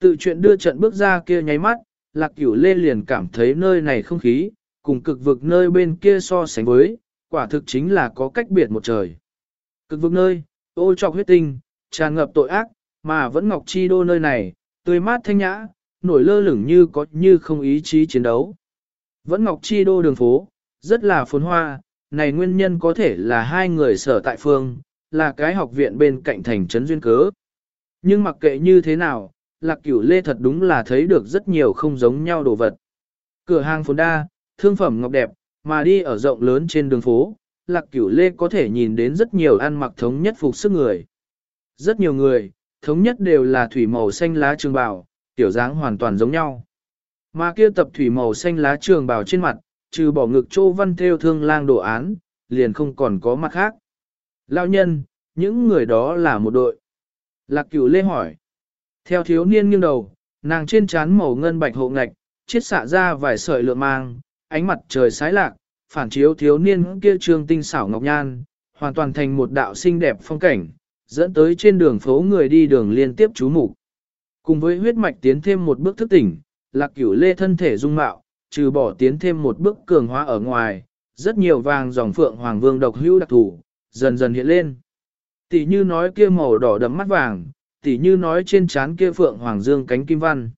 Tự chuyện đưa trận bước ra kia nháy mắt, lạc cửu lê liền cảm thấy nơi này không khí, cùng cực vực nơi bên kia so sánh với, quả thực chính là có cách biệt một trời. Cực vực nơi, ô trọc huyết tinh, tràn ngập tội ác, mà vẫn ngọc chi đô nơi này, tươi mát thanh nhã, nổi lơ lửng như có như không ý chí chiến đấu. Vẫn ngọc chi đô đường phố, rất là phồn hoa, này nguyên nhân có thể là hai người sở tại phương, là cái học viện bên cạnh thành trấn duyên cớ. Nhưng mặc kệ như thế nào, lạc cửu lê thật đúng là thấy được rất nhiều không giống nhau đồ vật. Cửa hàng phồn đa, thương phẩm ngọc đẹp, mà đi ở rộng lớn trên đường phố, lạc cửu lê có thể nhìn đến rất nhiều ăn mặc thống nhất phục sức người. Rất nhiều người, thống nhất đều là thủy màu xanh lá trường bào, tiểu dáng hoàn toàn giống nhau. Mà kia tập thủy màu xanh lá trường bào trên mặt, trừ bỏ ngực châu văn theo thương lang đồ án, liền không còn có mặt khác. Lao nhân, những người đó là một đội. Lạc cửu lê hỏi. Theo thiếu niên nghiêng đầu, nàng trên trán màu ngân bạch hộ ngạch, chiết xạ ra vài sợi lượng mang, ánh mặt trời sái lạc, phản chiếu thiếu niên kia trương tinh xảo ngọc nhan, hoàn toàn thành một đạo xinh đẹp phong cảnh, dẫn tới trên đường phố người đi đường liên tiếp chú mục Cùng với huyết mạch tiến thêm một bước thức tỉnh, lạc cửu lê thân thể dung mạo, trừ bỏ tiến thêm một bước cường hóa ở ngoài, rất nhiều vàng dòng phượng hoàng vương độc hữu đặc thủ, dần dần hiện lên. Tỷ như nói kia màu đỏ đậm mắt vàng, tỷ như nói trên trán kia phượng hoàng dương cánh kim văn.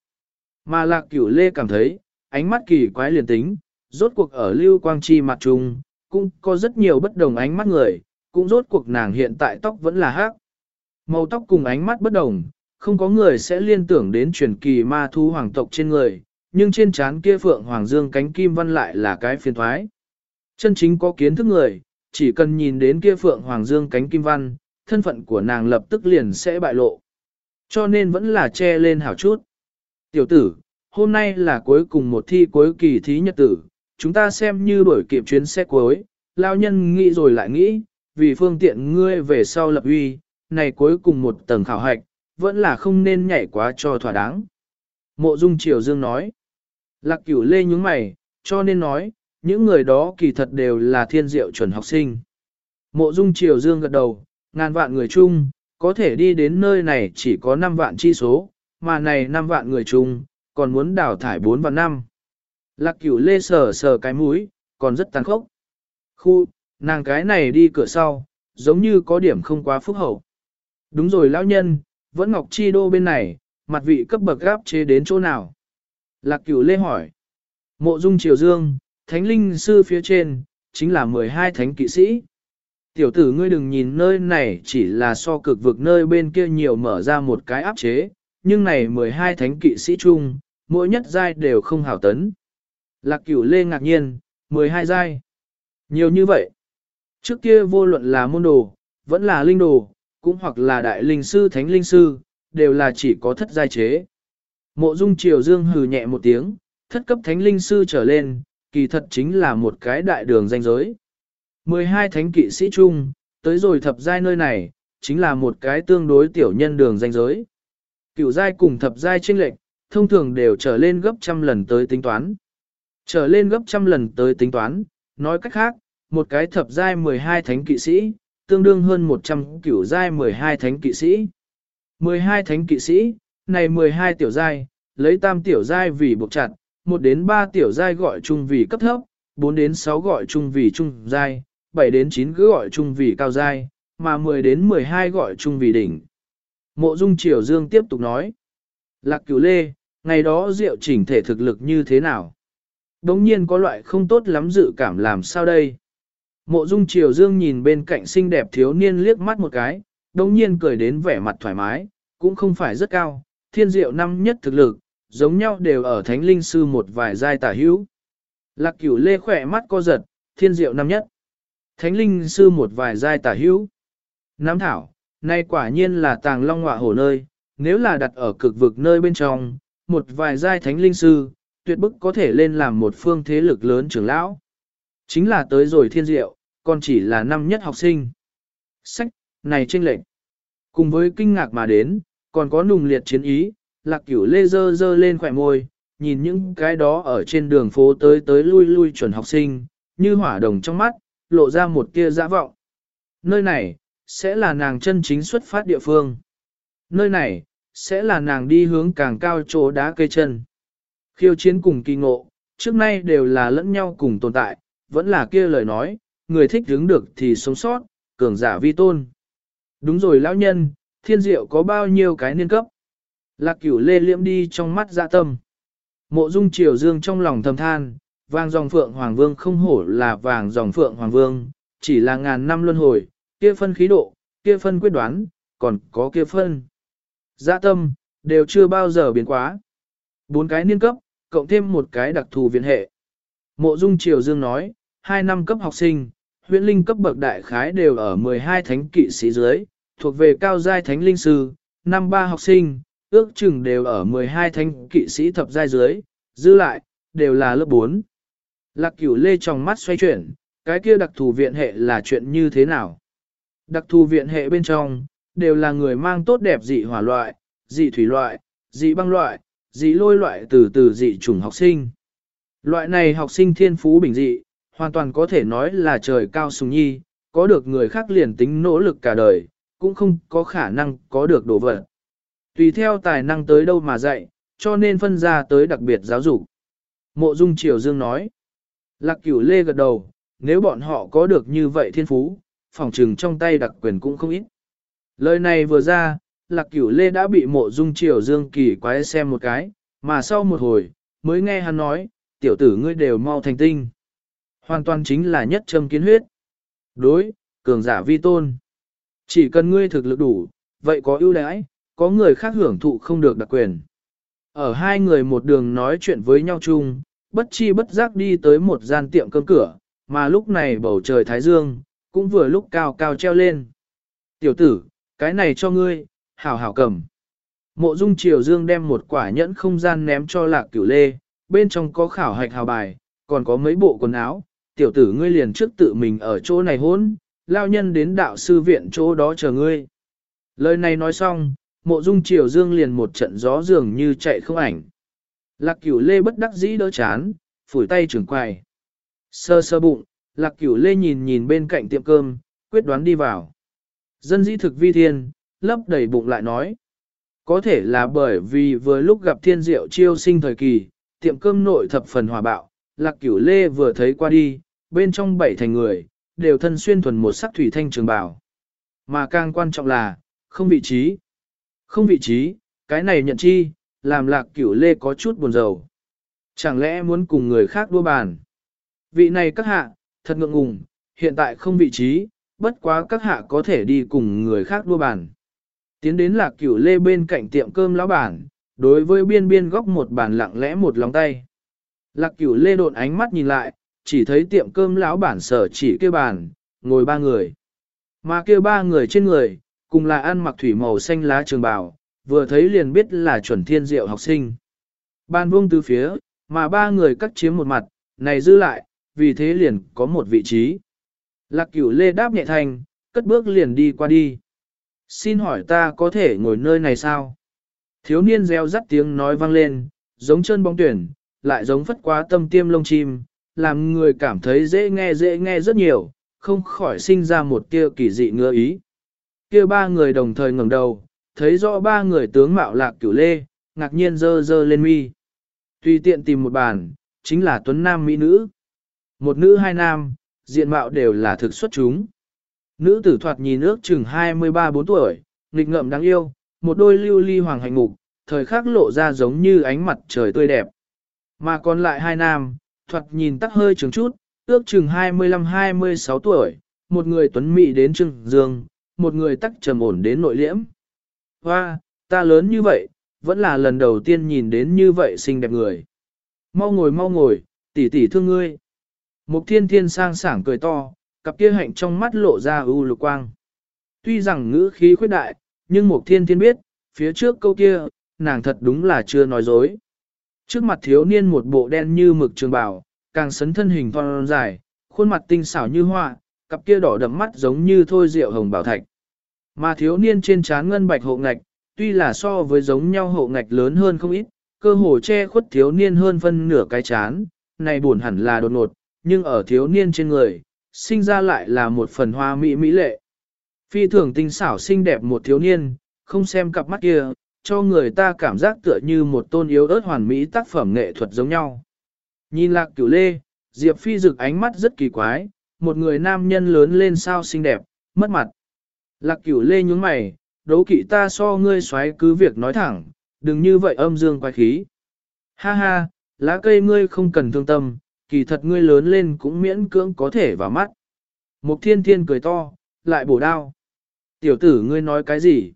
Mà lạc cửu lê cảm thấy, ánh mắt kỳ quái liền tính, rốt cuộc ở lưu quang chi mặt trùng, cũng có rất nhiều bất đồng ánh mắt người, cũng rốt cuộc nàng hiện tại tóc vẫn là hắc. Màu tóc cùng ánh mắt bất đồng, không có người sẽ liên tưởng đến truyền kỳ ma thu hoàng tộc trên người, nhưng trên trán kia phượng hoàng dương cánh kim văn lại là cái phiền thoái. Chân chính có kiến thức người, chỉ cần nhìn đến kia phượng hoàng dương cánh kim văn, thân phận của nàng lập tức liền sẽ bại lộ. Cho nên vẫn là che lên hảo chút. Tiểu tử, hôm nay là cuối cùng một thi cuối kỳ thí nhật tử, chúng ta xem như đổi kịp chuyến xe cuối, lao nhân nghĩ rồi lại nghĩ, vì phương tiện ngươi về sau lập uy, này cuối cùng một tầng khảo hạch, vẫn là không nên nhảy quá cho thỏa đáng. Mộ Dung Triều Dương nói, Lạc cửu lê nhúng mày, cho nên nói, những người đó kỳ thật đều là thiên diệu chuẩn học sinh. Mộ Dung Triều Dương gật đầu, ngàn vạn người chung, có thể đi đến nơi này chỉ có 5 vạn chi số, mà này 5 vạn người chung, còn muốn đào thải 4 vạn năm. Lạc cửu lê sờ sờ cái mũi, còn rất tàn khốc. Khu, nàng cái này đi cửa sau, giống như có điểm không quá phúc hậu. Đúng rồi lão nhân, vẫn Ngọc Chi Đô bên này, mặt vị cấp bậc gáp chế đến chỗ nào? Lạc cửu lê hỏi. Mộ dung triều dương, thánh linh sư phía trên, chính là 12 thánh kỵ sĩ. Tiểu tử ngươi đừng nhìn nơi này chỉ là so cực vực nơi bên kia nhiều mở ra một cái áp chế, nhưng này 12 thánh kỵ sĩ chung, mỗi nhất giai đều không hảo tấn. Lạc cửu lê ngạc nhiên, 12 giai. Nhiều như vậy. Trước kia vô luận là môn đồ, vẫn là linh đồ, cũng hoặc là đại linh sư thánh linh sư, đều là chỉ có thất giai chế. Mộ dung triều dương hừ nhẹ một tiếng, thất cấp thánh linh sư trở lên, kỳ thật chính là một cái đại đường danh giới. 12 thánh kỵ sĩ chung, tới rồi thập giai nơi này, chính là một cái tương đối tiểu nhân đường danh giới. Cửu giai cùng thập giai chênh lệch, thông thường đều trở lên gấp trăm lần tới tính toán. Trở lên gấp trăm lần tới tính toán, nói cách khác, một cái thập giai 12 thánh kỵ sĩ, tương đương hơn 100 cửu giai 12 thánh kỵ sĩ. 12 thánh kỵ sĩ, này 12 tiểu giai, lấy tam tiểu giai vì buộc chặt, 1 đến 3 tiểu giai gọi chung vì cấp thấp, 4 đến 6 gọi chung vì trung giai, 7 đến 9 cứ gọi chung vì cao giai, mà 10 đến 12 gọi chung vì đỉnh. Mộ Dung Triều Dương tiếp tục nói. Lạc cửu lê, ngày đó rượu chỉnh thể thực lực như thế nào? Đống nhiên có loại không tốt lắm dự cảm làm sao đây? Mộ Dung Triều Dương nhìn bên cạnh xinh đẹp thiếu niên liếc mắt một cái, đống nhiên cười đến vẻ mặt thoải mái, cũng không phải rất cao, thiên diệu năm nhất thực lực, giống nhau đều ở thánh linh sư một vài giai tả hữu. Lạc cửu lê khỏe mắt co giật, thiên diệu năm nhất. Thánh linh sư một vài giai tả hữu. Nam thảo, nay quả nhiên là tàng long ngọa hổ nơi, nếu là đặt ở cực vực nơi bên trong, một vài giai thánh linh sư, tuyệt bức có thể lên làm một phương thế lực lớn trưởng lão. Chính là tới rồi thiên diệu, còn chỉ là năm nhất học sinh. Sách, này tranh lệnh. Cùng với kinh ngạc mà đến, còn có nùng liệt chiến ý, lạc cửu lê dơ dơ lên khỏe môi, nhìn những cái đó ở trên đường phố tới tới lui lui chuẩn học sinh, như hỏa đồng trong mắt, lộ ra một tia dã vọng. Nơi này, sẽ là nàng chân chính xuất phát địa phương. Nơi này, sẽ là nàng đi hướng càng cao chỗ đá cây chân. Khiêu chiến cùng kỳ ngộ, trước nay đều là lẫn nhau cùng tồn tại, vẫn là kia lời nói, người thích hướng được thì sống sót, cường giả vi tôn. Đúng rồi lão nhân, thiên diệu có bao nhiêu cái niên cấp. Lạc cửu lê liễm đi trong mắt dạ tâm. Mộ dung triều dương trong lòng thầm than, vàng dòng phượng hoàng vương không hổ là vàng dòng phượng hoàng vương, chỉ là ngàn năm luân hồi, kia phân khí độ, kia phân quyết đoán, còn có kia phân. Dạ tâm, đều chưa bao giờ biến quá. Bốn cái niên cấp, cộng thêm một cái đặc thù viện hệ. Mộ dung triều dương nói, hai năm cấp học sinh, huyện linh cấp bậc đại khái đều ở 12 thánh kỵ sĩ dưới, thuộc về cao giai thánh linh sư, năm ba học sinh, ước chừng đều ở 12 thánh kỵ sĩ thập giai dưới, dư lại, đều là lớp 4. Lạc cửu lê trong mắt xoay chuyển, cái kia đặc thù viện hệ là chuyện như thế nào? Đặc thù viện hệ bên trong, đều là người mang tốt đẹp dị hỏa loại, dị thủy loại, dị băng loại, dị lôi loại từ từ dị chủng học sinh. Loại này học sinh thiên phú bình dị, hoàn toàn có thể nói là trời cao sùng nhi, có được người khác liền tính nỗ lực cả đời, cũng không có khả năng có được đồ vật. Tùy theo tài năng tới đâu mà dạy, cho nên phân ra tới đặc biệt giáo dục. Mộ Dung Triều Dương nói, Lạc Cửu Lê gật đầu, nếu bọn họ có được như vậy thiên phú, phòng trừng trong tay đặc quyền cũng không ít. Lời này vừa ra, Lạc Cửu Lê đã bị Mộ Dung Triều Dương kỳ quái xem một cái, mà sau một hồi, mới nghe hắn nói, tiểu tử ngươi đều mau thành tinh. Hoàn toàn chính là nhất châm kiến huyết. Đối, cường giả vi tôn. Chỉ cần ngươi thực lực đủ, vậy có ưu đãi, có người khác hưởng thụ không được đặc quyền. Ở hai người một đường nói chuyện với nhau chung, bất chi bất giác đi tới một gian tiệm cơm cửa, mà lúc này bầu trời Thái Dương, cũng vừa lúc cao cao treo lên. Tiểu tử, cái này cho ngươi, hảo hảo cầm. Mộ dung triều dương đem một quả nhẫn không gian ném cho lạc cửu lê, bên trong có khảo hạch hào bài, còn có mấy bộ quần áo, tiểu tử ngươi liền trước tự mình ở chỗ này hôn, lao nhân đến đạo sư viện chỗ đó chờ ngươi. Lời này nói xong, mộ dung triều dương liền một trận gió dường như chạy không ảnh. Lạc cửu lê bất đắc dĩ đỡ chán, phủi tay trưởng quài. Sơ sơ bụng, lạc cửu lê nhìn nhìn bên cạnh tiệm cơm, quyết đoán đi vào. Dân dĩ thực vi thiên, lấp đầy bụng lại nói. Có thể là bởi vì vừa lúc gặp thiên diệu chiêu sinh thời kỳ, tiệm cơm nội thập phần hòa bạo, lạc cửu lê vừa thấy qua đi, bên trong bảy thành người, đều thân xuyên thuần một sắc thủy thanh trường bảo, Mà càng quan trọng là, không vị trí. Không vị trí, cái này nhận chi, làm lạc cửu lê có chút buồn rầu. Chẳng lẽ muốn cùng người khác đua bàn? Vị này các hạ, thật ngượng ngùng, hiện tại không vị trí, bất quá các hạ có thể đi cùng người khác đua bàn. Tiến đến lạc cửu lê bên cạnh tiệm cơm lão bản, đối với biên biên góc một bàn lặng lẽ một lòng tay. Lạc cửu lê đột ánh mắt nhìn lại, chỉ thấy tiệm cơm lão bản sở chỉ kêu bàn, ngồi ba người. Mà kêu ba người trên người, cùng là ăn mặc thủy màu xanh lá trường bào, vừa thấy liền biết là chuẩn thiên diệu học sinh. Ban buông từ phía, mà ba người cắt chiếm một mặt, này dư lại, vì thế liền có một vị trí. Lạc cửu lê đáp nhẹ thành, cất bước liền đi qua đi. Xin hỏi ta có thể ngồi nơi này sao? Thiếu niên reo rắt tiếng nói vang lên, giống chân bóng tuyển, lại giống phất quá tâm tiêm lông chim, làm người cảm thấy dễ nghe dễ nghe rất nhiều, không khỏi sinh ra một tia kỳ dị ngứa ý. Kia ba người đồng thời ngẩng đầu, thấy rõ ba người tướng mạo lạc cửu lê, ngạc nhiên dơ dơ lên mi. Tùy tiện tìm một bàn, chính là tuấn nam mỹ nữ. Một nữ hai nam, diện mạo đều là thực xuất chúng. Nữ tử thoạt nhìn ước chừng 23-4 tuổi, nghịch ngợm đáng yêu, một đôi lưu ly hoàng hạnh mục, thời khắc lộ ra giống như ánh mặt trời tươi đẹp. Mà còn lại hai nam, thoạt nhìn tắc hơi trường chút, ước chừng 25-26 tuổi, một người tuấn mỹ đến trưng dương, một người tắc trầm ổn đến nội liễm. Hoa, ta lớn như vậy, vẫn là lần đầu tiên nhìn đến như vậy xinh đẹp người. Mau ngồi mau ngồi, tỷ tỷ thương ngươi. Mục thiên thiên sang sảng cười to, cặp kia hạnh trong mắt lộ ra ưu lục quang. Tuy rằng ngữ khí khuyết đại, nhưng mục thiên thiên biết, phía trước câu kia, nàng thật đúng là chưa nói dối. Trước mặt thiếu niên một bộ đen như mực trường bào, càng sấn thân hình thon dài, khuôn mặt tinh xảo như hoa, cặp kia đỏ đậm mắt giống như thôi rượu hồng bảo thạch. Mà thiếu niên trên trán ngân bạch hộ ngạch, tuy là so với giống nhau hộ ngạch lớn hơn không ít, cơ hồ che khuất thiếu niên hơn phân nửa cái chán, này buồn hẳn là đột ngột, nhưng ở thiếu niên trên người, sinh ra lại là một phần hoa mỹ mỹ lệ. Phi thường tinh xảo xinh đẹp một thiếu niên, không xem cặp mắt kia, cho người ta cảm giác tựa như một tôn yếu ớt hoàn mỹ tác phẩm nghệ thuật giống nhau. Nhìn lạc cửu lê, Diệp Phi rực ánh mắt rất kỳ quái, một người nam nhân lớn lên sao xinh đẹp, mất mặt. Lạc cửu lê nhúng mày, đấu kỵ ta so ngươi xoáy cứ việc nói thẳng, đừng như vậy âm dương quái khí. Ha ha, lá cây ngươi không cần thương tâm, kỳ thật ngươi lớn lên cũng miễn cưỡng có thể vào mắt. Mục thiên thiên cười to, lại bổ đao. Tiểu tử ngươi nói cái gì?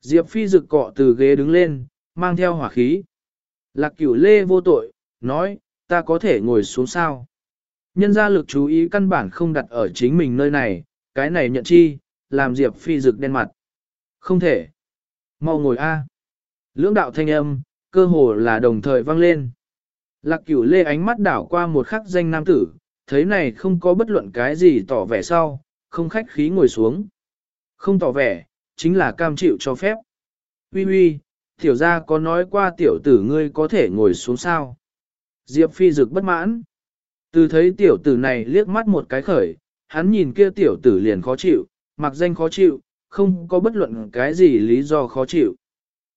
Diệp phi rực cọ từ ghế đứng lên, mang theo hỏa khí. Lạc cửu lê vô tội, nói, ta có thể ngồi xuống sao? Nhân ra lực chú ý căn bản không đặt ở chính mình nơi này, cái này nhận chi, làm Diệp phi rực đen mặt. Không thể. Mau ngồi A. Lưỡng đạo thanh âm, cơ hồ là đồng thời vang lên. Lạc cửu lê ánh mắt đảo qua một khắc danh nam tử, thấy này không có bất luận cái gì tỏ vẻ sau, không khách khí ngồi xuống. Không tỏ vẻ, chính là cam chịu cho phép. Uy uy, tiểu gia có nói qua tiểu tử ngươi có thể ngồi xuống sao. Diệp phi dực bất mãn. Từ thấy tiểu tử này liếc mắt một cái khởi, hắn nhìn kia tiểu tử liền khó chịu, mặc danh khó chịu, không có bất luận cái gì lý do khó chịu.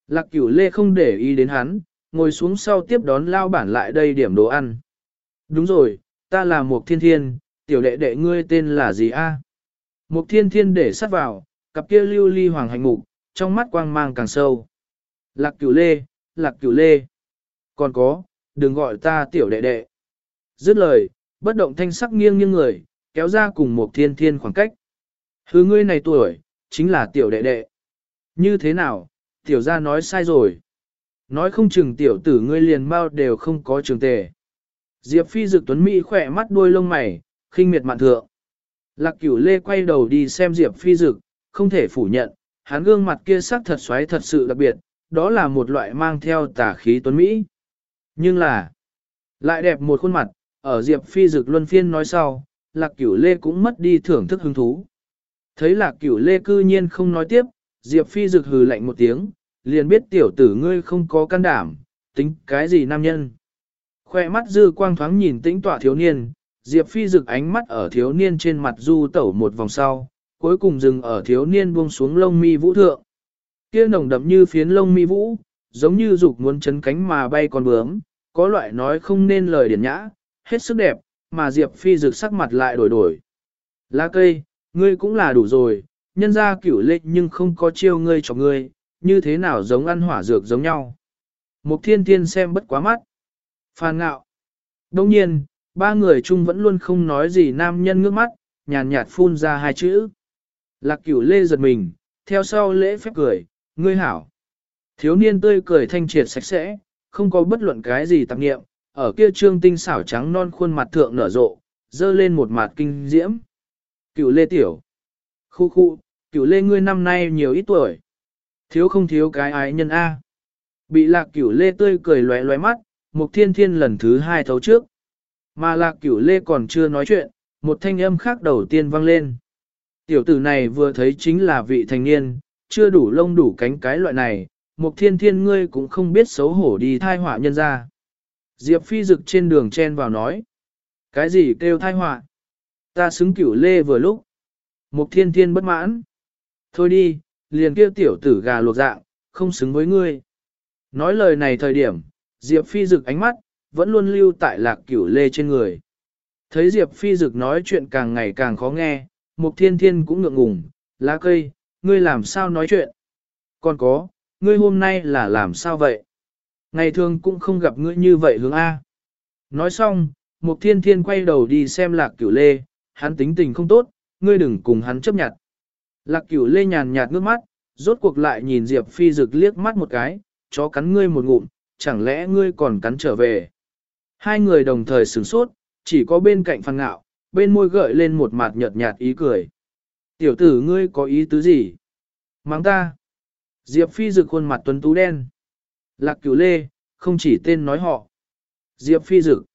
Lạc cửu lê không để ý đến hắn, ngồi xuống sau tiếp đón lao bản lại đây điểm đồ ăn. Đúng rồi, ta là Mục thiên thiên, tiểu đệ đệ ngươi tên là gì a? Mục thiên thiên để sát vào, cặp kia lưu ly hoàng hành mục, trong mắt quang mang càng sâu. Lạc cửu lê, lạc cửu lê. Còn có, đừng gọi ta tiểu đệ đệ. Dứt lời, bất động thanh sắc nghiêng nghiêng người, kéo ra cùng Mục thiên thiên khoảng cách thứ ngươi này tuổi, chính là tiểu đệ đệ. Như thế nào, tiểu gia nói sai rồi. Nói không chừng tiểu tử ngươi liền bao đều không có trường tề. Diệp Phi Dực Tuấn Mỹ khỏe mắt đuôi lông mày, khinh miệt mạn thượng. Lạc cửu lê quay đầu đi xem Diệp Phi Dực, không thể phủ nhận, hắn gương mặt kia sắc thật xoáy thật sự đặc biệt, đó là một loại mang theo tà khí Tuấn Mỹ. Nhưng là, lại đẹp một khuôn mặt, ở Diệp Phi Dực luân phiên nói sau, Lạc cửu lê cũng mất đi thưởng thức hứng thú. Thấy Lạc cửu lê cư nhiên không nói tiếp, Diệp Phi Dực hừ lạnh một tiếng, liền biết tiểu tử ngươi không có can đảm, tính cái gì nam nhân. Khoe mắt dư quang thoáng nhìn tĩnh tọa thiếu niên, Diệp Phi rực ánh mắt ở thiếu niên trên mặt du tẩu một vòng sau, cuối cùng dừng ở thiếu niên buông xuống lông mi vũ thượng. Kia nồng đậm như phiến lông mi vũ, giống như dục muốn chấn cánh mà bay con bướm, có loại nói không nên lời điển nhã, hết sức đẹp, mà Diệp Phi rực sắc mặt lại đổi đổi. Lá cây, ngươi cũng là đủ rồi, nhân ra cửu lệ nhưng không có chiêu ngươi cho ngươi, như thế nào giống ăn hỏa dược giống nhau. Mục thiên thiên xem bất quá mắt. Phàn ngạo. Đông nhiên, ba người chung vẫn luôn không nói gì nam nhân ngước mắt, nhàn nhạt phun ra hai chữ. Lạc cửu lê giật mình, theo sau lễ phép cười, ngươi hảo. Thiếu niên tươi cười thanh triệt sạch sẽ, không có bất luận cái gì tạp nghiệm, ở kia trương tinh xảo trắng non khuôn mặt thượng nở rộ, dơ lên một mặt kinh diễm. Cửu lê tiểu. Khu khu, cửu lê ngươi năm nay nhiều ít tuổi. Thiếu không thiếu cái ái nhân A. Bị lạc cửu lê tươi cười lóe lóe mắt, mục thiên thiên lần thứ hai thấu trước. Mà lạc cửu lê còn chưa nói chuyện, một thanh âm khác đầu tiên vang lên. Tiểu tử này vừa thấy chính là vị thành niên, chưa đủ lông đủ cánh cái loại này, mục thiên thiên ngươi cũng không biết xấu hổ đi thai họa nhân ra. Diệp phi dực trên đường chen vào nói. Cái gì kêu thai họa? Ta xứng cửu lê vừa lúc. Mục thiên thiên bất mãn. Thôi đi, liền kêu tiểu tử gà luộc dạng, không xứng với ngươi. Nói lời này thời điểm, Diệp Phi Dực ánh mắt, vẫn luôn lưu tại lạc cửu lê trên người. Thấy Diệp Phi Dực nói chuyện càng ngày càng khó nghe, Mục Thiên Thiên cũng ngượng ngùng, lá cây, ngươi làm sao nói chuyện? Còn có, ngươi hôm nay là làm sao vậy? Ngày thường cũng không gặp ngươi như vậy hướng A. Nói xong, Mục Thiên Thiên quay đầu đi xem lạc cửu lê, hắn tính tình không tốt, ngươi đừng cùng hắn chấp nhận. Lạc cửu lê nhàn nhạt ngước mắt, rốt cuộc lại nhìn Diệp Phi Dực liếc mắt một cái, chó cắn ngươi một ngụm, chẳng lẽ ngươi còn cắn trở về. Hai người đồng thời sửng sốt, chỉ có bên cạnh phàn ngạo, bên môi gợi lên một mặt nhợt nhạt ý cười. Tiểu tử ngươi có ý tứ gì? Mắng ta. Diệp Phi Dực khuôn mặt tuấn tú đen. Lạc cửu lê, không chỉ tên nói họ. Diệp Phi Dực.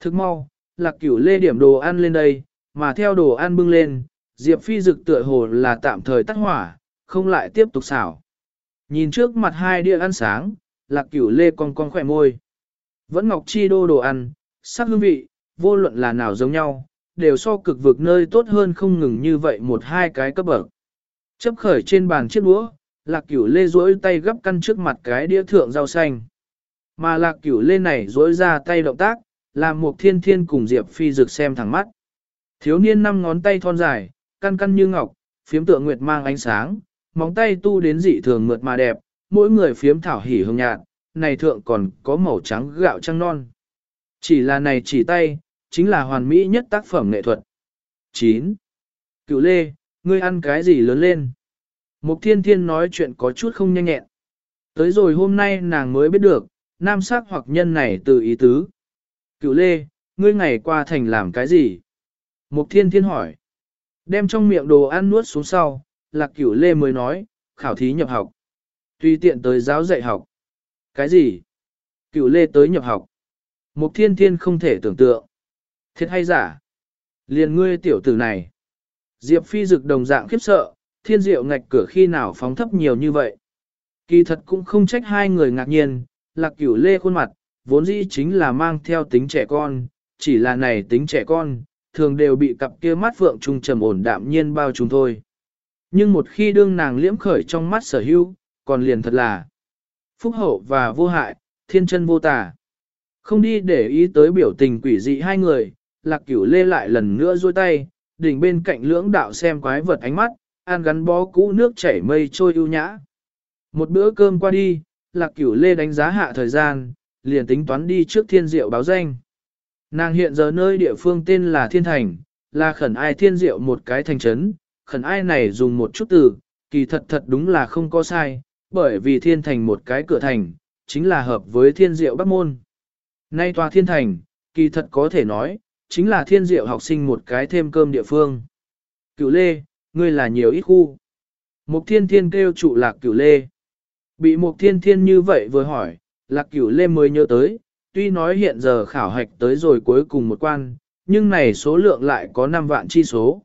Thức mau, lạc cửu lê điểm đồ ăn lên đây, mà theo đồ ăn bưng lên, Diệp Phi Dực tựa hồ là tạm thời tắt hỏa, không lại tiếp tục xảo. Nhìn trước mặt hai đĩa ăn sáng, lạc cửu lê con con khỏe môi. Vẫn ngọc chi đô đồ ăn, sắc hương vị, vô luận là nào giống nhau, đều so cực vực nơi tốt hơn không ngừng như vậy một hai cái cấp bậc. Chấp khởi trên bàn chiếc đũa, Lạc cửu lê duỗi tay gấp căn trước mặt cái đĩa thượng rau xanh. Mà lạc cửu lê này duỗi ra tay động tác, làm một thiên thiên cùng Diệp Phi rực xem thẳng mắt. Thiếu niên năm ngón tay thon dài, căn căn như ngọc, phiếm tượng nguyệt mang ánh sáng, móng tay tu đến dị thường mượt mà đẹp, mỗi người phiếm thảo hỉ hương nhạt, này thượng còn có màu trắng gạo trăng non. Chỉ là này chỉ tay, chính là hoàn mỹ nhất tác phẩm nghệ thuật. 9. Cựu Lê, ngươi ăn cái gì lớn lên? Mục Thiên Thiên nói chuyện có chút không nhanh nhẹn. Tới rồi hôm nay nàng mới biết được, nam sắc hoặc nhân này từ ý tứ. Cựu Lê, ngươi ngày qua thành làm cái gì? Mục Thiên Thiên hỏi. Đem trong miệng đồ ăn nuốt xuống sau, Lạc Cửu Lê mới nói, khảo thí nhập học. Tùy tiện tới giáo dạy học. Cái gì? Cửu Lê tới nhập học. Mục Thiên Thiên không thể tưởng tượng. Thiệt hay giả? Liền ngươi tiểu tử này. Diệp Phi dực đồng dạng khiếp sợ, thiên diệu ngạch cửa khi nào phóng thấp nhiều như vậy. Kỳ thật cũng không trách hai người ngạc nhiên, lạc cửu lê khuôn mặt, vốn dĩ chính là mang theo tính trẻ con, chỉ là này tính trẻ con, thường đều bị cặp kia mắt vượng trung trầm ổn đạm nhiên bao trùm thôi. Nhưng một khi đương nàng liễm khởi trong mắt sở hữu, còn liền thật là phúc hậu và vô hại, thiên chân vô tả. Không đi để ý tới biểu tình quỷ dị hai người, lạc cửu lê lại lần nữa duỗi tay, đỉnh bên cạnh lưỡng đạo xem quái vật ánh mắt, an gắn bó cũ nước chảy mây trôi ưu nhã. Một bữa cơm qua đi, lạc cửu lê đánh giá hạ thời gian, liền tính toán đi trước thiên diệu báo danh. Nàng hiện giờ nơi địa phương tên là Thiên Thành, là khẩn ai thiên diệu một cái thành trấn, khẩn ai này dùng một chút từ, kỳ thật thật đúng là không có sai, bởi vì thiên thành một cái cửa thành, chính là hợp với thiên diệu bắc môn. Nay tòa thiên thành, kỳ thật có thể nói, chính là thiên diệu học sinh một cái thêm cơm địa phương. Cửu lê, ngươi là nhiều ít khu. Mục thiên thiên kêu trụ lạc cửu lê. Bị mục thiên thiên như vậy vừa hỏi, lạc cửu lê mới nhớ tới, tuy nói hiện giờ khảo hạch tới rồi cuối cùng một quan, nhưng này số lượng lại có 5 vạn chi số.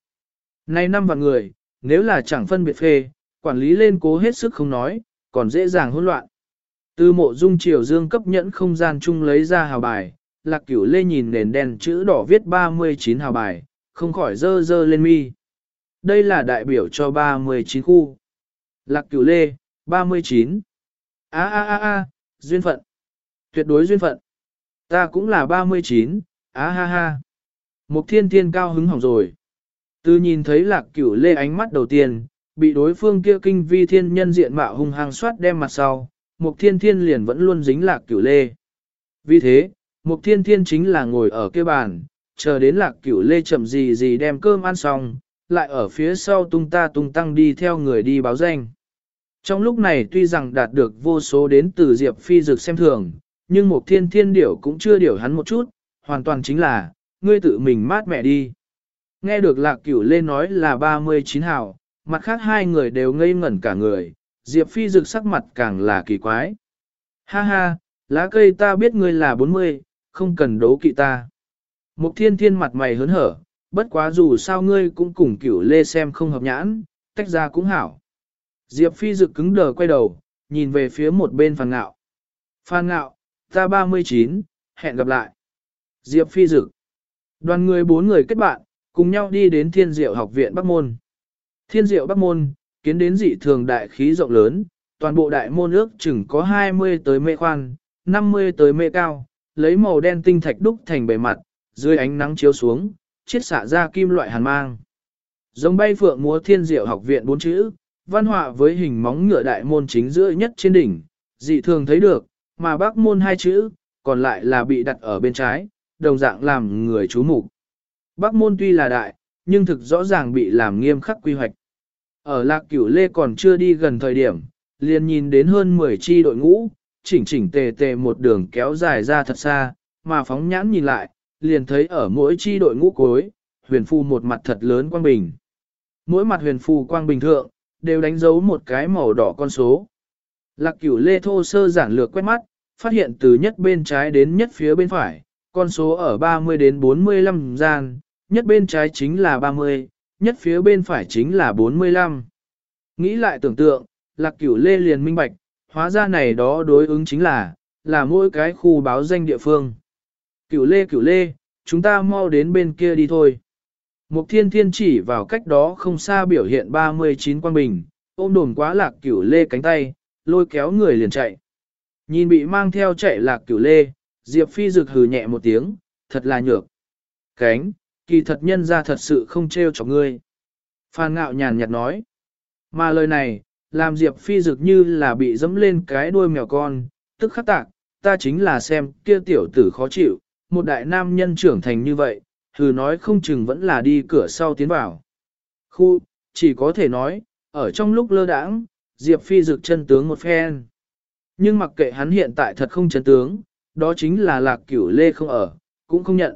Này 5 vạn người, nếu là chẳng phân biệt phê, quản lý lên cố hết sức không nói, còn dễ dàng hỗn loạn. Từ mộ dung triều dương cấp nhẫn không gian chung lấy ra hào bài, lạc cửu lê nhìn nền đèn chữ đỏ viết 39 hào bài, không khỏi dơ dơ lên mi. Đây là đại biểu cho 39 khu. Lạc cửu lê, 39. a a a a duyên phận. Tuyệt đối duyên phận. Ta cũng là 39, á ha ha. Mục thiên thiên cao hứng hỏng rồi. Từ nhìn thấy lạc cửu lê ánh mắt đầu tiên, bị đối phương kia kinh vi thiên nhân diện mạo hung hăng soát đem mặt sau, mục thiên thiên liền vẫn luôn dính lạc cửu lê. Vì thế, mục thiên thiên chính là ngồi ở kia bàn, chờ đến lạc cửu lê chậm gì gì đem cơm ăn xong, lại ở phía sau tung ta tung tăng đi theo người đi báo danh. Trong lúc này tuy rằng đạt được vô số đến từ Diệp Phi Dực xem thường, nhưng một thiên thiên điểu cũng chưa điểu hắn một chút, hoàn toàn chính là, ngươi tự mình mát mẹ đi. Nghe được lạc cửu lê nói là 39 hào, mặt khác hai người đều ngây ngẩn cả người, Diệp Phi rực sắc mặt càng là kỳ quái. Ha ha, lá cây ta biết ngươi là 40, không cần đấu kỵ ta. Mục thiên thiên mặt mày hớn hở, bất quá dù sao ngươi cũng cùng cửu lê xem không hợp nhãn, tách ra cũng hảo. Diệp Phi rực cứng đờ quay đầu, nhìn về phía một bên phàn ngạo. Phàn ngạo, ta 39, hẹn gặp lại. Diệp Phi Dực. Đoàn người bốn người kết bạn, cùng nhau đi đến Thiên Diệu học viện Bắc Môn. Thiên Diệu Bắc Môn, kiến đến dị thường đại khí rộng lớn, toàn bộ đại môn ước chừng có 20 tới mê khoan, 50 tới mê cao, lấy màu đen tinh thạch đúc thành bề mặt, dưới ánh nắng chiếu xuống, chiết xạ ra kim loại hàn mang. Giống bay phượng múa Thiên Diệu học viện bốn chữ, văn họa với hình móng ngựa đại môn chính giữa nhất trên đỉnh, dị thường thấy được, mà bác môn hai chữ, còn lại là bị đặt ở bên trái, đồng dạng làm người chú mục. Bác môn tuy là đại, nhưng thực rõ ràng bị làm nghiêm khắc quy hoạch. Ở lạc cửu lê còn chưa đi gần thời điểm, liền nhìn đến hơn 10 chi đội ngũ, chỉnh chỉnh tề tề một đường kéo dài ra thật xa, mà phóng nhãn nhìn lại, liền thấy ở mỗi chi đội ngũ cuối, huyền phu một mặt thật lớn quang bình. Mỗi mặt huyền phù quang bình thượng, đều đánh dấu một cái màu đỏ con số. Lạc cửu lê thô sơ giản lược quét mắt, phát hiện từ nhất bên trái đến nhất phía bên phải, con số ở 30 đến 45 gian, nhất bên trái chính là 30, nhất phía bên phải chính là 45. Nghĩ lại tưởng tượng, lạc cửu lê liền minh bạch, hóa ra này đó đối ứng chính là, là mỗi cái khu báo danh địa phương. Cửu lê cửu lê, chúng ta mau đến bên kia đi thôi. Mục thiên thiên chỉ vào cách đó không xa biểu hiện 39 quan bình, ôm đồn quá lạc cửu lê cánh tay, lôi kéo người liền chạy. Nhìn bị mang theo chạy lạc cửu lê, Diệp Phi rực hừ nhẹ một tiếng, thật là nhược. Cánh, kỳ thật nhân ra thật sự không trêu cho ngươi. Phan ngạo nhàn nhạt nói. Mà lời này, làm Diệp Phi rực như là bị dẫm lên cái đuôi mèo con, tức khắc tạc, ta chính là xem kia tiểu tử khó chịu, một đại nam nhân trưởng thành như vậy, hừ nói không chừng vẫn là đi cửa sau tiến vào. Khu, chỉ có thể nói, ở trong lúc lơ đãng, Diệp Phi rực chân tướng một phen. Nhưng mặc kệ hắn hiện tại thật không chân tướng, đó chính là lạc cửu lê không ở, cũng không nhận.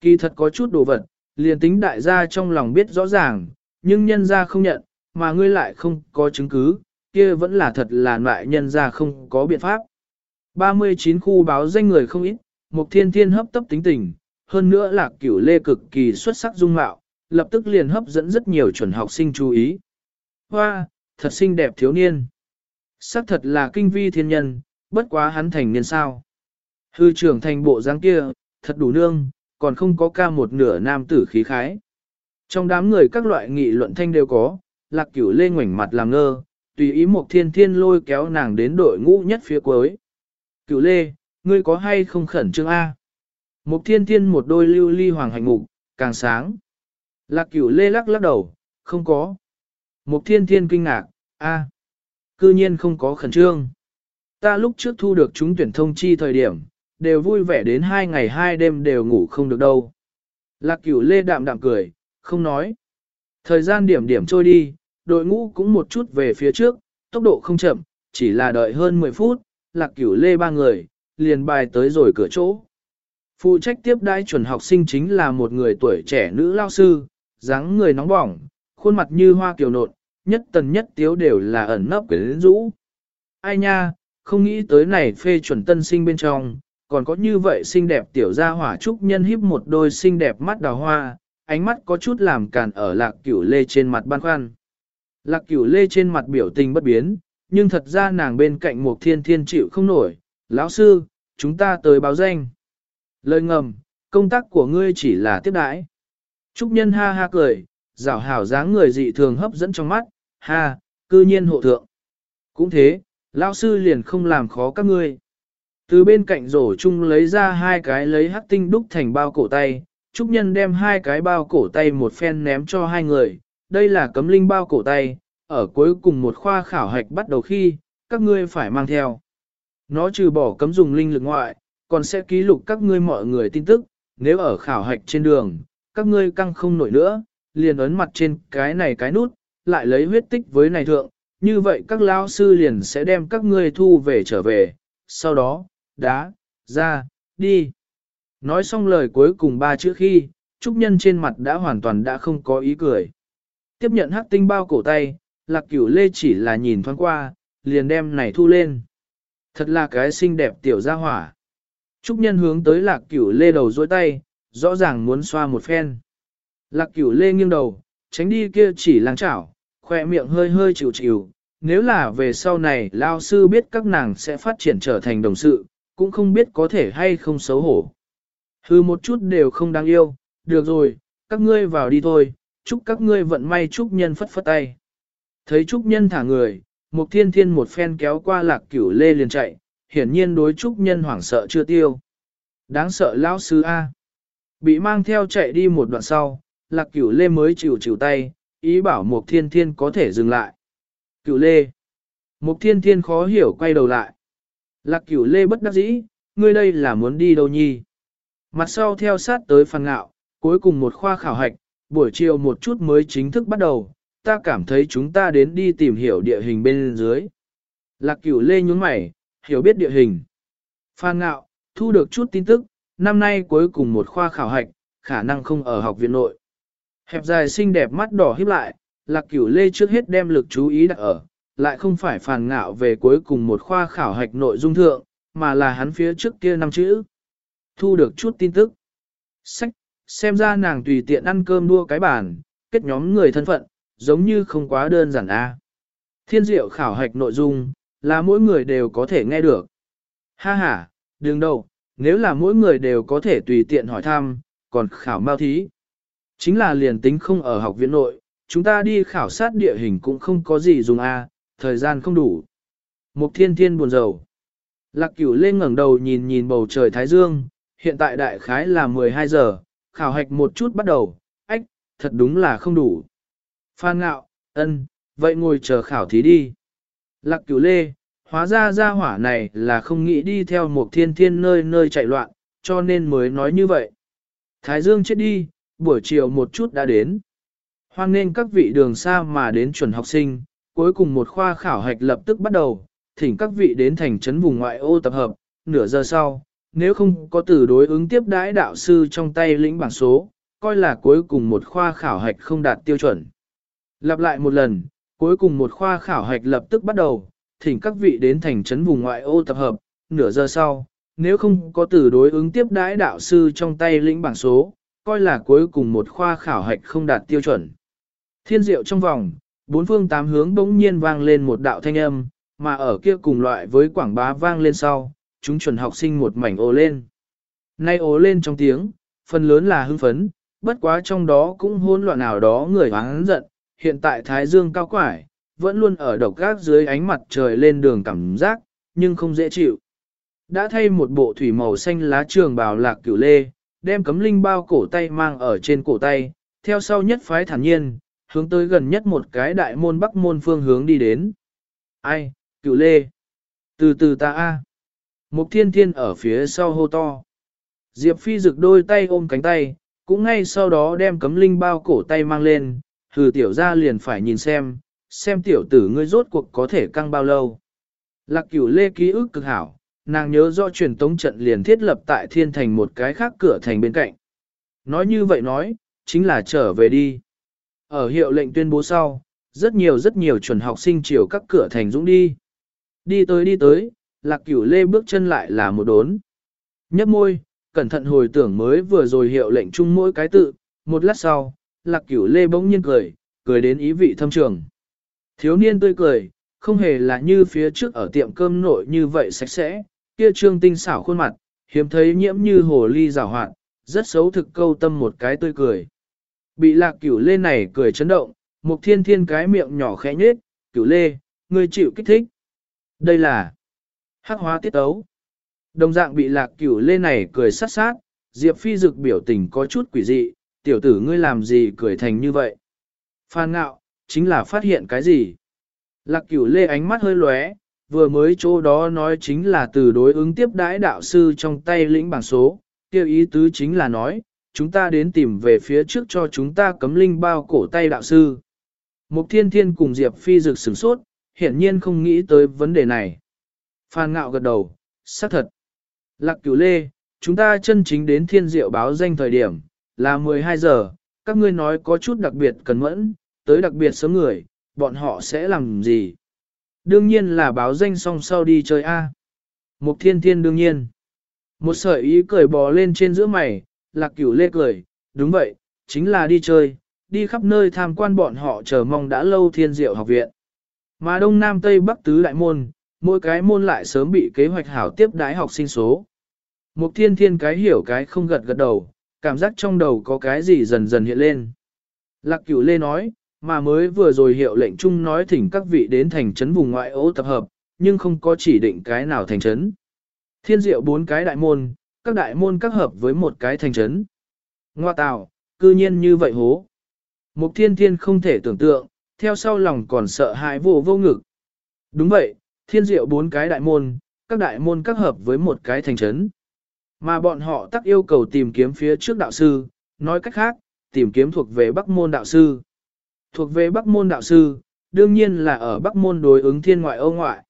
Kỳ thật có chút đồ vật, liền tính đại gia trong lòng biết rõ ràng, nhưng nhân gia không nhận, mà ngươi lại không có chứng cứ, kia vẫn là thật là loại nhân gia không có biện pháp. 39 khu báo danh người không ít, Mục Thiên Thiên hấp tấp tính tình, hơn nữa là cửu lê cực kỳ xuất sắc dung mạo, lập tức liền hấp dẫn rất nhiều chuẩn học sinh chú ý. Hoa, thật xinh đẹp thiếu niên. Sắc thật là kinh vi thiên nhân, bất quá hắn thành niên sao. Hư trưởng thành bộ dáng kia, thật đủ nương, còn không có ca một nửa nam tử khí khái. Trong đám người các loại nghị luận thanh đều có, lạc cửu lê ngoảnh mặt làm ngơ, tùy ý một thiên thiên lôi kéo nàng đến đội ngũ nhất phía cuối. Cửu lê, ngươi có hay không khẩn trương A? Một thiên thiên một đôi lưu ly hoàng hành ngục càng sáng. Lạc cửu lê lắc lắc đầu, không có. Một thiên thiên kinh ngạc, A. Cư nhiên không có khẩn trương. Ta lúc trước thu được chúng tuyển thông chi thời điểm, đều vui vẻ đến hai ngày hai đêm đều ngủ không được đâu. Lạc cửu lê đạm đạm cười, không nói. Thời gian điểm điểm trôi đi, đội ngũ cũng một chút về phía trước, tốc độ không chậm, chỉ là đợi hơn 10 phút, lạc cửu lê ba người, liền bài tới rồi cửa chỗ. Phụ trách tiếp đãi chuẩn học sinh chính là một người tuổi trẻ nữ lao sư, dáng người nóng bỏng, khuôn mặt như hoa kiều nộn, nhất tần nhất tiếu đều là ẩn nấp quyến rũ. Ai nha, không nghĩ tới này phê chuẩn tân sinh bên trong, còn có như vậy xinh đẹp tiểu gia hỏa trúc nhân híp một đôi xinh đẹp mắt đào hoa, ánh mắt có chút làm càn ở lạc cửu lê trên mặt ban khoăn. Lạc cửu lê trên mặt biểu tình bất biến, nhưng thật ra nàng bên cạnh một thiên thiên chịu không nổi, lão sư, chúng ta tới báo danh. Lời ngầm, công tác của ngươi chỉ là tiếp đãi. Trúc nhân ha ha cười, rảo hảo dáng người dị thường hấp dẫn trong mắt, ha, cư nhiên hộ thượng. Cũng thế, lão sư liền không làm khó các ngươi. Từ bên cạnh rổ chung lấy ra hai cái lấy hắc tinh đúc thành bao cổ tay, Trúc Nhân đem hai cái bao cổ tay một phen ném cho hai người, đây là cấm linh bao cổ tay, ở cuối cùng một khoa khảo hạch bắt đầu khi, các ngươi phải mang theo. Nó trừ bỏ cấm dùng linh lực ngoại, còn sẽ ký lục các ngươi mọi người tin tức, nếu ở khảo hạch trên đường, các ngươi căng không nổi nữa, liền ấn mặt trên cái này cái nút, lại lấy huyết tích với này thượng, như vậy các lao sư liền sẽ đem các ngươi thu về trở về, sau đó, đá, ra, đi. Nói xong lời cuối cùng ba chữ khi, Trúc Nhân trên mặt đã hoàn toàn đã không có ý cười. Tiếp nhận hắc tinh bao cổ tay, lạc cửu lê chỉ là nhìn thoáng qua, liền đem này thu lên. Thật là cái xinh đẹp tiểu gia hỏa. Trúc Nhân hướng tới lạc cửu lê đầu dối tay, rõ ràng muốn xoa một phen. Lạc cửu lê nghiêng đầu, tránh đi kia chỉ lăng chảo, khoe miệng hơi hơi chịu chịu. Nếu là về sau này lao sư biết các nàng sẽ phát triển trở thành đồng sự, cũng không biết có thể hay không xấu hổ. Hư một chút đều không đáng yêu, được rồi, các ngươi vào đi thôi, chúc các ngươi vận may chúc nhân phất phất tay. Thấy chúc nhân thả người, một thiên thiên một phen kéo qua lạc cửu lê liền chạy, hiển nhiên đối chúc nhân hoảng sợ chưa tiêu. Đáng sợ lão sư A. Bị mang theo chạy đi một đoạn sau, lạc cửu lê mới chịu chịu tay, ý bảo Mục thiên thiên có thể dừng lại. Cửu lê. Mục thiên thiên khó hiểu quay đầu lại. Lạc cửu lê bất đắc dĩ, ngươi đây là muốn đi đâu nhi? Mặt sau theo sát tới phần ngạo, cuối cùng một khoa khảo hạch, buổi chiều một chút mới chính thức bắt đầu, ta cảm thấy chúng ta đến đi tìm hiểu địa hình bên dưới. Lạc cửu lê nhún mày, hiểu biết địa hình. Phan ngạo, thu được chút tin tức, năm nay cuối cùng một khoa khảo hạch, khả năng không ở học viện nội. Hẹp dài xinh đẹp mắt đỏ híp lại, lạc cửu lê trước hết đem lực chú ý đặt ở, lại không phải phàn ngạo về cuối cùng một khoa khảo hạch nội dung thượng, mà là hắn phía trước kia năm chữ. Thu được chút tin tức. Sách, xem ra nàng tùy tiện ăn cơm đua cái bàn, kết nhóm người thân phận, giống như không quá đơn giản a. Thiên diệu khảo hạch nội dung, là mỗi người đều có thể nghe được. Ha ha, đừng đâu, nếu là mỗi người đều có thể tùy tiện hỏi thăm, còn khảo mau thí. Chính là liền tính không ở học viện nội, chúng ta đi khảo sát địa hình cũng không có gì dùng a, thời gian không đủ. Mục thiên thiên buồn rầu. Lạc cửu lên ngẩng đầu nhìn nhìn bầu trời Thái Dương, hiện tại đại khái là 12 giờ, khảo hạch một chút bắt đầu, ách, thật đúng là không đủ. Phan ngạo, ân, vậy ngồi chờ khảo thí đi. Lạc cửu lê, hóa ra gia hỏa này là không nghĩ đi theo một thiên thiên nơi nơi chạy loạn, cho nên mới nói như vậy. Thái Dương chết đi, buổi chiều một chút đã đến. Hoan nên các vị đường xa mà đến chuẩn học sinh, cuối cùng một khoa khảo hạch lập tức bắt đầu, thỉnh các vị đến thành trấn vùng ngoại ô tập hợp, nửa giờ sau, nếu không có từ đối ứng tiếp đãi đạo sư trong tay lĩnh bảng số, coi là cuối cùng một khoa khảo hạch không đạt tiêu chuẩn. Lặp lại một lần, cuối cùng một khoa khảo hạch lập tức bắt đầu, thỉnh các vị đến thành trấn vùng ngoại ô tập hợp, nửa giờ sau, nếu không có từ đối ứng tiếp đãi đạo sư trong tay lĩnh bảng số, coi là cuối cùng một khoa khảo hạch không đạt tiêu chuẩn. Thiên diệu trong vòng, bốn phương tám hướng bỗng nhiên vang lên một đạo thanh âm, mà ở kia cùng loại với quảng bá vang lên sau, chúng chuẩn học sinh một mảnh ồ lên. Nay ồ lên trong tiếng, phần lớn là hưng phấn, bất quá trong đó cũng hỗn loạn nào đó người hoáng giận, hiện tại Thái Dương cao quải, vẫn luôn ở độc gác dưới ánh mặt trời lên đường cảm giác, nhưng không dễ chịu. Đã thay một bộ thủy màu xanh lá trường bào lạc cửu lê, đem cấm linh bao cổ tay mang ở trên cổ tay, theo sau nhất phái thản nhiên, hướng tới gần nhất một cái đại môn bắc môn phương hướng đi đến. Ai, cửu lê? Từ từ ta a. Mục thiên thiên ở phía sau hô to. Diệp phi rực đôi tay ôm cánh tay, cũng ngay sau đó đem cấm linh bao cổ tay mang lên, thử tiểu ra liền phải nhìn xem, xem tiểu tử ngươi rốt cuộc có thể căng bao lâu. Lạc cửu lê ký ức cực hảo, nàng nhớ rõ truyền tống trận liền thiết lập tại thiên thành một cái khác cửa thành bên cạnh. Nói như vậy nói, chính là trở về đi. Ở hiệu lệnh tuyên bố sau, rất nhiều rất nhiều chuẩn học sinh chiều các cửa thành dũng đi. Đi tới đi tới, lạc cửu lê bước chân lại là một đốn. Nhấp môi, cẩn thận hồi tưởng mới vừa rồi hiệu lệnh chung mỗi cái tự, một lát sau, lạc cửu lê bỗng nhiên cười, cười đến ý vị thâm trường. Thiếu niên tươi cười, không hề là như phía trước ở tiệm cơm nội như vậy sạch sẽ, kia trương tinh xảo khuôn mặt, hiếm thấy nhiễm như hồ ly rào hoạn, rất xấu thực câu tâm một cái tươi cười. Bị lạc cửu lê này cười chấn động, một thiên thiên cái miệng nhỏ khẽ nhết, cửu lê, ngươi chịu kích thích. Đây là hắc hóa tiết tấu. Đồng dạng bị lạc cửu lê này cười sát sát, Diệp Phi dực biểu tình có chút quỷ dị, tiểu tử ngươi làm gì cười thành như vậy. Phan ngạo, chính là phát hiện cái gì. Lạc cửu lê ánh mắt hơi lóe, vừa mới chỗ đó nói chính là từ đối ứng tiếp đãi đạo sư trong tay lĩnh bảng số, kêu ý tứ chính là nói, chúng ta đến tìm về phía trước cho chúng ta cấm linh bao cổ tay đạo sư. Mục thiên thiên cùng Diệp Phi rực sửng sốt, hiển nhiên không nghĩ tới vấn đề này. Phan ngạo gật đầu, xác thật. Lạc cửu lê, chúng ta chân chính đến thiên diệu báo danh thời điểm, là 12 giờ, các ngươi nói có chút đặc biệt cần mẫn, tới đặc biệt sớm người, bọn họ sẽ làm gì? Đương nhiên là báo danh xong sau đi chơi A. Mục thiên thiên đương nhiên. Một sợi ý cười bò lên trên giữa mày, lạc cửu lê cười, đúng vậy, chính là đi chơi, đi khắp nơi tham quan bọn họ chờ mong đã lâu thiên diệu học viện. Mà đông nam tây bắc tứ đại môn, mỗi cái môn lại sớm bị kế hoạch hảo tiếp đái học sinh số. Mục thiên thiên cái hiểu cái không gật gật đầu, cảm giác trong đầu có cái gì dần dần hiện lên. Lạc cửu lê nói, mà mới vừa rồi hiệu lệnh chung nói thỉnh các vị đến thành trấn vùng ngoại ô tập hợp, nhưng không có chỉ định cái nào thành trấn. Thiên diệu bốn cái đại môn, các đại môn các hợp với một cái thành trấn. Ngoa tạo, cư nhiên như vậy hố. Mục thiên thiên không thể tưởng tượng, theo sau lòng còn sợ hãi vô vô ngực. Đúng vậy, thiên diệu bốn cái đại môn, các đại môn các hợp với một cái thành trấn. Mà bọn họ tắc yêu cầu tìm kiếm phía trước đạo sư, nói cách khác, tìm kiếm thuộc về bắc môn đạo sư. Thuộc về bắc môn đạo sư, đương nhiên là ở bắc môn đối ứng thiên ngoại ô ngoại.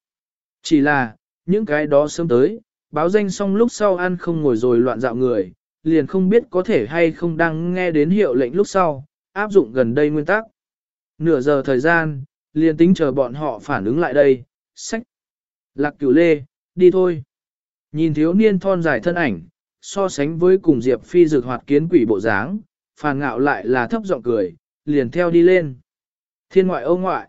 Chỉ là, những cái đó sớm tới, báo danh xong lúc sau ăn không ngồi rồi loạn dạo người, liền không biết có thể hay không đang nghe đến hiệu lệnh lúc sau, áp dụng gần đây nguyên tắc. Nửa giờ thời gian, liền tính chờ bọn họ phản ứng lại đây, sách. Lạc cửu lê, đi thôi. Nhìn thiếu niên thon dài thân ảnh, so sánh với cùng Diệp Phi dược hoạt kiến quỷ bộ dáng, phàn ngạo lại là thấp giọng cười, liền theo đi lên. Thiên ngoại ông ngoại.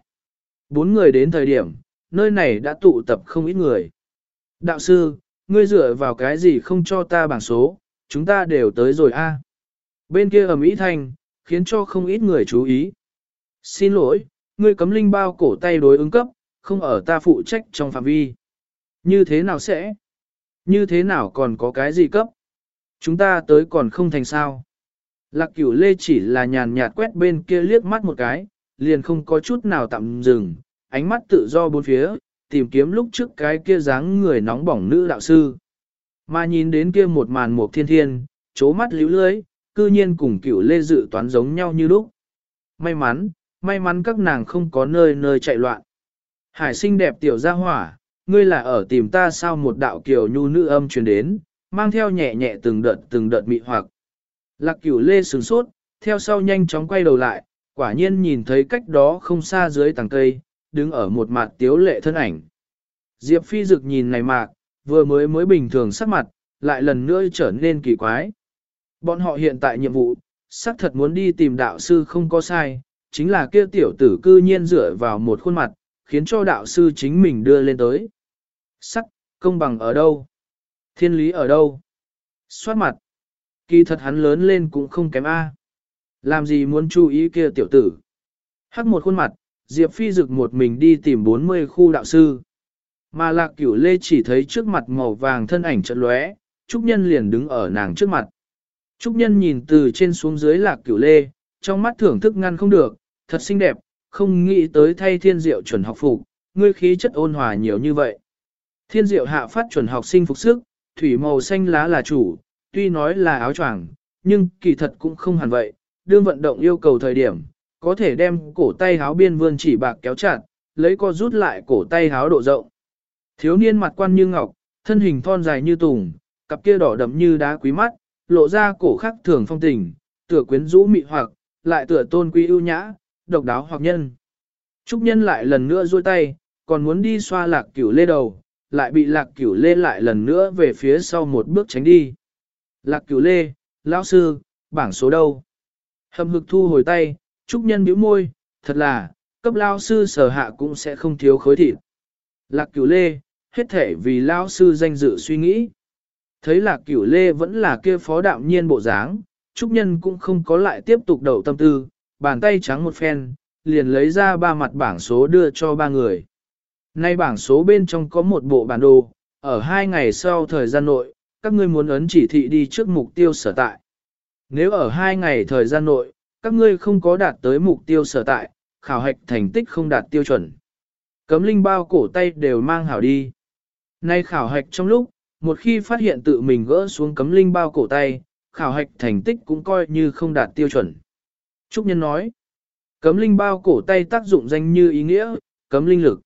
Bốn người đến thời điểm, nơi này đã tụ tập không ít người. Đạo sư, ngươi dựa vào cái gì không cho ta bảng số, chúng ta đều tới rồi a. Bên kia ầm ĩ thanh, khiến cho không ít người chú ý. Xin lỗi, ngươi cấm linh bao cổ tay đối ứng cấp, không ở ta phụ trách trong phạm vi. Như thế nào sẽ? Như thế nào còn có cái gì cấp? Chúng ta tới còn không thành sao. Lạc cửu lê chỉ là nhàn nhạt quét bên kia liếc mắt một cái, liền không có chút nào tạm dừng, ánh mắt tự do bốn phía, tìm kiếm lúc trước cái kia dáng người nóng bỏng nữ đạo sư. Mà nhìn đến kia một màn mục thiên thiên, chố mắt líu lưới, cư nhiên cùng cửu lê dự toán giống nhau như lúc. May mắn, may mắn các nàng không có nơi nơi chạy loạn. Hải sinh đẹp tiểu gia hỏa, ngươi là ở tìm ta sao một đạo kiều nhu nữ âm truyền đến, mang theo nhẹ nhẹ từng đợt từng đợt mị hoặc. Lạc cửu lê sửng sốt, theo sau nhanh chóng quay đầu lại, quả nhiên nhìn thấy cách đó không xa dưới tầng cây, đứng ở một mặt tiếu lệ thân ảnh. Diệp phi dực nhìn này mạc, vừa mới mới bình thường sắc mặt, lại lần nữa trở nên kỳ quái. Bọn họ hiện tại nhiệm vụ, xác thật muốn đi tìm đạo sư không có sai, chính là kia tiểu tử cư nhiên dựa vào một khuôn mặt, khiến cho đạo sư chính mình đưa lên tới. Sắc, công bằng ở đâu? Thiên lý ở đâu? Xoát mặt. Kỳ thật hắn lớn lên cũng không kém A. Làm gì muốn chú ý kia tiểu tử? Hắc một khuôn mặt, Diệp Phi rực một mình đi tìm 40 khu đạo sư. Mà lạc cửu lê chỉ thấy trước mặt màu vàng thân ảnh trận lóe, Trúc Nhân liền đứng ở nàng trước mặt. Trúc Nhân nhìn từ trên xuống dưới lạc cửu lê, trong mắt thưởng thức ngăn không được, thật xinh đẹp, không nghĩ tới thay thiên diệu chuẩn học phục, ngươi khí chất ôn hòa nhiều như vậy. Thiên diệu hạ phát chuẩn học sinh phục sức, thủy màu xanh lá là chủ, tuy nói là áo choàng, nhưng kỳ thật cũng không hẳn vậy, đương vận động yêu cầu thời điểm, có thể đem cổ tay háo biên vươn chỉ bạc kéo chặt, lấy co rút lại cổ tay háo độ rộng. Thiếu niên mặt quan như ngọc, thân hình thon dài như tùng, cặp kia đỏ đậm như đá quý mắt, lộ ra cổ khắc thường phong tình, tựa quyến rũ mị hoặc, lại tựa tôn quý ưu nhã, độc đáo hoặc nhân. Trúc nhân lại lần nữa duỗi tay, còn muốn đi xoa lạc cửu lê đầu, lại bị lạc cửu lê lại lần nữa về phía sau một bước tránh đi. Lạc cửu lê, lão sư, bảng số đâu? Hầm hực thu hồi tay, trúc nhân bĩu môi, thật là, cấp lao sư sở hạ cũng sẽ không thiếu khối thịt. Lạc cửu lê, hết thể vì lao sư danh dự suy nghĩ. Thấy lạc cửu lê vẫn là kia phó đạo nhiên bộ dáng, trúc nhân cũng không có lại tiếp tục đầu tâm tư, bàn tay trắng một phen, liền lấy ra ba mặt bảng số đưa cho ba người. Nay bảng số bên trong có một bộ bản đồ, ở hai ngày sau thời gian nội, các ngươi muốn ấn chỉ thị đi trước mục tiêu sở tại. Nếu ở hai ngày thời gian nội, các ngươi không có đạt tới mục tiêu sở tại, khảo hạch thành tích không đạt tiêu chuẩn. Cấm linh bao cổ tay đều mang hảo đi. Nay khảo hạch trong lúc, một khi phát hiện tự mình gỡ xuống cấm linh bao cổ tay, khảo hạch thành tích cũng coi như không đạt tiêu chuẩn. Trúc Nhân nói, cấm linh bao cổ tay tác dụng danh như ý nghĩa, cấm linh lực.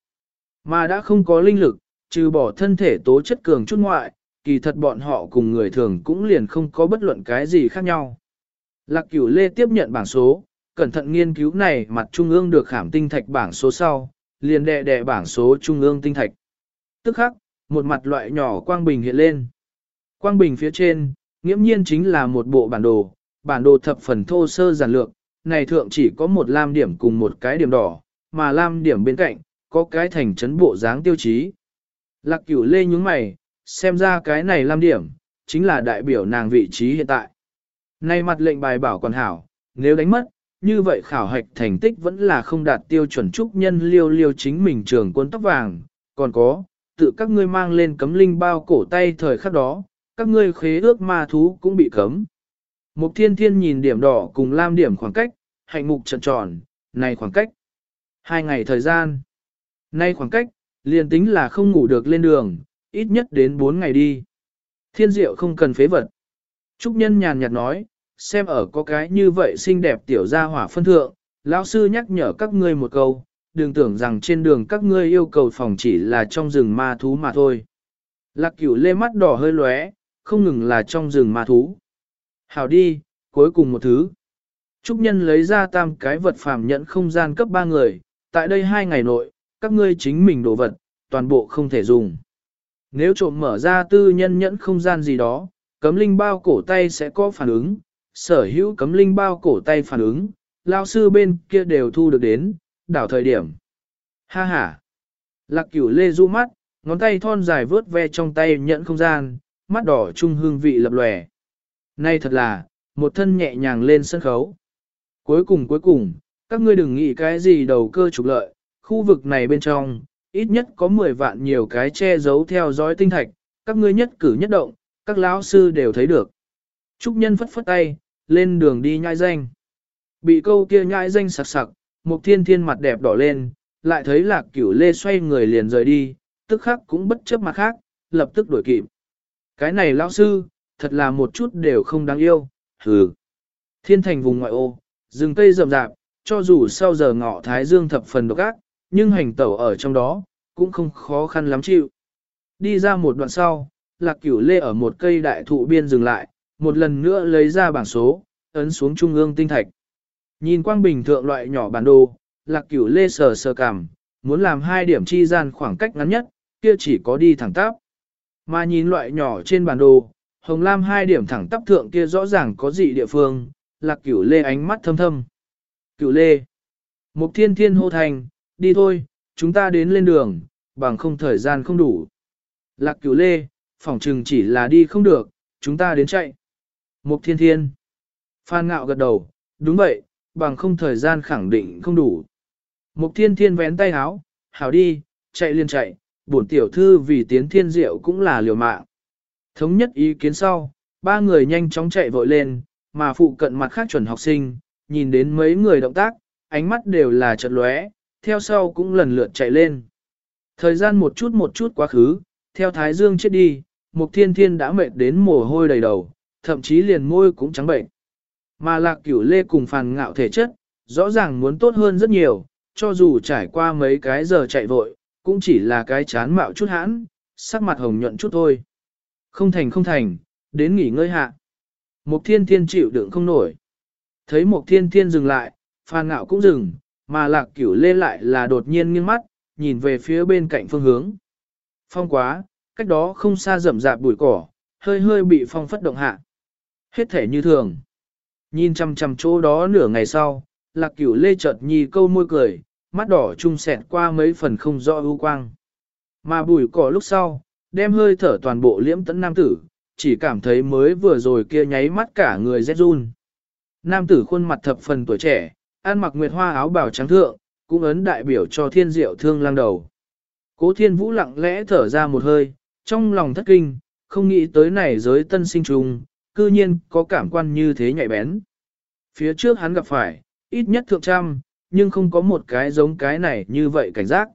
Mà đã không có linh lực, trừ bỏ thân thể tố chất cường chút ngoại, kỳ thật bọn họ cùng người thường cũng liền không có bất luận cái gì khác nhau. Lạc cửu lê tiếp nhận bảng số, cẩn thận nghiên cứu này mặt trung ương được khảm tinh thạch bảng số sau, liền đệ đệ bảng số trung ương tinh thạch. Tức khắc, một mặt loại nhỏ quang bình hiện lên. Quang bình phía trên, nghiễm nhiên chính là một bộ bản đồ, bản đồ thập phần thô sơ giản lược, này thượng chỉ có một lam điểm cùng một cái điểm đỏ, mà lam điểm bên cạnh, có cái thành trấn bộ dáng tiêu chí. Lạc cửu lê nhúng mày, xem ra cái này lam điểm, chính là đại biểu nàng vị trí hiện tại. Nay mặt lệnh bài bảo còn hảo, nếu đánh mất, như vậy khảo hạch thành tích vẫn là không đạt tiêu chuẩn trúc nhân liêu liêu chính mình trường quân tóc vàng, còn có, tự các ngươi mang lên cấm linh bao cổ tay thời khắc đó, các ngươi khế ước ma thú cũng bị cấm. Mục thiên thiên nhìn điểm đỏ cùng lam điểm khoảng cách, hạnh mục trần tròn, này khoảng cách. Hai ngày thời gian. Nay khoảng cách, liền tính là không ngủ được lên đường, ít nhất đến bốn ngày đi. Thiên diệu không cần phế vật. Trúc nhân nhàn nhạt nói, xem ở có cái như vậy xinh đẹp tiểu gia hỏa phân thượng, lão sư nhắc nhở các ngươi một câu, đừng tưởng rằng trên đường các ngươi yêu cầu phòng chỉ là trong rừng ma thú mà thôi. Lạc cửu lê mắt đỏ hơi lóe, không ngừng là trong rừng ma thú. Hảo đi, cuối cùng một thứ. Trúc nhân lấy ra tam cái vật phàm nhận không gian cấp ba người, tại đây hai ngày nội, các ngươi chính mình đồ vật, toàn bộ không thể dùng. Nếu trộm mở ra tư nhân nhẫn không gian gì đó, cấm linh bao cổ tay sẽ có phản ứng, sở hữu cấm linh bao cổ tay phản ứng, lao sư bên kia đều thu được đến, đảo thời điểm. Ha ha! Lạc cửu lê du mắt, ngón tay thon dài vớt ve trong tay nhẫn không gian, mắt đỏ trung hương vị lập lòe. Nay thật là, một thân nhẹ nhàng lên sân khấu. Cuối cùng cuối cùng, các ngươi đừng nghĩ cái gì đầu cơ trục lợi, khu vực này bên trong, ít nhất có 10 vạn nhiều cái che giấu theo dõi tinh thạch, các ngươi nhất cử nhất động, các lão sư đều thấy được. Trúc Nhân phất phất tay, lên đường đi nhai danh. Bị câu kia nhai danh sặc sặc, Mục Thiên Thiên mặt đẹp đỏ lên, lại thấy Lạc Cửu Lê xoay người liền rời đi, tức khắc cũng bất chấp mặt khác, lập tức đuổi kịp. Cái này lão sư, thật là một chút đều không đáng yêu, hừ. Thiên thành vùng ngoại ô, rừng cây rậm rạp, cho dù sau giờ ngọ thái dương thập phần độc ác, nhưng hành tẩu ở trong đó, cũng không khó khăn lắm chịu. Đi ra một đoạn sau, lạc cửu lê ở một cây đại thụ biên dừng lại, một lần nữa lấy ra bảng số, ấn xuống trung ương tinh thạch. Nhìn quang bình thượng loại nhỏ bản đồ, lạc cửu lê sờ sờ cảm, muốn làm hai điểm chi gian khoảng cách ngắn nhất, kia chỉ có đi thẳng tắp. Mà nhìn loại nhỏ trên bản đồ, hồng lam hai điểm thẳng tắp thượng kia rõ ràng có dị địa phương, lạc cửu lê ánh mắt thâm thâm. Cửu lê, mục thiên thiên hô thành, đi thôi, chúng ta đến lên đường, bằng không thời gian không đủ. Lạc cửu lê, phỏng chừng chỉ là đi không được, chúng ta đến chạy. Mục thiên thiên. Phan ngạo gật đầu, đúng vậy, bằng không thời gian khẳng định không đủ. Mục thiên thiên vén tay háo, hảo đi, chạy liền chạy, bổn tiểu thư vì tiến thiên diệu cũng là liều mạng. Thống nhất ý kiến sau, ba người nhanh chóng chạy vội lên, mà phụ cận mặt khác chuẩn học sinh, nhìn đến mấy người động tác, ánh mắt đều là chợt lóe, theo sau cũng lần lượt chạy lên. Thời gian một chút một chút quá khứ, theo Thái Dương chết đi, Mục Thiên Thiên đã mệt đến mồ hôi đầy đầu, thậm chí liền môi cũng trắng bệnh. Mà lạc cửu lê cùng phàn ngạo thể chất, rõ ràng muốn tốt hơn rất nhiều, cho dù trải qua mấy cái giờ chạy vội, cũng chỉ là cái chán mạo chút hãn, sắc mặt hồng nhuận chút thôi. Không thành không thành, đến nghỉ ngơi hạ. Mục thiên thiên chịu đựng không nổi. Thấy mục thiên thiên dừng lại, phàn ngạo cũng dừng, mà lạc cửu lê lại là đột nhiên nghiêng mắt, nhìn về phía bên cạnh phương hướng. Phong quá, cách đó không xa rậm rạp bụi cỏ, hơi hơi bị phong phất động hạ. Hết thể như thường. Nhìn chăm chăm chỗ đó nửa ngày sau, lạc cửu lê chợt nhì câu môi cười, mắt đỏ trung sẹt qua mấy phần không rõ ưu quang. Mà bụi cỏ lúc sau, đem hơi thở toàn bộ liễm tấn nam tử, chỉ cảm thấy mới vừa rồi kia nháy mắt cả người rét run. Nam tử khuôn mặt thập phần tuổi trẻ, ăn mặc nguyệt hoa áo bào trắng thượng, cũng ấn đại biểu cho thiên diệu thương lang đầu. Cố thiên vũ lặng lẽ thở ra một hơi, trong lòng thất kinh, không nghĩ tới này giới tân sinh trùng, cư nhiên có cảm quan như thế nhạy bén. Phía trước hắn gặp phải, ít nhất thượng trăm, nhưng không có một cái giống cái này như vậy cảnh giác.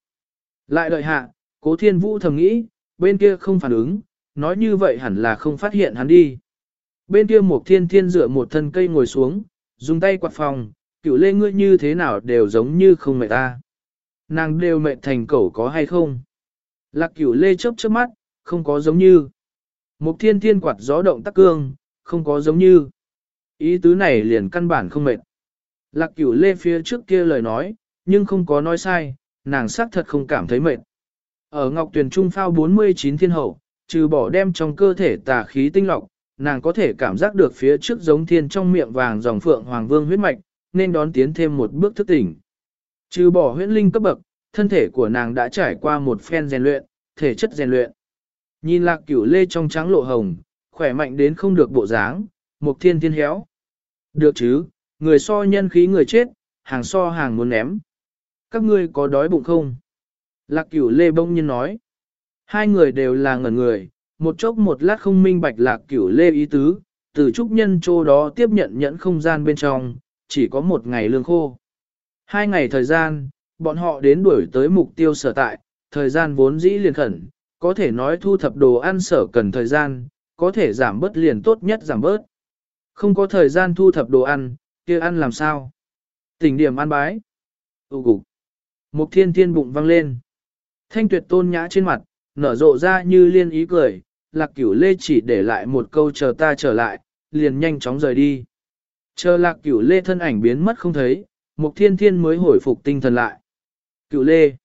Lại đợi hạ, cố thiên vũ thầm nghĩ, bên kia không phản ứng, nói như vậy hẳn là không phát hiện hắn đi. Bên kia một thiên thiên dựa một thân cây ngồi xuống, dùng tay quạt phòng, cựu lê ngươi như thế nào đều giống như không mẹ ta. Nàng đều mệt thành cẩu có hay không? Lạc cửu lê chớp chớp mắt, không có giống như. Mục thiên thiên quạt gió động tắc cương, không có giống như. Ý tứ này liền căn bản không mệt. Lạc cửu lê phía trước kia lời nói, nhưng không có nói sai, nàng xác thật không cảm thấy mệt. Ở Ngọc Tuyền Trung phao 49 thiên hậu, trừ bỏ đem trong cơ thể tà khí tinh lọc, nàng có thể cảm giác được phía trước giống thiên trong miệng vàng dòng phượng hoàng vương huyết mạch, nên đón tiến thêm một bước thức tỉnh. Trừ bỏ huyễn linh cấp bậc, thân thể của nàng đã trải qua một phen rèn luyện, thể chất rèn luyện. Nhìn lạc cửu lê trong trắng lộ hồng, khỏe mạnh đến không được bộ dáng, một thiên thiên héo. Được chứ, người so nhân khí người chết, hàng so hàng muốn ném. Các ngươi có đói bụng không? Lạc cửu lê bông nhiên nói. Hai người đều là ngẩn người, một chốc một lát không minh bạch lạc cửu lê ý tứ, từ trúc nhân chỗ đó tiếp nhận nhẫn không gian bên trong, chỉ có một ngày lương khô. Hai ngày thời gian, bọn họ đến đuổi tới mục tiêu sở tại, thời gian vốn dĩ liền khẩn, có thể nói thu thập đồ ăn sở cần thời gian, có thể giảm bớt liền tốt nhất giảm bớt. Không có thời gian thu thập đồ ăn, kia ăn làm sao? Tỉnh điểm ăn bái. Tụ cục. Mục thiên thiên bụng văng lên. Thanh tuyệt tôn nhã trên mặt, nở rộ ra như liên ý cười, lạc cửu lê chỉ để lại một câu chờ ta trở lại, liền nhanh chóng rời đi. Chờ lạc cửu lê thân ảnh biến mất không thấy, mục thiên thiên mới hồi phục tinh thần lại. Cửu lê.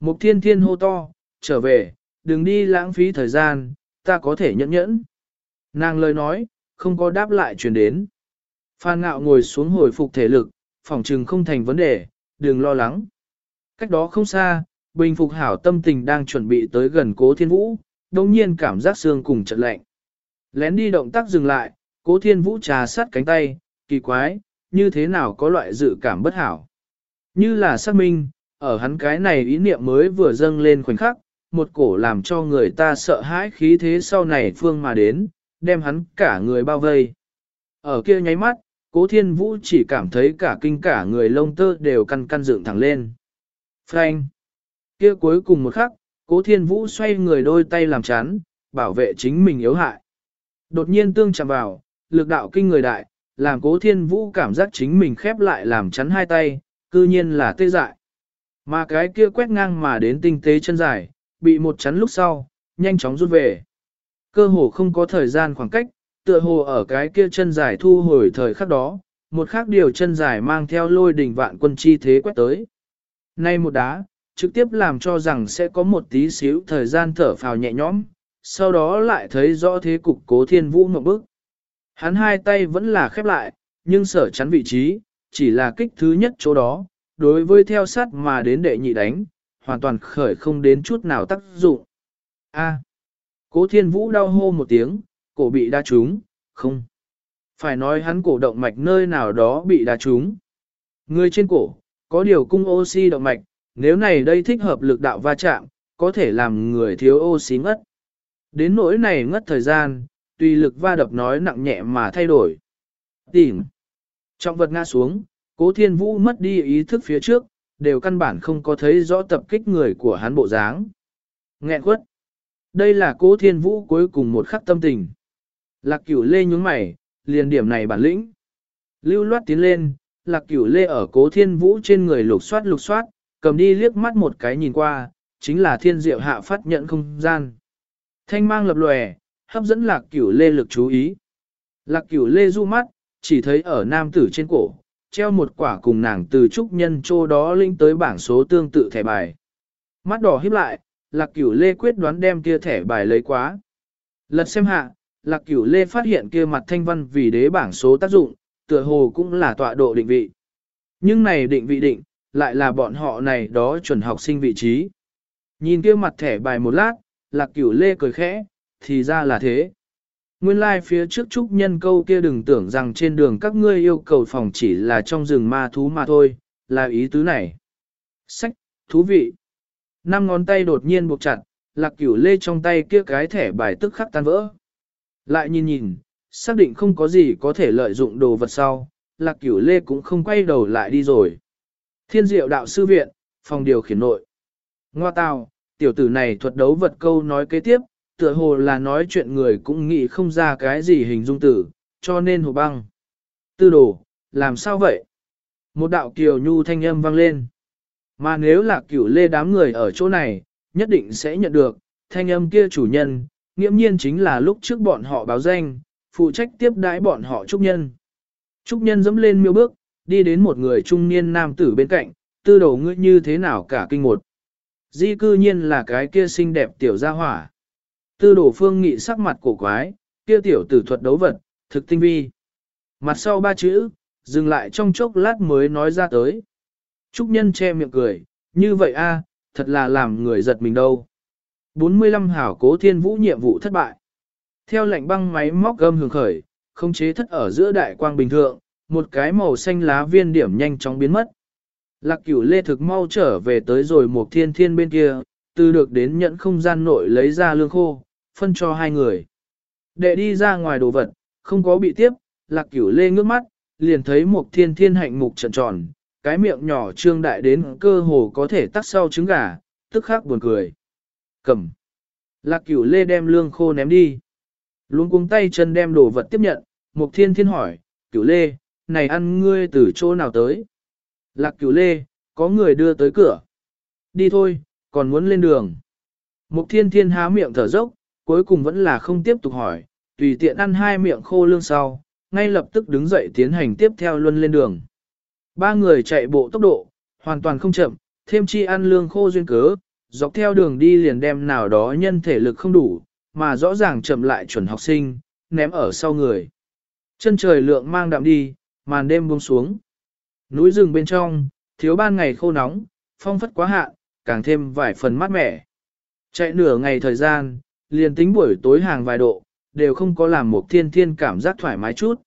Mục thiên thiên hô to, trở về, đừng đi lãng phí thời gian, ta có thể nhẫn nhẫn. Nàng lời nói, không có đáp lại truyền đến. Phan ngạo ngồi xuống hồi phục thể lực, phòng trừng không thành vấn đề, đừng lo lắng. Cách đó không xa, bình phục hảo tâm tình đang chuẩn bị tới gần cố thiên vũ, đồng nhiên cảm giác xương cùng trận lạnh. Lén đi động tác dừng lại, cố thiên vũ trà sát cánh tay, kỳ quái, như thế nào có loại dự cảm bất hảo. Như là xác minh, ở hắn cái này ý niệm mới vừa dâng lên khoảnh khắc, một cổ làm cho người ta sợ hãi khí thế sau này phương mà đến, đem hắn cả người bao vây. Ở kia nháy mắt, cố thiên vũ chỉ cảm thấy cả kinh cả người lông tơ đều căn căn dựng thẳng lên. Frank! Kia cuối cùng một khắc, cố thiên vũ xoay người đôi tay làm chán, bảo vệ chính mình yếu hại. Đột nhiên tương chạm vào, lực đạo kinh người đại, làm cố thiên vũ cảm giác chính mình khép lại làm chắn hai tay, cư nhiên là tê dại. Mà cái kia quét ngang mà đến tinh tế chân dài, bị một chắn lúc sau, nhanh chóng rút về. Cơ hồ không có thời gian khoảng cách, tựa hồ ở cái kia chân dài thu hồi thời khắc đó, một khác điều chân dài mang theo lôi đỉnh vạn quân chi thế quét tới. Nay một đá, trực tiếp làm cho rằng sẽ có một tí xíu thời gian thở phào nhẹ nhõm, sau đó lại thấy rõ thế cục cố thiên vũ một bước. Hắn hai tay vẫn là khép lại, nhưng sở chắn vị trí, chỉ là kích thứ nhất chỗ đó, đối với theo sát mà đến đệ nhị đánh, hoàn toàn khởi không đến chút nào tác dụng. A. cố thiên vũ đau hô một tiếng, cổ bị đa trúng, không. Phải nói hắn cổ động mạch nơi nào đó bị đa trúng. Người trên cổ, có điều cung oxy động mạch, nếu này đây thích hợp lực đạo va chạm, có thể làm người thiếu oxy ngất. Đến nỗi này ngất thời gian, tùy lực va đập nói nặng nhẹ mà thay đổi. Tìm. Trọng vật ngã xuống, cố thiên vũ mất đi ý thức phía trước, đều căn bản không có thấy rõ tập kích người của hắn bộ dáng. Nghẹn quất. Đây là cố thiên vũ cuối cùng một khắc tâm tình. Lạc cửu lê nhúng mày, liền điểm này bản lĩnh. Lưu loát tiến lên, lạc cửu lê ở cố thiên vũ trên người lục soát lục soát, cầm đi liếc mắt một cái nhìn qua, chính là thiên diệu hạ phát nhận không gian. Thanh mang lập lòe, hấp dẫn lạc cửu lê lực chú ý. Lạc cửu lê du mắt, chỉ thấy ở nam tử trên cổ, treo một quả cùng nàng từ trúc nhân chỗ đó linh tới bảng số tương tự thẻ bài. Mắt đỏ híp lại, lạc cửu lê quyết đoán đem kia thẻ bài lấy quá. Lật xem hạ, lạc cửu lê phát hiện kia mặt thanh văn vì đế bảng số tác dụng, tựa hồ cũng là tọa độ định vị. Nhưng này định vị định, lại là bọn họ này đó chuẩn học sinh vị trí. Nhìn kia mặt thẻ bài một lát, lạc cửu lê cười khẽ, thì ra là thế. Nguyên lai like phía trước trúc nhân câu kia đừng tưởng rằng trên đường các ngươi yêu cầu phòng chỉ là trong rừng ma thú mà thôi, là ý tứ này. Sách, thú vị. Năm ngón tay đột nhiên buộc chặt, lạc cửu lê trong tay kia cái thẻ bài tức khắc tan vỡ. Lại nhìn nhìn, xác định không có gì có thể lợi dụng đồ vật sau, lạc cửu lê cũng không quay đầu lại đi rồi. Thiên diệu đạo sư viện, phòng điều khiển nội. Ngoa tào, tiểu tử này thuật đấu vật câu nói kế tiếp, tựa hồ là nói chuyện người cũng nghĩ không ra cái gì hình dung tử, cho nên hồ băng. Tư đồ, làm sao vậy? Một đạo kiều nhu thanh âm vang lên. Mà nếu là cửu lê đám người ở chỗ này, nhất định sẽ nhận được, thanh âm kia chủ nhân, nghiễm nhiên chính là lúc trước bọn họ báo danh, phụ trách tiếp đãi bọn họ trúc nhân. Trúc nhân dẫm lên miêu bước, đi đến một người trung niên nam tử bên cạnh, tư đồ ngươi như thế nào cả kinh một. Di cư nhiên là cái kia xinh đẹp tiểu gia hỏa. Tư đổ phương nghị sắc mặt cổ quái, kia tiểu tử thuật đấu vật, thực tinh vi. Mặt sau ba chữ, dừng lại trong chốc lát mới nói ra tới. Trúc nhân che miệng cười, như vậy a, thật là làm người giật mình đâu. 45 hảo cố thiên vũ nhiệm vụ thất bại. Theo lệnh băng máy móc gâm hưởng khởi, không chế thất ở giữa đại quang bình thượng, một cái màu xanh lá viên điểm nhanh chóng biến mất. Lạc cửu lê thực mau trở về tới rồi một thiên thiên bên kia, từ được đến nhận không gian nội lấy ra lương khô, phân cho hai người. Đệ đi ra ngoài đồ vật, không có bị tiếp, lạc cửu lê ngước mắt, liền thấy một thiên thiên hạnh mục trận tròn, cái miệng nhỏ trương đại đến cơ hồ có thể tắt sau trứng gà, tức khắc buồn cười. Cầm. Lạc cửu lê đem lương khô ném đi. Luôn cuống tay chân đem đồ vật tiếp nhận, mục thiên thiên hỏi, cửu lê, này ăn ngươi từ chỗ nào tới? Lạc cửu lê, có người đưa tới cửa. Đi thôi, còn muốn lên đường. Mục thiên thiên há miệng thở dốc, cuối cùng vẫn là không tiếp tục hỏi, tùy tiện ăn hai miệng khô lương sau, ngay lập tức đứng dậy tiến hành tiếp theo luân lên đường. Ba người chạy bộ tốc độ, hoàn toàn không chậm, thêm chi ăn lương khô duyên cớ, dọc theo đường đi liền đem nào đó nhân thể lực không đủ, mà rõ ràng chậm lại chuẩn học sinh, ném ở sau người. Chân trời lượng mang đạm đi, màn đêm buông xuống. Núi rừng bên trong, thiếu ban ngày khô nóng, phong phất quá hạn, càng thêm vài phần mát mẻ. Chạy nửa ngày thời gian, liền tính buổi tối hàng vài độ, đều không có làm một thiên thiên cảm giác thoải mái chút.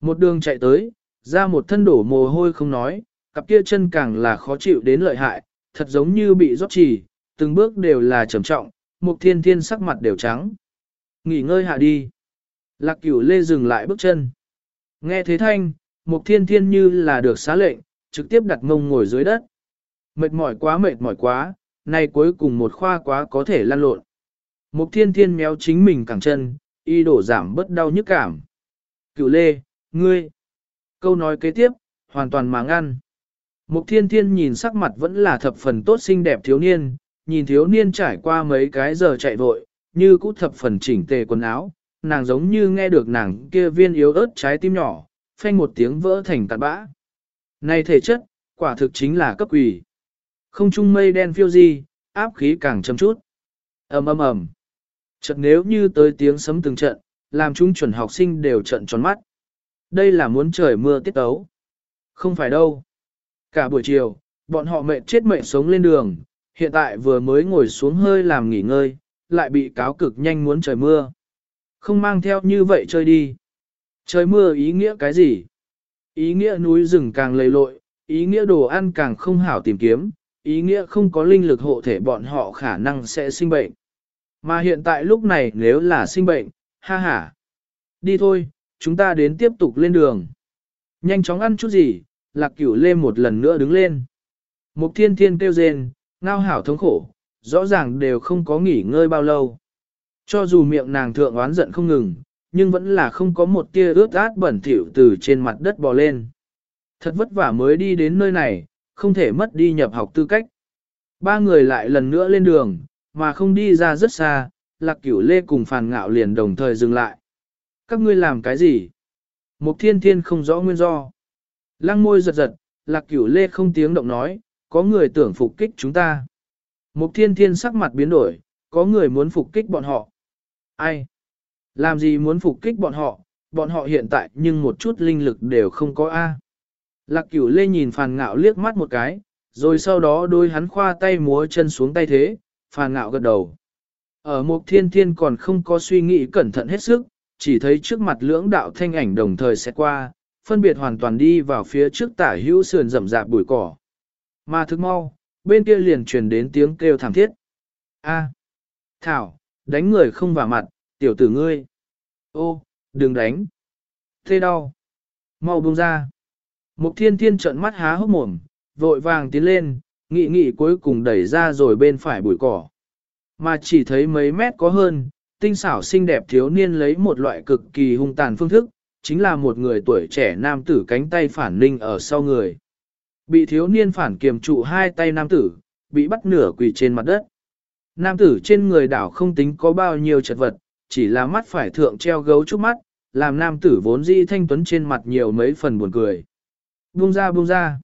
Một đường chạy tới, ra một thân đổ mồ hôi không nói, cặp kia chân càng là khó chịu đến lợi hại, thật giống như bị rót trì, từng bước đều là trầm trọng, mục thiên thiên sắc mặt đều trắng. Nghỉ ngơi hạ đi. Lạc cửu lê dừng lại bước chân. Nghe thế thanh, mục thiên thiên như là được xá lệnh, trực tiếp đặt ngông ngồi dưới đất. Mệt mỏi quá mệt mỏi quá, nay cuối cùng một khoa quá có thể lăn lộn. Mục thiên thiên méo chính mình cẳng chân, y đổ giảm bớt đau nhức cảm. Cửu lê, ngươi. Câu nói kế tiếp, hoàn toàn mà ngăn. Mục thiên thiên nhìn sắc mặt vẫn là thập phần tốt xinh đẹp thiếu niên, nhìn thiếu niên trải qua mấy cái giờ chạy vội, như cũ thập phần chỉnh tề quần áo, nàng giống như nghe được nàng kia viên yếu ớt trái tim nhỏ, phanh một tiếng vỡ thành tạt bã. Này thể chất, quả thực chính là cấp quỷ. Không trung mây đen phiêu di, áp khí càng chấm chút. ầm ầm ầm. Chợt nếu như tới tiếng sấm từng trận, làm chúng chuẩn học sinh đều trận tròn mắt. Đây là muốn trời mưa tiết tấu. Không phải đâu. Cả buổi chiều, bọn họ mệt chết mệt sống lên đường, hiện tại vừa mới ngồi xuống hơi làm nghỉ ngơi, lại bị cáo cực nhanh muốn trời mưa. Không mang theo như vậy chơi đi. Trời mưa ý nghĩa cái gì? Ý nghĩa núi rừng càng lầy lội, ý nghĩa đồ ăn càng không hảo tìm kiếm, ý nghĩa không có linh lực hộ thể bọn họ khả năng sẽ sinh bệnh. Mà hiện tại lúc này nếu là sinh bệnh, ha ha. Đi thôi, chúng ta đến tiếp tục lên đường. Nhanh chóng ăn chút gì, lạc cửu lê một lần nữa đứng lên. Mục thiên thiên kêu rên, ngao hảo thống khổ, rõ ràng đều không có nghỉ ngơi bao lâu. Cho dù miệng nàng thượng oán giận không ngừng, nhưng vẫn là không có một tia ướt át bẩn thỉu từ trên mặt đất bò lên. Thật vất vả mới đi đến nơi này, không thể mất đi nhập học tư cách. Ba người lại lần nữa lên đường, mà không đi ra rất xa, lạc cửu lê cùng phàn ngạo liền đồng thời dừng lại. Các ngươi làm cái gì? Mục thiên thiên không rõ nguyên do. Lăng môi giật giật, lạc cửu lê không tiếng động nói, có người tưởng phục kích chúng ta. Mục thiên thiên sắc mặt biến đổi, có người muốn phục kích bọn họ. Ai? Làm gì muốn phục kích bọn họ, bọn họ hiện tại nhưng một chút linh lực đều không có A. Lạc cửu lê nhìn phàn ngạo liếc mắt một cái, rồi sau đó đôi hắn khoa tay múa chân xuống tay thế, phàn ngạo gật đầu. Ở mục thiên thiên còn không có suy nghĩ cẩn thận hết sức, chỉ thấy trước mặt lưỡng đạo thanh ảnh đồng thời sẽ qua, phân biệt hoàn toàn đi vào phía trước tả hữu sườn rậm rạp bụi cỏ. Mà thức mau, bên kia liền truyền đến tiếng kêu thảm thiết. A, Thảo, đánh người không vào mặt, tiểu tử ngươi. Ô, đừng đánh. Thế đau. Mau buông ra. Mục thiên thiên trợn mắt há hốc mồm, vội vàng tiến lên, nghị nghị cuối cùng đẩy ra rồi bên phải bụi cỏ. Mà chỉ thấy mấy mét có hơn, tinh xảo xinh đẹp thiếu niên lấy một loại cực kỳ hung tàn phương thức, chính là một người tuổi trẻ nam tử cánh tay phản ninh ở sau người. Bị thiếu niên phản kiềm trụ hai tay nam tử, bị bắt nửa quỳ trên mặt đất. Nam tử trên người đảo không tính có bao nhiêu chật vật, chỉ là mắt phải thượng treo gấu trúc mắt, làm nam tử vốn di thanh tuấn trên mặt nhiều mấy phần buồn cười. Buông ra buông ra.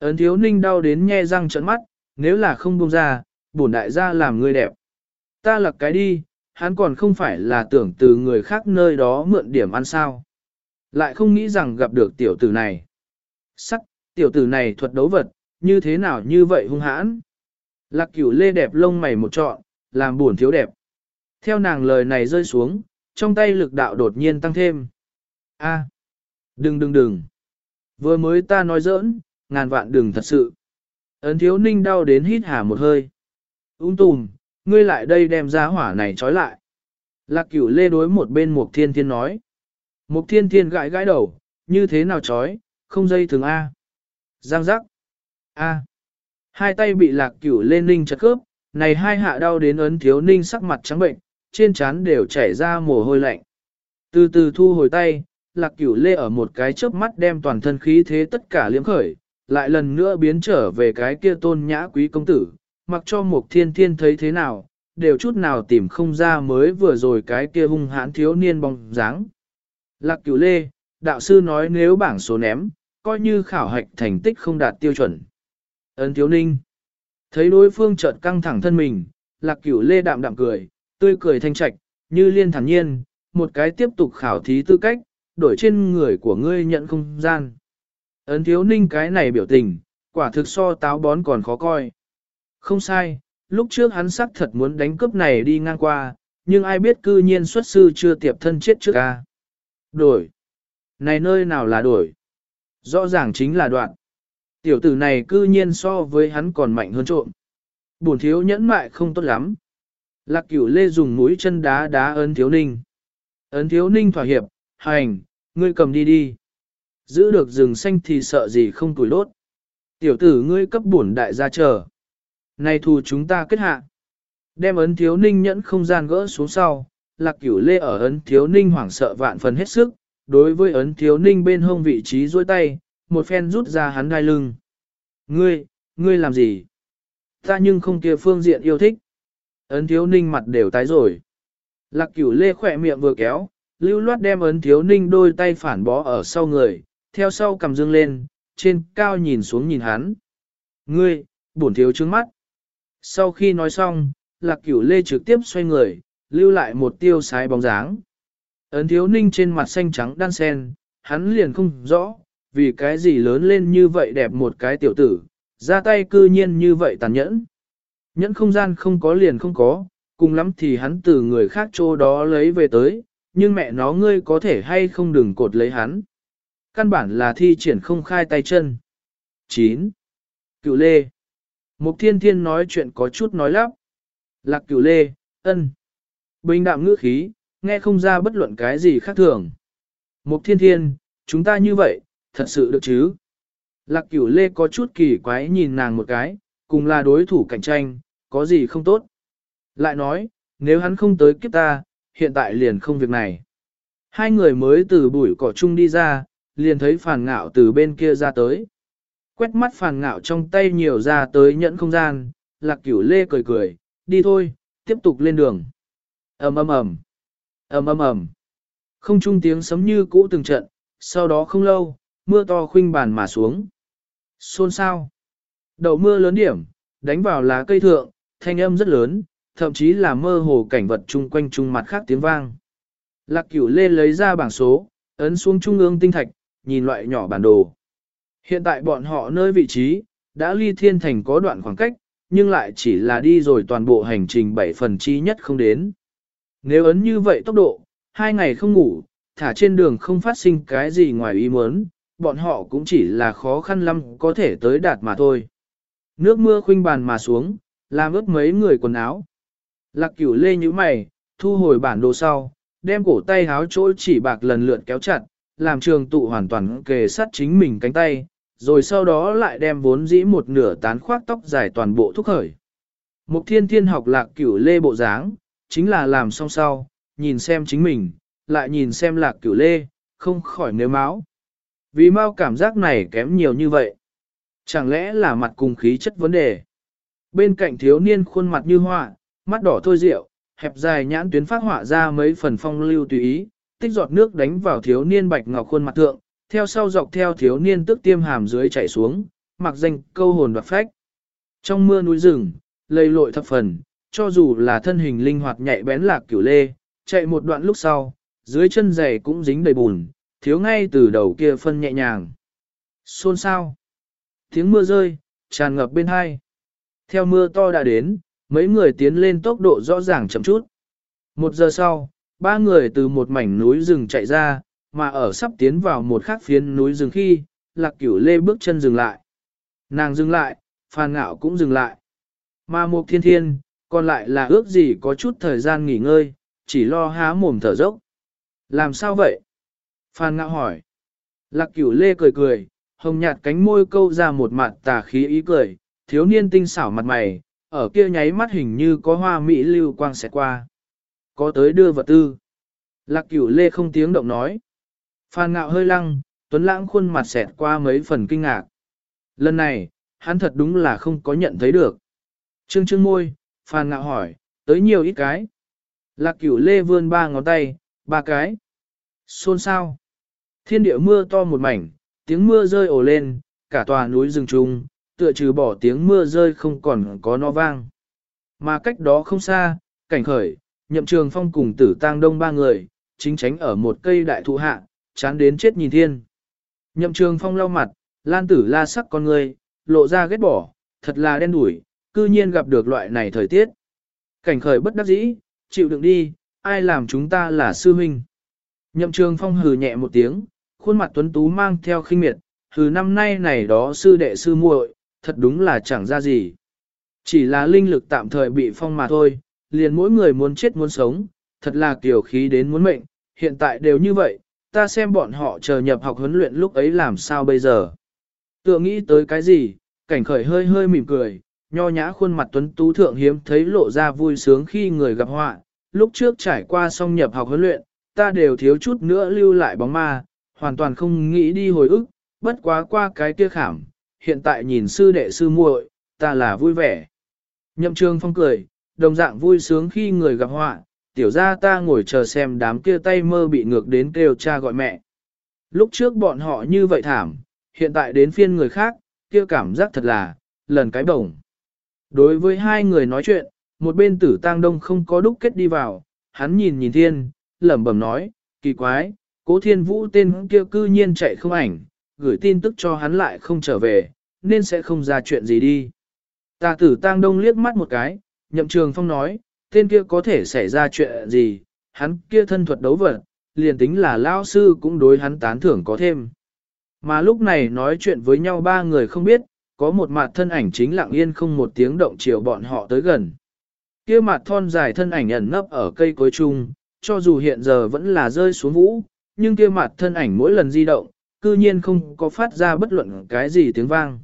Ấn thiếu ninh đau đến nhe răng trận mắt, nếu là không buông ra, bổn đại gia làm người đẹp. Ta lặc cái đi, hắn còn không phải là tưởng từ người khác nơi đó mượn điểm ăn sao. Lại không nghĩ rằng gặp được tiểu tử này. Sắc, tiểu tử này thuật đấu vật, như thế nào như vậy hung hãn. Lạc cửu lê đẹp lông mày một trọn, làm buồn thiếu đẹp. Theo nàng lời này rơi xuống, trong tay lực đạo đột nhiên tăng thêm. A, đừng đừng đừng. Vừa mới ta nói giỡn, ngàn vạn đừng thật sự. Ấn thiếu ninh đau đến hít hà một hơi. úng tùm, ngươi lại đây đem ra hỏa này trói lại. Lạc cửu lê đối một bên mục thiên thiên nói. Mục thiên thiên gãi gãi đầu, như thế nào trói, không dây thường A. Giang giác. A. Hai tay bị lạc cửu lê ninh chật cướp, này hai hạ đau đến ấn thiếu ninh sắc mặt trắng bệnh, trên trán đều chảy ra mồ hôi lạnh. Từ từ thu hồi tay, lạc cửu lê ở một cái chớp mắt đem toàn thân khí thế tất cả liếm khởi, lại lần nữa biến trở về cái kia tôn nhã quý công tử, mặc cho một thiên thiên thấy thế nào, đều chút nào tìm không ra mới vừa rồi cái kia hung hãn thiếu niên bóng dáng. Lạc cửu lê, đạo sư nói nếu bảng số ném, coi như khảo hạch thành tích không đạt tiêu chuẩn. Ấn thiếu ninh, thấy đối phương chợt căng thẳng thân mình, lạc cửu lê đạm đạm cười, tươi cười thanh trạch, như liên thản nhiên, một cái tiếp tục khảo thí tư cách, đổi trên người của ngươi nhận không gian. Ấn thiếu ninh cái này biểu tình, quả thực so táo bón còn khó coi. Không sai, lúc trước hắn sắc thật muốn đánh cướp này đi ngang qua, nhưng ai biết cư nhiên xuất sư chưa tiệp thân chết trước ca. Đổi. Này nơi nào là đổi? Rõ ràng chính là đoạn. Tiểu tử này cư nhiên so với hắn còn mạnh hơn trộm. Bổn thiếu nhẫn mại không tốt lắm. Lạc cửu lê dùng mũi chân đá đá ấn thiếu ninh. Ấn thiếu ninh thỏa hiệp, hành, ngươi cầm đi đi. Giữ được rừng xanh thì sợ gì không tuổi lốt. Tiểu tử ngươi cấp bổn đại gia chờ. Này thù chúng ta kết hạ. Đem ấn thiếu ninh nhẫn không gian gỡ xuống sau, lạc cửu lê ở ấn thiếu ninh hoảng sợ vạn phần hết sức, đối với ấn thiếu ninh bên hông vị trí dôi tay, một phen rút ra hắn đai lưng. Ngươi, ngươi làm gì? Ta nhưng không kia phương diện yêu thích. Ấn thiếu ninh mặt đều tái rồi. Lạc cửu lê khỏe miệng vừa kéo, lưu loát đem ấn thiếu ninh đôi tay phản bó ở sau người, theo sau cầm dương lên, trên cao nhìn xuống nhìn hắn. Ngươi, bổn thiếu trước mắt. Sau khi nói xong, lạc cửu lê trực tiếp xoay người, lưu lại một tiêu sái bóng dáng. Ấn thiếu ninh trên mặt xanh trắng đan sen, hắn liền không rõ, vì cái gì lớn lên như vậy đẹp một cái tiểu tử, ra tay cư nhiên như vậy tàn nhẫn. Nhẫn không gian không có liền không có, cùng lắm thì hắn từ người khác chỗ đó lấy về tới, nhưng mẹ nó ngươi có thể hay không đừng cột lấy hắn. Căn bản là thi triển không khai tay chân. 9. Cựu Lê Mục Thiên Thiên nói chuyện có chút nói lắp. Lạc Cựu Lê, ân. Bình đạm ngữ khí, nghe không ra bất luận cái gì khác thường. Mục Thiên Thiên, chúng ta như vậy, thật sự được chứ? Lạc Cửu Lê có chút kỳ quái nhìn nàng một cái, cùng là đối thủ cạnh tranh, có gì không tốt? Lại nói, nếu hắn không tới kiếp ta, hiện tại liền không việc này. Hai người mới từ bụi cỏ chung đi ra, liền thấy phàn ngạo từ bên kia ra tới. Quét mắt phàn ngạo trong tay nhiều ra tới nhẫn không gian, lạc cửu lê cười cười, đi thôi, tiếp tục lên đường. ầm ầm ầm, ầm ầm ầm, không trung tiếng sấm như cũ từng trận, sau đó không lâu, mưa to khuynh bàn mà xuống. Xôn sao? Đậu mưa lớn điểm, đánh vào lá cây thượng, thanh âm rất lớn, thậm chí là mơ hồ cảnh vật chung quanh chung mặt khác tiếng vang. Lạc cửu lê lấy ra bảng số, ấn xuống trung ương tinh thạch, nhìn loại nhỏ bản đồ. Hiện tại bọn họ nơi vị trí, đã ly thiên thành có đoạn khoảng cách, nhưng lại chỉ là đi rồi toàn bộ hành trình 7 phần chi nhất không đến. Nếu ấn như vậy tốc độ, hai ngày không ngủ, thả trên đường không phát sinh cái gì ngoài ý muốn, bọn họ cũng chỉ là khó khăn lắm có thể tới đạt mà thôi. Nước mưa khuynh bàn mà xuống, làm ướt mấy người quần áo. Lạc cửu lê như mày, thu hồi bản đồ sau, đem cổ tay háo chỗ chỉ bạc lần lượt kéo chặt, làm trường tụ hoàn toàn kề sát chính mình cánh tay, rồi sau đó lại đem vốn dĩ một nửa tán khoác tóc dài toàn bộ thúc khởi. Mục thiên thiên học lạc cửu lê bộ dáng, chính là làm xong sau, nhìn xem chính mình, lại nhìn xem lạc cửu lê, không khỏi nếu máu. Vì mau cảm giác này kém nhiều như vậy. Chẳng lẽ là mặt cùng khí chất vấn đề? Bên cạnh thiếu niên khuôn mặt như họa, mắt đỏ thôi rượu, hẹp dài nhãn tuyến phát họa ra mấy phần phong lưu tùy ý, tích giọt nước đánh vào thiếu niên bạch ngọc khuôn mặt thượng, theo sau dọc theo thiếu niên tức tiêm hàm dưới chảy xuống, mặc danh câu hồn đoạt phách. Trong mưa núi rừng, lầy lội thập phần, cho dù là thân hình linh hoạt nhạy bén lạc cửu lê, chạy một đoạn lúc sau, dưới chân giày cũng dính đầy bùn, thiếu ngay từ đầu kia phân nhẹ nhàng. Xôn sao? Tiếng mưa rơi, tràn ngập bên hai. Theo mưa to đã đến, mấy người tiến lên tốc độ rõ ràng chậm chút. Một giờ sau, ba người từ một mảnh núi rừng chạy ra, mà ở sắp tiến vào một khác phiến núi rừng khi, lạc cửu lê bước chân dừng lại. Nàng dừng lại, phàn ngạo cũng dừng lại. Mà mục thiên thiên, còn lại là ước gì có chút thời gian nghỉ ngơi, chỉ lo há mồm thở dốc. Làm sao vậy? Phan ngạo hỏi. Lạc cửu lê cười cười, hồng nhạt cánh môi câu ra một mặt tà khí ý cười, thiếu niên tinh xảo mặt mày, ở kia nháy mắt hình như có hoa mỹ lưu quang sẽ qua. Có tới đưa vật tư. Lạc cửu lê không tiếng động nói. Phan ngạo hơi lăng, tuấn lãng khuôn mặt xẹt qua mấy phần kinh ngạc. Lần này, hắn thật đúng là không có nhận thấy được. Trương trương môi, Phan ngạo hỏi, tới nhiều ít cái. Lạc cửu lê vươn ba ngón tay, ba cái. Xôn sao? Thiên địa mưa to một mảnh, tiếng mưa rơi ồ lên, cả tòa núi rừng trung, tựa trừ bỏ tiếng mưa rơi không còn có nó vang. Mà cách đó không xa, cảnh khởi, nhậm trường phong cùng tử tang đông ba người, chính tránh ở một cây đại thụ hạ, chán đến chết nhìn thiên. Nhậm trường phong lau mặt, lan tử la sắc con người, lộ ra ghét bỏ, thật là đen đủi, cư nhiên gặp được loại này thời tiết. Cảnh khởi bất đắc dĩ, chịu đựng đi, ai làm chúng ta là sư huynh. Nhậm trường phong hừ nhẹ một tiếng, khuôn mặt tuấn tú mang theo khinh miệt, hừ năm nay này đó sư đệ sư muội, thật đúng là chẳng ra gì. Chỉ là linh lực tạm thời bị phong mà thôi, liền mỗi người muốn chết muốn sống, thật là kiểu khí đến muốn mệnh, hiện tại đều như vậy, ta xem bọn họ chờ nhập học huấn luyện lúc ấy làm sao bây giờ. Tựa nghĩ tới cái gì, cảnh khởi hơi hơi mỉm cười, nho nhã khuôn mặt tuấn tú thượng hiếm thấy lộ ra vui sướng khi người gặp họa. Lúc trước trải qua xong nhập học huấn luyện, ta đều thiếu chút nữa lưu lại bóng ma, hoàn toàn không nghĩ đi hồi ức, bất quá qua cái kia khảm, hiện tại nhìn sư đệ sư muội, ta là vui vẻ. Nhậm trường phong cười, đồng dạng vui sướng khi người gặp họa, tiểu ra ta ngồi chờ xem đám kia tay mơ bị ngược đến kêu cha gọi mẹ. Lúc trước bọn họ như vậy thảm, hiện tại đến phiên người khác, kia cảm giác thật là, lần cái bổng. Đối với hai người nói chuyện, một bên tử tang đông không có đúc kết đi vào, hắn nhìn nhìn thiên, lẩm bẩm nói, kỳ quái, cố thiên vũ tên kia cư nhiên chạy không ảnh, gửi tin tức cho hắn lại không trở về, nên sẽ không ra chuyện gì đi. Tà tử tang đông liếc mắt một cái, nhậm trường phong nói, tên kia có thể xảy ra chuyện gì, hắn kia thân thuật đấu vật, liền tính là lao sư cũng đối hắn tán thưởng có thêm. Mà lúc này nói chuyện với nhau ba người không biết, có một mặt thân ảnh chính lặng yên không một tiếng động chiều bọn họ tới gần. Kia mặt thon dài thân ảnh ẩn nấp ở cây cối chung, cho dù hiện giờ vẫn là rơi xuống vũ, nhưng kia mặt thân ảnh mỗi lần di động, cư nhiên không có phát ra bất luận cái gì tiếng vang.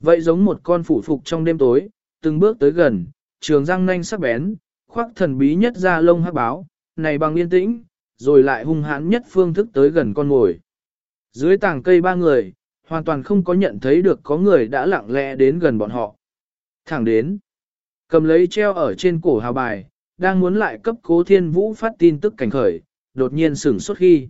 Vậy giống một con phủ phục trong đêm tối, từng bước tới gần, trường răng nanh sắc bén, khoác thần bí nhất ra lông hắc báo, này bằng yên tĩnh, rồi lại hung hãn nhất phương thức tới gần con ngồi. Dưới tảng cây ba người, hoàn toàn không có nhận thấy được có người đã lặng lẽ đến gần bọn họ. Thẳng đến, cầm lấy treo ở trên cổ hào bài, đang muốn lại cấp cố thiên vũ phát tin tức cảnh khởi, đột nhiên sửng xuất khi.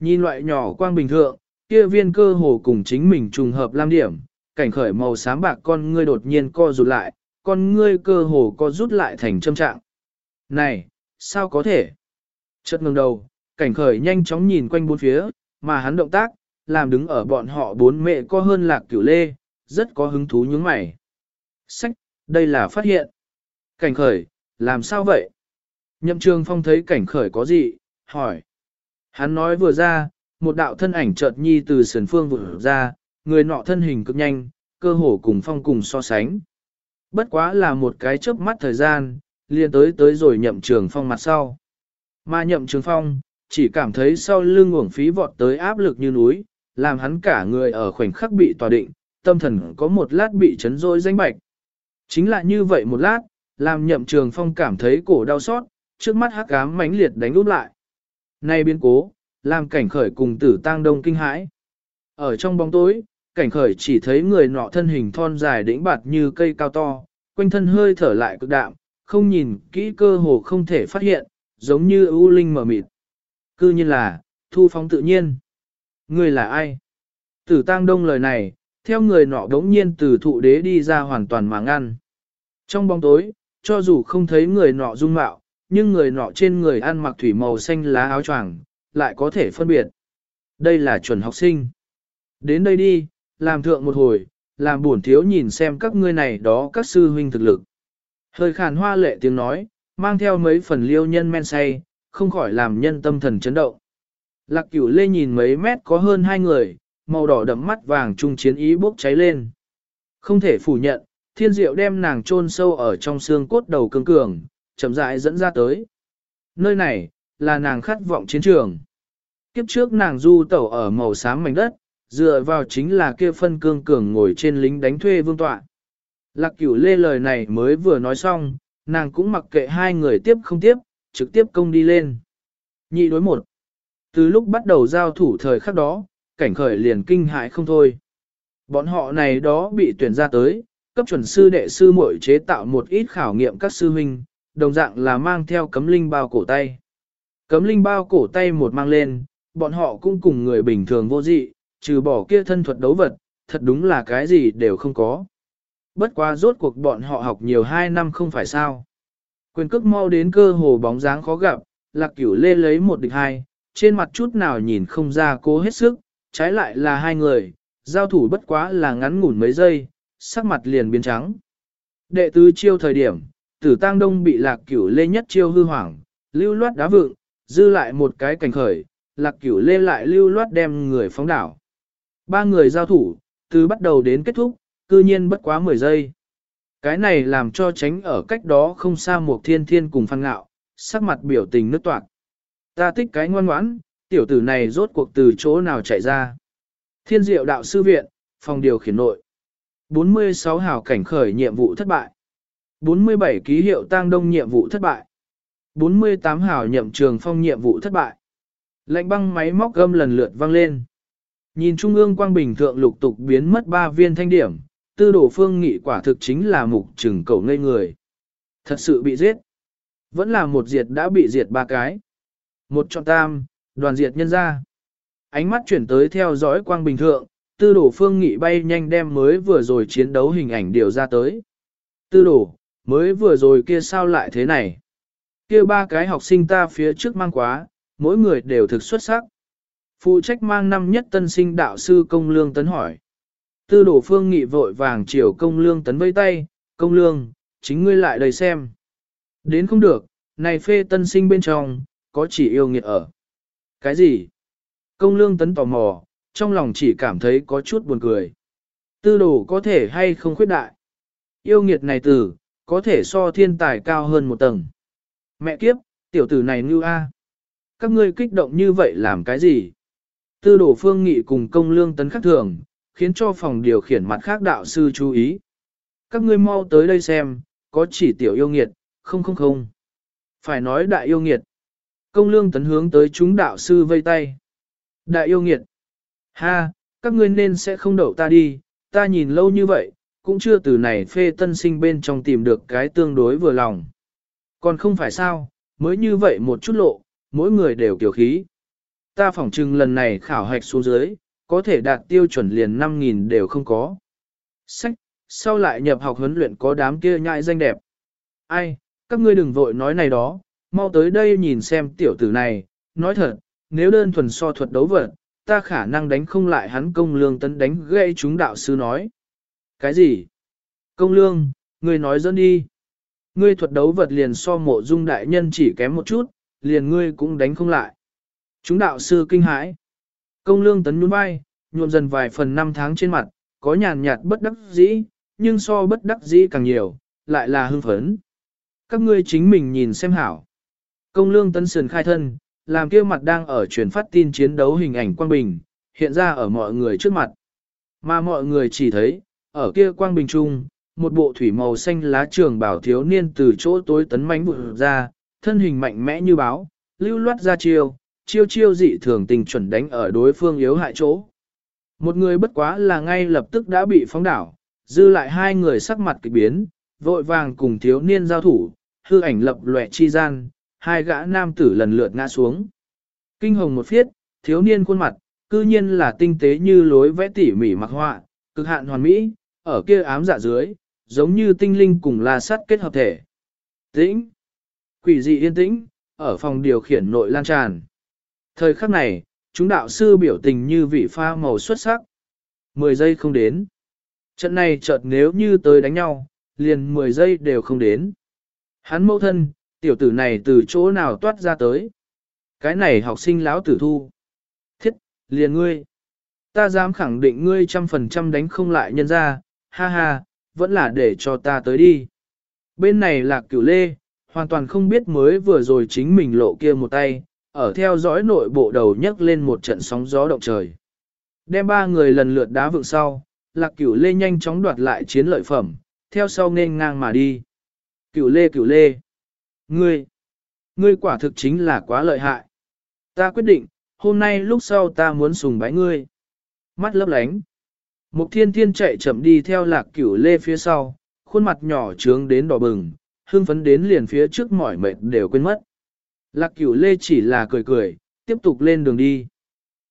Nhìn loại nhỏ quang bình thượng, kia viên cơ hồ cùng chính mình trùng hợp lam điểm, cảnh khởi màu xám bạc con ngươi đột nhiên co rụt lại, con ngươi cơ hồ có rút lại thành châm trạng. Này, sao có thể? Chợt ngẩng đầu, cảnh khởi nhanh chóng nhìn quanh bốn phía, mà hắn động tác, làm đứng ở bọn họ bốn mẹ có hơn lạc cửu lê, rất có hứng thú nhướng mày. Sách, đây là phát hiện. Cảnh khởi, làm sao vậy? Nhậm trường phong thấy cảnh khởi có gì, hỏi. Hắn nói vừa ra, một đạo thân ảnh chợt nhi từ sườn phương vừa ra, người nọ thân hình cực nhanh, cơ hồ cùng phong cùng so sánh. Bất quá là một cái chớp mắt thời gian, liền tới tới rồi nhậm trường phong mặt sau. Mà nhậm trường phong, chỉ cảm thấy sau lưng uổng phí vọt tới áp lực như núi, làm hắn cả người ở khoảnh khắc bị tòa định, tâm thần có một lát bị chấn rối danh bạch. Chính là như vậy một lát, làm nhậm trường phong cảm thấy cổ đau xót, trước mắt hắc ám mãnh liệt đánh úp lại. Nay biến cố, làm cảnh khởi cùng tử tang đông kinh hãi. Ở trong bóng tối, cảnh khởi chỉ thấy người nọ thân hình thon dài đĩnh bạt như cây cao to, quanh thân hơi thở lại cực đạm, không nhìn kỹ cơ hồ không thể phát hiện, giống như ưu linh mở mịt. Cư nhiên là, thu phóng tự nhiên. Người là ai? Tử tang đông lời này, theo người nọ đống nhiên từ thụ đế đi ra hoàn toàn mà ngăn. Trong bóng tối, cho dù không thấy người nọ dung mạo, nhưng người nọ trên người ăn mặc thủy màu xanh lá áo choàng, lại có thể phân biệt. Đây là chuẩn học sinh. Đến đây đi, làm thượng một hồi, làm buồn thiếu nhìn xem các ngươi này đó các sư huynh thực lực. Hơi khàn hoa lệ tiếng nói, mang theo mấy phần liêu nhân men say, không khỏi làm nhân tâm thần chấn động. Lạc cửu lê nhìn mấy mét có hơn hai người, màu đỏ đậm mắt vàng trung chiến ý bốc cháy lên. Không thể phủ nhận, thiên diệu đem nàng chôn sâu ở trong xương cốt đầu cương cường, chậm rãi dẫn ra tới. Nơi này, là nàng khát vọng chiến trường. Kiếp trước nàng du tẩu ở màu xám mảnh đất, dựa vào chính là kia phân cương cường ngồi trên lính đánh thuê vương tọa. Lạc cửu lê lời này mới vừa nói xong, nàng cũng mặc kệ hai người tiếp không tiếp, trực tiếp công đi lên. Nhị đối một. Từ lúc bắt đầu giao thủ thời khắc đó, cảnh khởi liền kinh hãi không thôi. Bọn họ này đó bị tuyển ra tới, cấp chuẩn sư đệ sư muội chế tạo một ít khảo nghiệm các sư huynh, đồng dạng là mang theo cấm linh bao cổ tay. Cấm linh bao cổ tay một mang lên, bọn họ cũng cùng người bình thường vô dị, trừ bỏ kia thân thuật đấu vật, thật đúng là cái gì đều không có. Bất quá rốt cuộc bọn họ học nhiều hai năm không phải sao. Quyền cước mau đến cơ hồ bóng dáng khó gặp, lạc cửu lê lấy một địch hai, trên mặt chút nào nhìn không ra cố hết sức, trái lại là hai người, giao thủ bất quá là ngắn ngủn mấy giây, sắc mặt liền biến trắng. Đệ tứ chiêu thời điểm, tử tang đông bị lạc cửu lê nhất chiêu hư hoảng, lưu loát đá vượng, dư lại một cái cảnh khởi, lạc cửu lê lại lưu loát đem người phóng đảo. Ba người giao thủ, từ bắt đầu đến kết thúc, cư nhiên bất quá 10 giây. Cái này làm cho tránh ở cách đó không xa một thiên thiên cùng phan ngạo, sắc mặt biểu tình nước toạc. Ta thích cái ngoan ngoãn, tiểu tử này rốt cuộc từ chỗ nào chạy ra. Thiên diệu đạo sư viện, phòng điều khiển nội. 46 hào cảnh khởi nhiệm vụ thất bại. 47 ký hiệu tăng đông nhiệm vụ thất bại. 48 hào nhậm trường phong nhiệm vụ thất bại. Lệnh băng máy móc gâm lần lượt vang lên. Nhìn trung ương quang bình thượng lục tục biến mất ba viên thanh điểm, tư đổ phương nghị quả thực chính là mục trừng cầu ngây người. Thật sự bị giết. Vẫn là một diệt đã bị diệt ba cái. Một chọn tam, đoàn diệt nhân ra. Ánh mắt chuyển tới theo dõi quang bình thượng, tư đổ phương nghị bay nhanh đem mới vừa rồi chiến đấu hình ảnh điều ra tới. Tư đổ, mới vừa rồi kia sao lại thế này? Kia ba cái học sinh ta phía trước mang quá, mỗi người đều thực xuất sắc. Phụ trách mang năm nhất tân sinh đạo sư công lương tấn hỏi. Tư đổ phương nghị vội vàng chiều công lương tấn vây tay, công lương, chính ngươi lại đầy xem. Đến không được, này phê tân sinh bên trong, có chỉ yêu nghiệt ở. Cái gì? Công lương tấn tò mò, trong lòng chỉ cảm thấy có chút buồn cười. Tư đồ có thể hay không khuyết đại. Yêu nghiệt này tử, có thể so thiên tài cao hơn một tầng. Mẹ kiếp, tiểu tử này như a. Các ngươi kích động như vậy làm cái gì? Tư đổ phương nghị cùng công lương tấn khắc thường, khiến cho phòng điều khiển mặt khác đạo sư chú ý. Các ngươi mau tới đây xem, có chỉ tiểu yêu nghiệt, không không không. Phải nói đại yêu nghiệt. Công lương tấn hướng tới chúng đạo sư vây tay. Đại yêu nghiệt. Ha, các ngươi nên sẽ không đậu ta đi, ta nhìn lâu như vậy, cũng chưa từ này phê tân sinh bên trong tìm được cái tương đối vừa lòng. Còn không phải sao, mới như vậy một chút lộ, mỗi người đều kiểu khí. Ta phỏng chừng lần này khảo hạch xuống dưới, có thể đạt tiêu chuẩn liền 5.000 đều không có. Sách, sau lại nhập học huấn luyện có đám kia nhại danh đẹp. Ai, các ngươi đừng vội nói này đó, mau tới đây nhìn xem tiểu tử này, nói thật, nếu đơn thuần so thuật đấu vật, ta khả năng đánh không lại hắn công lương tấn đánh gây chúng đạo sư nói. Cái gì? Công lương, ngươi nói dẫn đi. Ngươi thuật đấu vật liền so mộ dung đại nhân chỉ kém một chút, liền ngươi cũng đánh không lại. Chúng đạo sư kinh hãi. Công lương tấn nhún vai, nhuộm dần vài phần năm tháng trên mặt, có nhàn nhạt bất đắc dĩ, nhưng so bất đắc dĩ càng nhiều, lại là hưng phấn. Các ngươi chính mình nhìn xem hảo. Công lương tấn sườn khai thân, làm kia mặt đang ở truyền phát tin chiến đấu hình ảnh quang bình, hiện ra ở mọi người trước mặt. Mà mọi người chỉ thấy, ở kia quang bình trung, một bộ thủy màu xanh lá trường bảo thiếu niên từ chỗ tối tấn mánh vụt ra, thân hình mạnh mẽ như báo, lưu loát ra chiêu, chiêu chiêu dị thường tình chuẩn đánh ở đối phương yếu hại chỗ. Một người bất quá là ngay lập tức đã bị phóng đảo, dư lại hai người sắc mặt kịch biến, vội vàng cùng thiếu niên giao thủ, hư ảnh lập lệ chi gian, hai gã nam tử lần lượt ngã xuống. Kinh hồng một phiết, thiếu niên khuôn mặt, cư nhiên là tinh tế như lối vẽ tỉ mỉ mặc họa, cực hạn hoàn mỹ, ở kia ám dạ dưới, giống như tinh linh cùng la sắt kết hợp thể. Tĩnh, quỷ dị yên tĩnh, ở phòng điều khiển nội lan tràn. Thời khắc này, chúng đạo sư biểu tình như vị pha màu xuất sắc. 10 giây không đến. Trận này chợt nếu như tới đánh nhau, liền 10 giây đều không đến. Hắn mẫu thân, tiểu tử này từ chỗ nào toát ra tới. Cái này học sinh lão tử thu. Thiết, liền ngươi. Ta dám khẳng định ngươi trăm phần trăm đánh không lại nhân ra, ha ha, vẫn là để cho ta tới đi. Bên này là cửu lê, hoàn toàn không biết mới vừa rồi chính mình lộ kia một tay, ở theo dõi nội bộ đầu nhấc lên một trận sóng gió động trời. Đem ba người lần lượt đá vượng sau, lạc cửu lê nhanh chóng đoạt lại chiến lợi phẩm, theo sau nên ngang mà đi. Cửu lê cửu lê. Ngươi, ngươi quả thực chính là quá lợi hại. Ta quyết định, hôm nay lúc sau ta muốn sùng bái ngươi. Mắt lấp lánh. Mục thiên thiên chạy chậm đi theo lạc cửu lê phía sau, khuôn mặt nhỏ trướng đến đỏ bừng, hưng phấn đến liền phía trước mỏi mệt đều quên mất. Lạc cửu lê chỉ là cười cười, tiếp tục lên đường đi.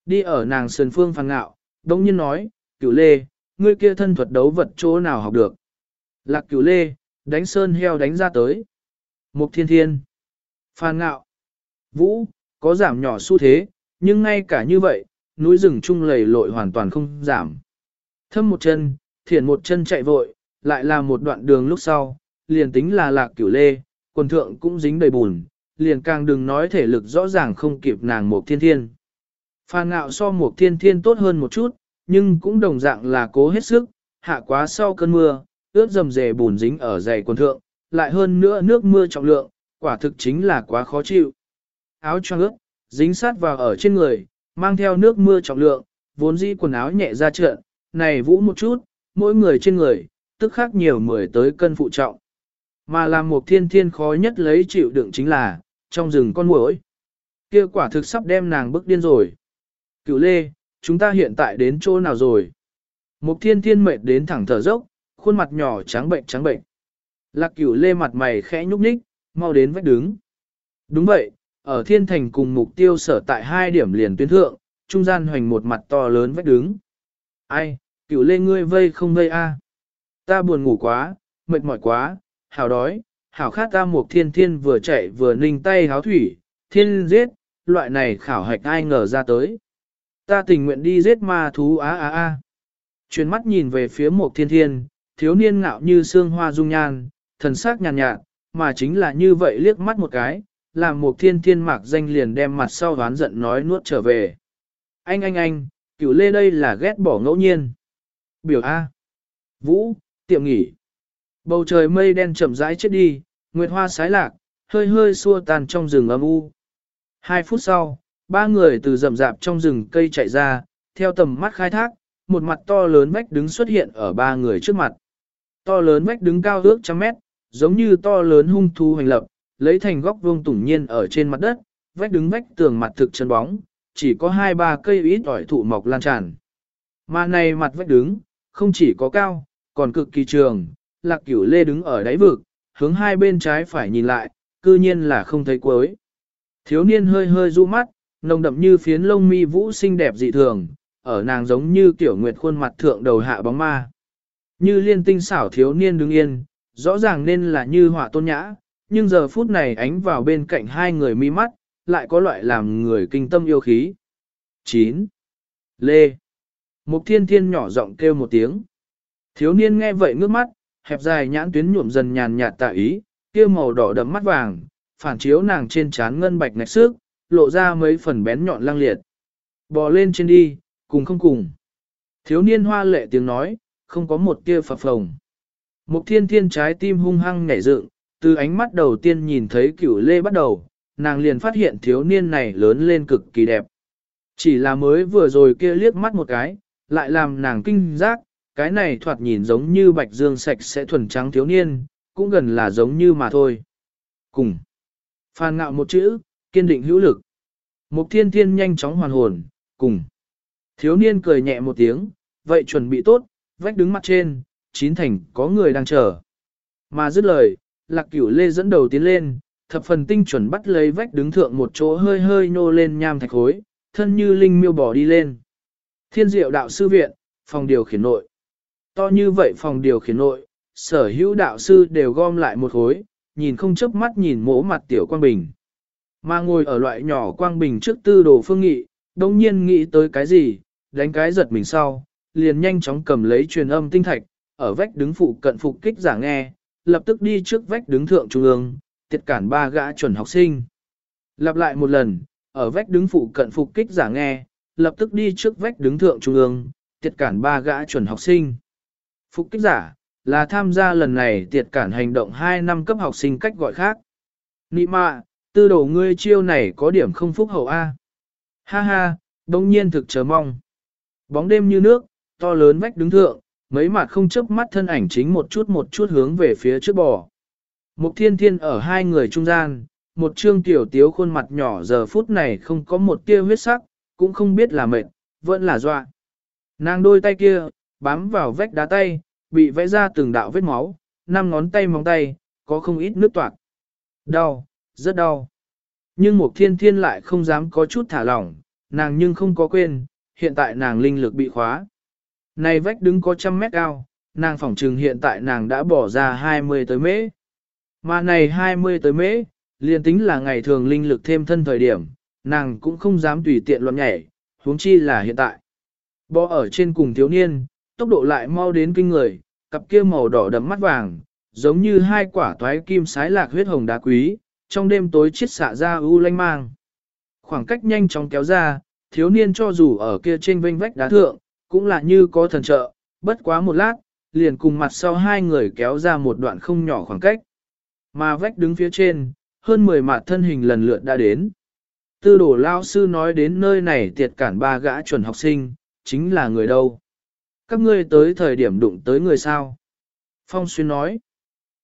Đi ở nàng sơn phương phàn ngạo, đông nhiên nói, cửu lê, ngươi kia thân thuật đấu vật chỗ nào học được. Lạc cửu lê, đánh sơn heo đánh ra tới. Mục thiên thiên. Phàn ngạo. Vũ, có giảm nhỏ xu thế, nhưng ngay cả như vậy, núi rừng trung lầy lội hoàn toàn không giảm. Thâm một chân, thiển một chân chạy vội, lại là một đoạn đường lúc sau, liền tính là lạc cửu lê, quần thượng cũng dính đầy bùn, liền càng đừng nói thể lực rõ ràng không kịp nàng một thiên thiên. Phan ngạo so một thiên thiên tốt hơn một chút, nhưng cũng đồng dạng là cố hết sức, hạ quá sau cơn mưa, ướt dầm dề bùn dính ở dày quần thượng, lại hơn nữa nước mưa trọng lượng, quả thực chính là quá khó chịu. Áo choàng ướt, dính sát vào ở trên người, mang theo nước mưa trọng lượng, vốn dĩ quần áo nhẹ ra trợn, này vũ một chút, mỗi người trên người, tức khác nhiều mười tới cân phụ trọng. Mà làm một thiên thiên khó nhất lấy chịu đựng chính là, trong rừng con muỗi. Kia quả thực sắp đem nàng bức điên rồi. Cựu lê, chúng ta hiện tại đến chỗ nào rồi? mục thiên thiên mệt đến thẳng thở dốc, khuôn mặt nhỏ trắng bệnh trắng bệnh. Lạc cửu lê mặt mày khẽ nhúc nhích, mau đến vách đứng. Đúng vậy, ở thiên thành cùng mục tiêu sở tại hai điểm liền tuyến thượng, trung gian hoành một mặt to lớn vách đứng. Ai, cửu lê ngươi vây không vây a? Ta buồn ngủ quá, mệt mỏi quá, hào đói, hảo khát ta một thiên thiên vừa chạy vừa ninh tay háo thủy, thiên giết, loại này khảo hạch ai ngờ ra tới. Ta tình nguyện đi giết ma thú á á á. Chuyến mắt nhìn về phía một thiên thiên, thiếu niên ngạo như xương hoa dung nhan, thần sắc nhàn nhạt, nhạt, mà chính là như vậy liếc mắt một cái, làm một thiên thiên mạc danh liền đem mặt sau đoán giận nói nuốt trở về. Anh anh anh, cửu lê đây là ghét bỏ ngẫu nhiên. Biểu A. Vũ, tiệm nghỉ. Bầu trời mây đen chậm rãi chết đi, nguyệt hoa sái lạc, hơi hơi xua tàn trong rừng âm u. Hai phút sau, ba người từ rậm rạp trong rừng cây chạy ra, theo tầm mắt khai thác, một mặt to lớn vách đứng xuất hiện ở ba người trước mặt. To lớn vách đứng cao ước trăm mét, giống như to lớn hung thú hành lập, lấy thành góc vuông tủng nhiên ở trên mặt đất, vách đứng vách tường mặt thực chân bóng, chỉ có hai ba cây ít ỏi thụ mọc lan tràn. Mà này mặt vách đứng, không chỉ có cao, còn cực kỳ trường, lạc cửu lê đứng ở đáy vực, hướng hai bên trái phải nhìn lại, cư nhiên là không thấy cuối. Thiếu niên hơi hơi du mắt, nồng đậm như phiến lông mi vũ xinh đẹp dị thường, ở nàng giống như kiểu nguyệt khuôn mặt thượng đầu hạ bóng ma. Như liên tinh xảo thiếu niên đứng yên, rõ ràng nên là như họa tôn nhã, nhưng giờ phút này ánh vào bên cạnh hai người mi mắt, lại có loại làm người kinh tâm yêu khí. 9. Lê Mục thiên thiên nhỏ giọng kêu một tiếng. Thiếu niên nghe vậy ngước mắt, hẹp dài nhãn tuyến nhuộm dần nhàn nhạt tạ ý, kia màu đỏ đậm mắt vàng, phản chiếu nàng trên trán ngân bạch ngạch sức, lộ ra mấy phần bén nhọn lăng liệt. Bò lên trên đi, cùng không cùng. Thiếu niên hoa lệ tiếng nói, không có một tia phập phồng. Mục thiên thiên trái tim hung hăng nhảy dựng, từ ánh mắt đầu tiên nhìn thấy cửu lê bắt đầu, nàng liền phát hiện thiếu niên này lớn lên cực kỳ đẹp. Chỉ là mới vừa rồi kia liếc mắt một cái, lại làm nàng kinh giác, cái này thoạt nhìn giống như bạch dương sạch sẽ thuần trắng thiếu niên, cũng gần là giống như mà thôi. Cùng. Phan ngạo một chữ, kiên định hữu lực. Mục thiên thiên nhanh chóng hoàn hồn, cùng. Thiếu niên cười nhẹ một tiếng, vậy chuẩn bị tốt, vách đứng mặt trên, chín thành có người đang chờ. Mà dứt lời, lạc cửu lê dẫn đầu tiến lên, thập phần tinh chuẩn bắt lấy vách đứng thượng một chỗ hơi hơi nô lên nham thạch khối, thân như linh miêu bỏ đi lên. Thiên diệu đạo sư viện, phòng điều khiển nội. To như vậy phòng điều khiển nội, sở hữu đạo sư đều gom lại một khối, nhìn không chớp mắt nhìn mỗ mặt tiểu quang bình. Mà ngồi ở loại nhỏ quang bình trước tư đồ phương nghị, đồng nhiên nghĩ tới cái gì, đánh cái giật mình sau, liền nhanh chóng cầm lấy truyền âm tinh thạch, ở vách đứng phụ cận phục kích giả nghe, lập tức đi trước vách đứng thượng trung ương, tiệt cản ba gã chuẩn học sinh. Lặp lại một lần, ở vách đứng phụ cận phục kích giả nghe, lập tức đi trước vách đứng thượng trung ương, tiệt cản ba gã chuẩn học sinh. Phục kích giả, là tham gia lần này tiệt cản hành động 2 năm cấp học sinh cách gọi khác. Nị mạ, tư đồ ngươi chiêu này có điểm không phúc hậu A. Ha ha, đông nhiên thực chờ mong. Bóng đêm như nước, to lớn vách đứng thượng, mấy mặt không chớp mắt thân ảnh chính một chút một chút hướng về phía trước bò. Mục thiên thiên ở hai người trung gian, một trương tiểu tiếu khuôn mặt nhỏ giờ phút này không có một tia huyết sắc, cũng không biết là mệt, vẫn là dọa. Nàng đôi tay kia, bám vào vách đá tay, bị vẽ ra từng đạo vết máu, năm ngón tay móng tay, có không ít nước toạc. Đau, rất đau. Nhưng Mục Thiên Thiên lại không dám có chút thả lỏng, nàng nhưng không có quên, hiện tại nàng linh lực bị khóa. Này vách đứng có trăm mét cao, nàng phỏng trừng hiện tại nàng đã bỏ ra 20 tới mễ. Mà này 20 tới mễ, liền tính là ngày thường linh lực thêm thân thời điểm, nàng cũng không dám tùy tiện loạn nhảy, huống chi là hiện tại. Bò ở trên cùng thiếu niên, tốc độ lại mau đến kinh người, cặp kia màu đỏ đậm mắt vàng, giống như hai quả toái kim sái lạc huyết hồng đá quý, trong đêm tối chiết xạ ra u lanh mang. Khoảng cách nhanh chóng kéo ra, thiếu niên cho dù ở kia trên vênh vách đá thượng, cũng là như có thần trợ, bất quá một lát, liền cùng mặt sau hai người kéo ra một đoạn không nhỏ khoảng cách. Mà vách đứng phía trên, hơn 10 mặt thân hình lần lượt đã đến. Tư đổ lao sư nói đến nơi này tiệt cản ba gã chuẩn học sinh, chính là người đâu. Các ngươi tới thời điểm đụng tới người sao? Phong Xuyên nói.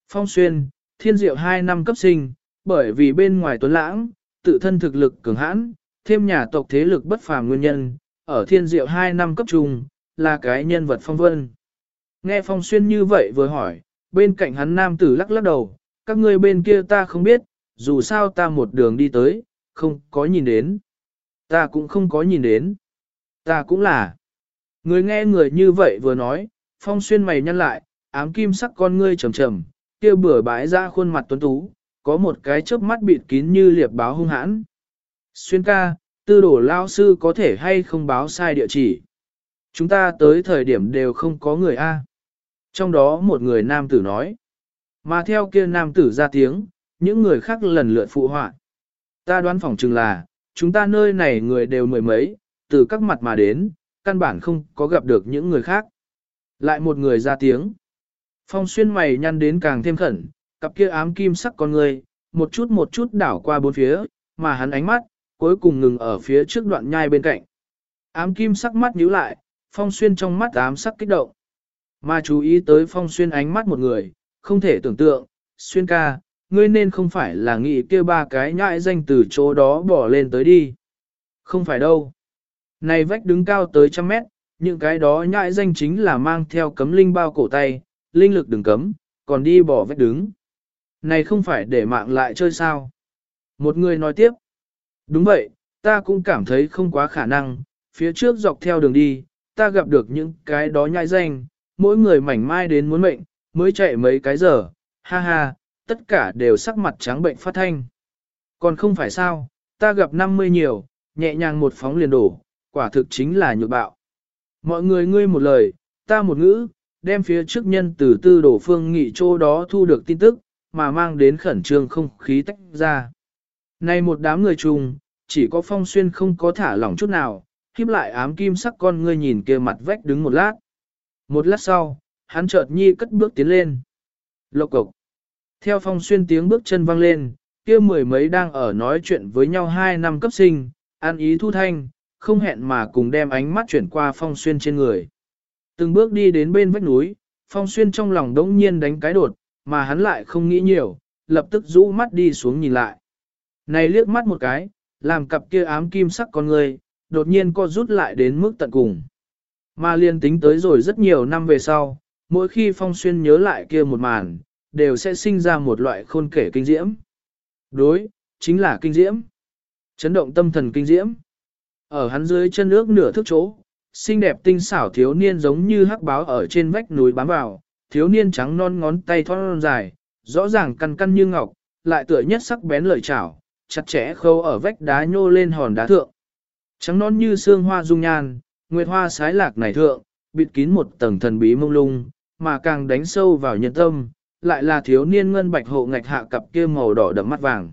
Phong Xuyên, thiên diệu 2 năm cấp sinh, bởi vì bên ngoài tuấn lãng, tự thân thực lực cường hãn, thêm nhà tộc thế lực bất phàm nguyên nhân, ở thiên diệu 2 năm cấp trung, là cái nhân vật phong vân. Nghe Phong Xuyên như vậy vừa hỏi, bên cạnh hắn nam tử lắc lắc đầu, các ngươi bên kia ta không biết, dù sao ta một đường đi tới, không có nhìn đến. Ta cũng không có nhìn đến. Ta cũng là. Người nghe người như vậy vừa nói, Phong Xuyên mày nhăn lại, ám kim sắc con ngươi trầm trầm, kia bửa bãi ra khuôn mặt tuấn tú, có một cái chớp mắt bịt kín như liệp báo hung hãn. Xuyên ca, tư đổ lao sư có thể hay không báo sai địa chỉ. Chúng ta tới thời điểm đều không có người A. Trong đó một người nam tử nói. Mà theo kia nam tử ra tiếng, những người khác lần lượt phụ họa. Ta đoán phỏng chừng là, chúng ta nơi này người đều mười mấy, từ các mặt mà đến, căn bản không có gặp được những người khác. Lại một người ra tiếng. Phong xuyên mày nhăn đến càng thêm khẩn, cặp kia ám kim sắc con người, một chút một chút đảo qua bốn phía, mà hắn ánh mắt, cuối cùng ngừng ở phía trước đoạn nhai bên cạnh. Ám kim sắc mắt nhíu lại, phong xuyên trong mắt ám sắc kích động. Mà chú ý tới phong xuyên ánh mắt một người, không thể tưởng tượng, xuyên ca, ngươi nên không phải là nghĩ kia ba cái nhãi danh từ chỗ đó bỏ lên tới đi. Không phải đâu. Này vách đứng cao tới trăm mét, những cái đó nhãi danh chính là mang theo cấm linh bao cổ tay, linh lực đừng cấm, còn đi bỏ vách đứng. Này không phải để mạng lại chơi sao. Một người nói tiếp. Đúng vậy, ta cũng cảm thấy không quá khả năng, phía trước dọc theo đường đi, ta gặp được những cái đó nhãi danh, mỗi người mảnh mai đến muốn mệnh, mới chạy mấy cái giờ, ha ha, tất cả đều sắc mặt trắng bệnh phát thanh. Còn không phải sao, ta gặp 50 nhiều, nhẹ nhàng một phóng liền đổ, quả thực chính là nhược bạo. Mọi người ngươi một lời, ta một ngữ, đem phía trước nhân từ tư đổ phương nghị chỗ đó thu được tin tức, mà mang đến khẩn trương không khí tách ra. Này một đám người trùng, chỉ có phong xuyên không có thả lỏng chút nào, khiếp lại ám kim sắc con ngươi nhìn kia mặt vách đứng một lát. Một lát sau, hắn chợt nhi cất bước tiến lên. Lộc cục. Theo phong xuyên tiếng bước chân vang lên, kia mười mấy đang ở nói chuyện với nhau hai năm cấp sinh, an ý thu thanh, không hẹn mà cùng đem ánh mắt chuyển qua phong xuyên trên người. Từng bước đi đến bên vách núi, phong xuyên trong lòng đống nhiên đánh cái đột, mà hắn lại không nghĩ nhiều, lập tức rũ mắt đi xuống nhìn lại. Này liếc mắt một cái, làm cặp kia ám kim sắc con người, đột nhiên co rút lại đến mức tận cùng. Mà liên tính tới rồi rất nhiều năm về sau, mỗi khi phong xuyên nhớ lại kia một màn, đều sẽ sinh ra một loại khôn kể kinh diễm. Đối, chính là kinh diễm. Chấn động tâm thần kinh diễm. Ở hắn dưới chân nước nửa thước chỗ, xinh đẹp tinh xảo thiếu niên giống như hắc báo ở trên vách núi bám vào, thiếu niên trắng non ngón tay thon dài, rõ ràng căn căn như ngọc, lại tựa nhất sắc bén lợi chảo, chặt chẽ khâu ở vách đá nhô lên hòn đá thượng. Trắng non như xương hoa dung nhan, nguyệt hoa sái lạc này thượng, bịt kín một tầng thần bí mông lung, mà càng đánh sâu vào nhân tâm, lại là thiếu niên ngân bạch hộ ngạch hạ cặp kia màu đỏ đậm mắt vàng.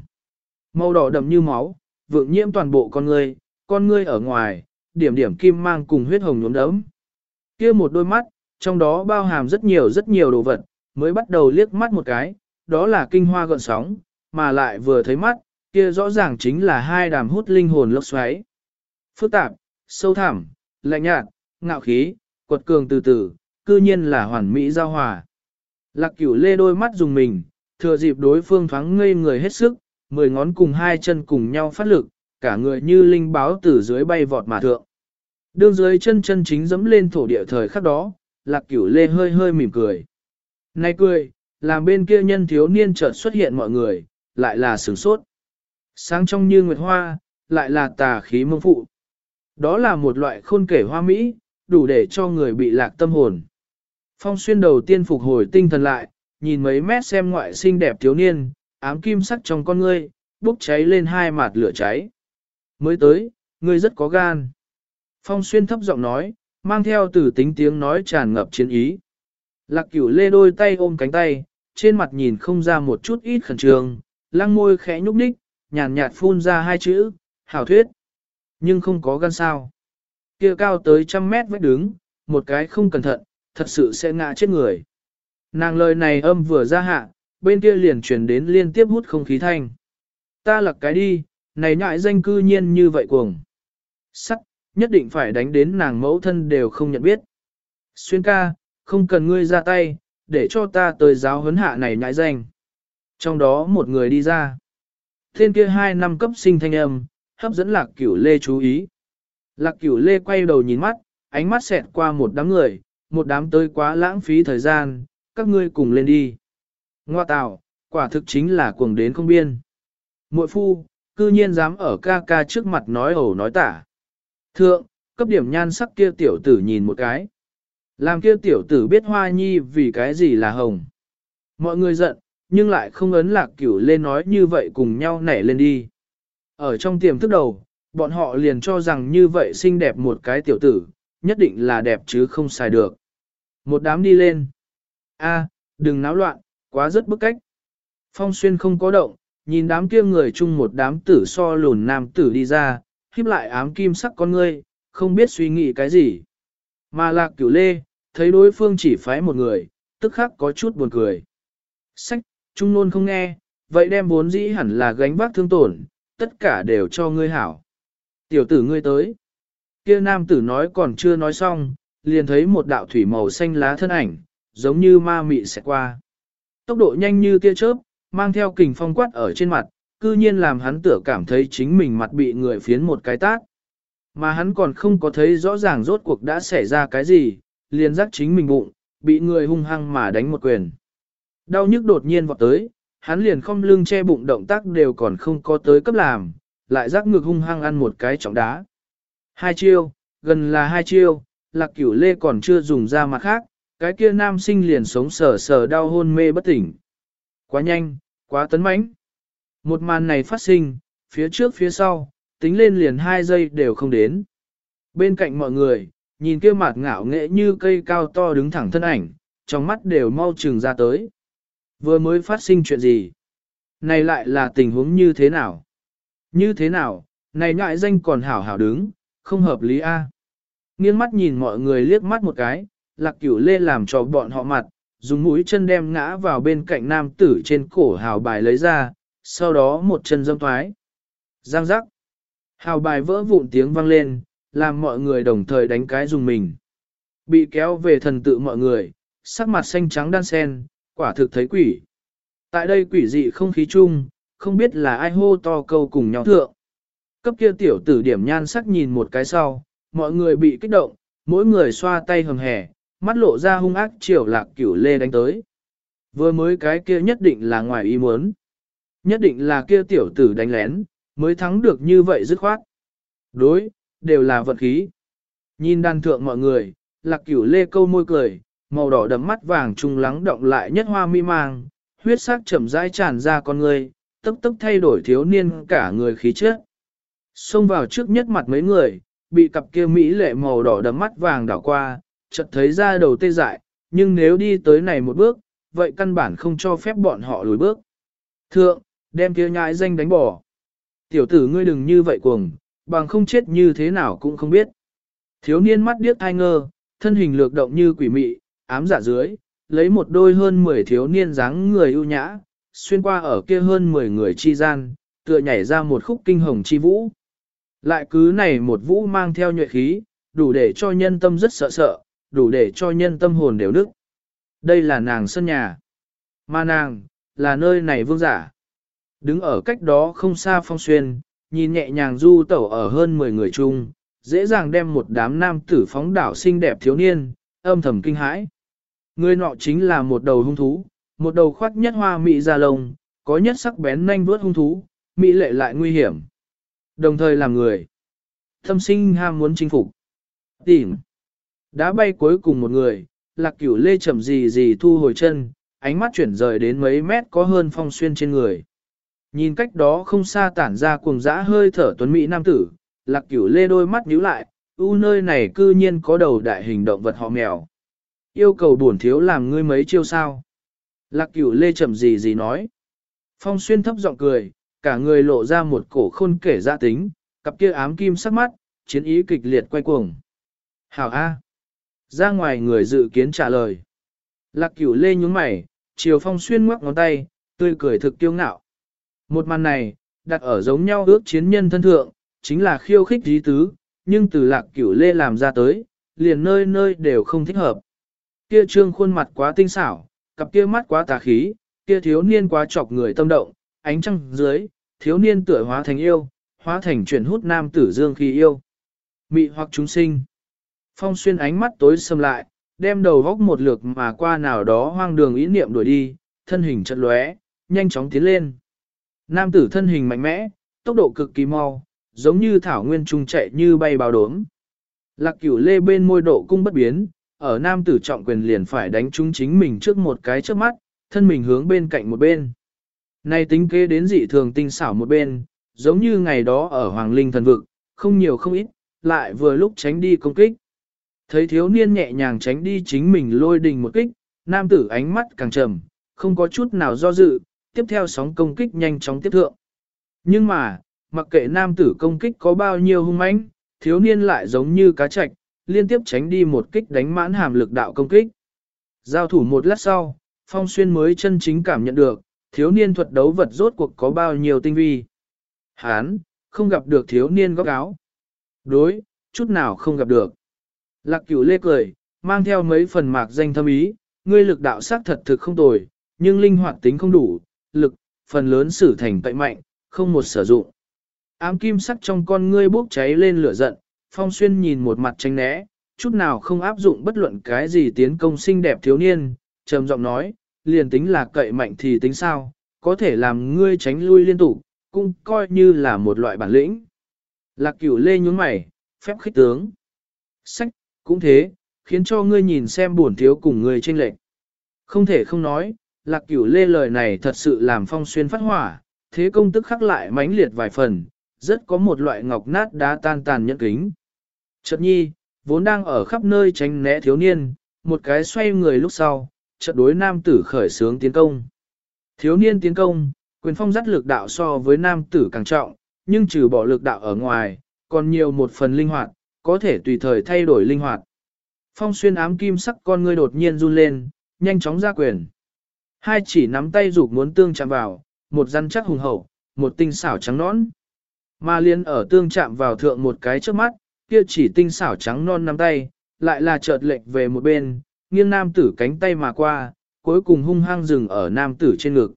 Màu đỏ đậm như máu, vượng nhiễm toàn bộ con người con ngươi ở ngoài, điểm điểm kim mang cùng huyết hồng nhuốm đấm. Kia một đôi mắt, trong đó bao hàm rất nhiều rất nhiều đồ vật, mới bắt đầu liếc mắt một cái, đó là kinh hoa gợn sóng, mà lại vừa thấy mắt, kia rõ ràng chính là hai đàm hút linh hồn lốc xoáy. Phức tạp, sâu thẳm, lạnh nhạt, ngạo khí, quật cường từ từ, cư nhiên là hoàn mỹ giao hòa. Lạc cửu lê đôi mắt dùng mình, thừa dịp đối phương thoáng ngây người hết sức, mười ngón cùng hai chân cùng nhau phát lực, cả người như linh báo từ dưới bay vọt mà thượng. Đương dưới chân chân chính dẫm lên thổ địa thời khắc đó, lạc cửu lê hơi hơi mỉm cười. Này cười, làm bên kia nhân thiếu niên chợt xuất hiện mọi người, lại là sửng sốt. Sáng trong như nguyệt hoa, lại là tà khí mông phụ. Đó là một loại khôn kể hoa mỹ, đủ để cho người bị lạc tâm hồn. Phong xuyên đầu tiên phục hồi tinh thần lại, nhìn mấy mét xem ngoại xinh đẹp thiếu niên, ám kim sắc trong con ngươi, bốc cháy lên hai mặt lửa cháy. Mới tới, ngươi rất có gan. Phong xuyên thấp giọng nói, mang theo từ tính tiếng nói tràn ngập chiến ý. Lạc cửu lê đôi tay ôm cánh tay, trên mặt nhìn không ra một chút ít khẩn trương, lăng môi khẽ nhúc nhích, nhàn nhạt phun ra hai chữ, hảo thuyết. Nhưng không có gan sao. Kia cao tới trăm mét vách đứng, một cái không cẩn thận, thật sự sẽ ngã chết người. Nàng lời này âm vừa ra hạ, bên kia liền truyền đến liên tiếp hút không khí thanh. Ta lặc cái đi, này nhại danh cư nhiên như vậy cuồng. Sắc, nhất định phải đánh đến nàng mẫu thân đều không nhận biết. Xuyên ca, không cần ngươi ra tay, để cho ta tới giáo huấn hạ này nhãi danh. Trong đó một người đi ra. Thiên kia hai năm cấp sinh thanh âm, hấp dẫn lạc cửu lê chú ý. Lạc cửu lê quay đầu nhìn mắt, ánh mắt xẹt qua một đám người, một đám tới quá lãng phí thời gian, các ngươi cùng lên đi. Ngoa tạo, quả thực chính là cuồng đến không biên. Muội phu, cư nhiên dám ở ca ca trước mặt nói ẩu nói tả. Thượng, cấp điểm nhan sắc kia tiểu tử nhìn một cái. Làm kia tiểu tử biết hoa nhi vì cái gì là hồng. Mọi người giận, nhưng lại không ấn lạc cửu lên nói như vậy cùng nhau nảy lên đi. Ở trong tiềm thức đầu, bọn họ liền cho rằng như vậy xinh đẹp một cái tiểu tử, nhất định là đẹp chứ không xài được. Một đám đi lên. A, đừng náo loạn, quá rất bức cách. Phong xuyên không có động, nhìn đám kia người chung một đám tử so lùn nam tử đi ra, khiếp lại ám kim sắc con ngươi, không biết suy nghĩ cái gì. Mà lạc cửu lê, thấy đối phương chỉ phái một người, tức khắc có chút buồn cười. Sách, trung nôn không nghe, vậy đem vốn dĩ hẳn là gánh vác thương tổn, tất cả đều cho ngươi hảo. Tiểu tử ngươi tới. Kia nam tử nói còn chưa nói xong, liền thấy một đạo thủy màu xanh lá thân ảnh, giống như ma mị sẽ qua. Tốc độ nhanh như tia chớp, mang theo kình phong quát ở trên mặt, cư nhiên làm hắn tựa cảm thấy chính mình mặt bị người phiến một cái tát. Mà hắn còn không có thấy rõ ràng rốt cuộc đã xảy ra cái gì, liền giác chính mình bụng, bị người hung hăng mà đánh một quyền. Đau nhức đột nhiên vọt tới, hắn liền không lưng che bụng động tác đều còn không có tới cấp làm, lại giác ngược hung hăng ăn một cái trọng đá. Hai chiêu, gần là hai chiêu, lạc cửu lê còn chưa dùng ra mặt khác, cái kia nam sinh liền sống sờ sờ đau hôn mê bất tỉnh. Quá nhanh, quá tấn mãnh. Một màn này phát sinh, phía trước phía sau, tính lên liền hai giây đều không đến. Bên cạnh mọi người, nhìn kia mặt ngạo nghệ như cây cao to đứng thẳng thân ảnh, trong mắt đều mau trừng ra tới. Vừa mới phát sinh chuyện gì? Này lại là tình huống như thế nào? Như thế nào? Này ngại danh còn hảo hảo đứng, không hợp lý a. Nghiêng mắt nhìn mọi người liếc mắt một cái, lạc cửu lê làm cho bọn họ mặt, dùng mũi chân đem ngã vào bên cạnh nam tử trên cổ hào bài lấy ra, sau đó một chân dâm thoái. Giang giác. Hào bài vỡ vụn tiếng vang lên, làm mọi người đồng thời đánh cái dùng mình. Bị kéo về thần tự mọi người, sắc mặt xanh trắng đan sen, quả thực thấy quỷ. Tại đây quỷ dị không khí chung, không biết là ai hô to câu cùng nhau thượng. Cấp kia tiểu tử điểm nhan sắc nhìn một cái sau, mọi người bị kích động, mỗi người xoa tay hầm hẻ, mắt lộ ra hung ác chiều lạc cửu lê đánh tới. Vừa mới cái kia nhất định là ngoài ý muốn. Nhất định là kia tiểu tử đánh lén, mới thắng được như vậy dứt khoát. Đối, đều là vật khí. Nhìn đàn thượng mọi người, lạc cửu lê câu môi cười, màu đỏ đậm mắt vàng trung lắng động lại nhất hoa mi mang, huyết sắc chậm rãi tràn ra con người, tức tức thay đổi thiếu niên cả người khí chất. Xông vào trước nhất mặt mấy người, bị cặp kia mỹ lệ màu đỏ đậm mắt vàng đảo qua, chợt thấy ra đầu tê dại, nhưng nếu đi tới này một bước, vậy căn bản không cho phép bọn họ lùi bước. Thượng, đem kia nhãi danh đánh bỏ. Tiểu tử ngươi đừng như vậy cuồng, bằng không chết như thế nào cũng không biết. Thiếu niên mắt điếc thai ngơ, thân hình lược động như quỷ mị, ám giả dưới, lấy một đôi hơn 10 thiếu niên dáng người ưu nhã, xuyên qua ở kia hơn 10 người chi gian, tựa nhảy ra một khúc kinh hồng chi vũ. Lại cứ này một vũ mang theo nhuệ khí, đủ để cho nhân tâm rất sợ sợ, đủ để cho nhân tâm hồn đều nức. Đây là nàng sân nhà. Mà nàng, là nơi này vương giả. Đứng ở cách đó không xa phong xuyên, nhìn nhẹ nhàng du tẩu ở hơn 10 người chung, dễ dàng đem một đám nam tử phóng đảo xinh đẹp thiếu niên, âm thầm kinh hãi. Người nọ chính là một đầu hung thú, một đầu khoát nhất hoa mị ra lông, có nhất sắc bén nhanh vuốt hung thú, mỹ lệ lại nguy hiểm. Đồng thời làm người. Thâm sinh ham muốn chinh phục. Tìm. Đã bay cuối cùng một người, lạc cửu lê chậm gì gì thu hồi chân, ánh mắt chuyển rời đến mấy mét có hơn phong xuyên trên người. Nhìn cách đó không xa tản ra cuồng dã hơi thở tuấn mỹ nam tử, lạc cửu lê đôi mắt nhíu lại, u nơi này cư nhiên có đầu đại hình động vật họ mèo. Yêu cầu bổn thiếu làm ngươi mấy chiêu sao. Lạc cửu lê chậm gì gì nói. Phong xuyên thấp giọng cười, cả người lộ ra một cổ khôn kể ra tính, cặp kia ám kim sắc mắt, chiến ý kịch liệt quay cuồng. Hảo A. Ra ngoài người dự kiến trả lời. Lạc cửu lê nhúng mày, chiều phong xuyên ngoắc ngón tay, tươi cười thực tiêu ngạo. Một màn này, đặt ở giống nhau ước chiến nhân thân thượng, chính là khiêu khích dí tứ, nhưng từ lạc cửu lê làm ra tới, liền nơi nơi đều không thích hợp. Kia trương khuôn mặt quá tinh xảo, cặp kia mắt quá tà khí, kia thiếu niên quá chọc người tâm động, ánh trăng dưới, thiếu niên tựa hóa thành yêu, hóa thành chuyển hút nam tử dương khi yêu. Mị hoặc chúng sinh. Phong xuyên ánh mắt tối sầm lại, đem đầu góc một lượt mà qua nào đó hoang đường ý niệm đuổi đi, thân hình chật lóe, nhanh chóng tiến lên. Nam tử thân hình mạnh mẽ, tốc độ cực kỳ mau, giống như thảo nguyên trung chạy như bay bao đốm. Lạc cửu lê bên môi độ cung bất biến, ở nam tử trọng quyền liền phải đánh trúng chính mình trước một cái trước mắt, thân mình hướng bên cạnh một bên. Này tính kế đến dị thường tinh xảo một bên, giống như ngày đó ở Hoàng Linh thần vực, không nhiều không ít, lại vừa lúc tránh đi công kích. Thấy thiếu niên nhẹ nhàng tránh đi chính mình lôi đình một kích, nam tử ánh mắt càng trầm, không có chút nào do dự, tiếp theo sóng công kích nhanh chóng tiếp thượng. Nhưng mà, mặc kệ nam tử công kích có bao nhiêu hung mãnh, thiếu niên lại giống như cá trạch, liên tiếp tránh đi một kích đánh mãn hàm lực đạo công kích. Giao thủ một lát sau, Phong Xuyên mới chân chính cảm nhận được, thiếu niên thuật đấu vật rốt cuộc có bao nhiêu tinh vi. Hán, không gặp được thiếu niên góc áo. Đối, chút nào không gặp được. Lạc cửu lê cười, mang theo mấy phần mạc danh thâm ý, ngươi lực đạo sắc thật thực không tồi, nhưng linh hoạt tính không đủ, lực, phần lớn sử thành tệ mạnh, không một sử dụng. Ám kim sắc trong con ngươi bốc cháy lên lửa giận, phong xuyên nhìn một mặt tranh né, chút nào không áp dụng bất luận cái gì tiến công xinh đẹp thiếu niên, trầm giọng nói, liền tính là cậy mạnh thì tính sao, có thể làm ngươi tránh lui liên tục, cũng coi như là một loại bản lĩnh. Lạc cửu lê nhún mày, phép khích tướng. Sách, cũng thế, khiến cho ngươi nhìn xem buồn thiếu cùng ngươi tranh lệch. Không thể không nói, lạc cửu lê lời này thật sự làm phong xuyên phát hỏa, thế công tức khắc lại mãnh liệt vài phần, rất có một loại ngọc nát đá tan tàn nhẫn kính. Chợt nhi, vốn đang ở khắp nơi tránh né thiếu niên, một cái xoay người lúc sau, chợt đối nam tử khởi sướng tiến công. Thiếu niên tiến công, quyền phong dắt lực đạo so với nam tử càng trọng, nhưng trừ bỏ lực đạo ở ngoài, còn nhiều một phần linh hoạt, có thể tùy thời thay đổi linh hoạt. Phong xuyên ám kim sắc con ngươi đột nhiên run lên, nhanh chóng ra quyền. Hai chỉ nắm tay dục muốn tương chạm vào, một răn chắc hùng hậu, một tinh xảo trắng nõn. Mà liên ở tương chạm vào thượng một cái trước mắt, kia chỉ tinh xảo trắng non nắm tay, lại là chợt lệch về một bên, nghiêng nam tử cánh tay mà qua, cuối cùng hung hăng dừng ở nam tử trên ngực.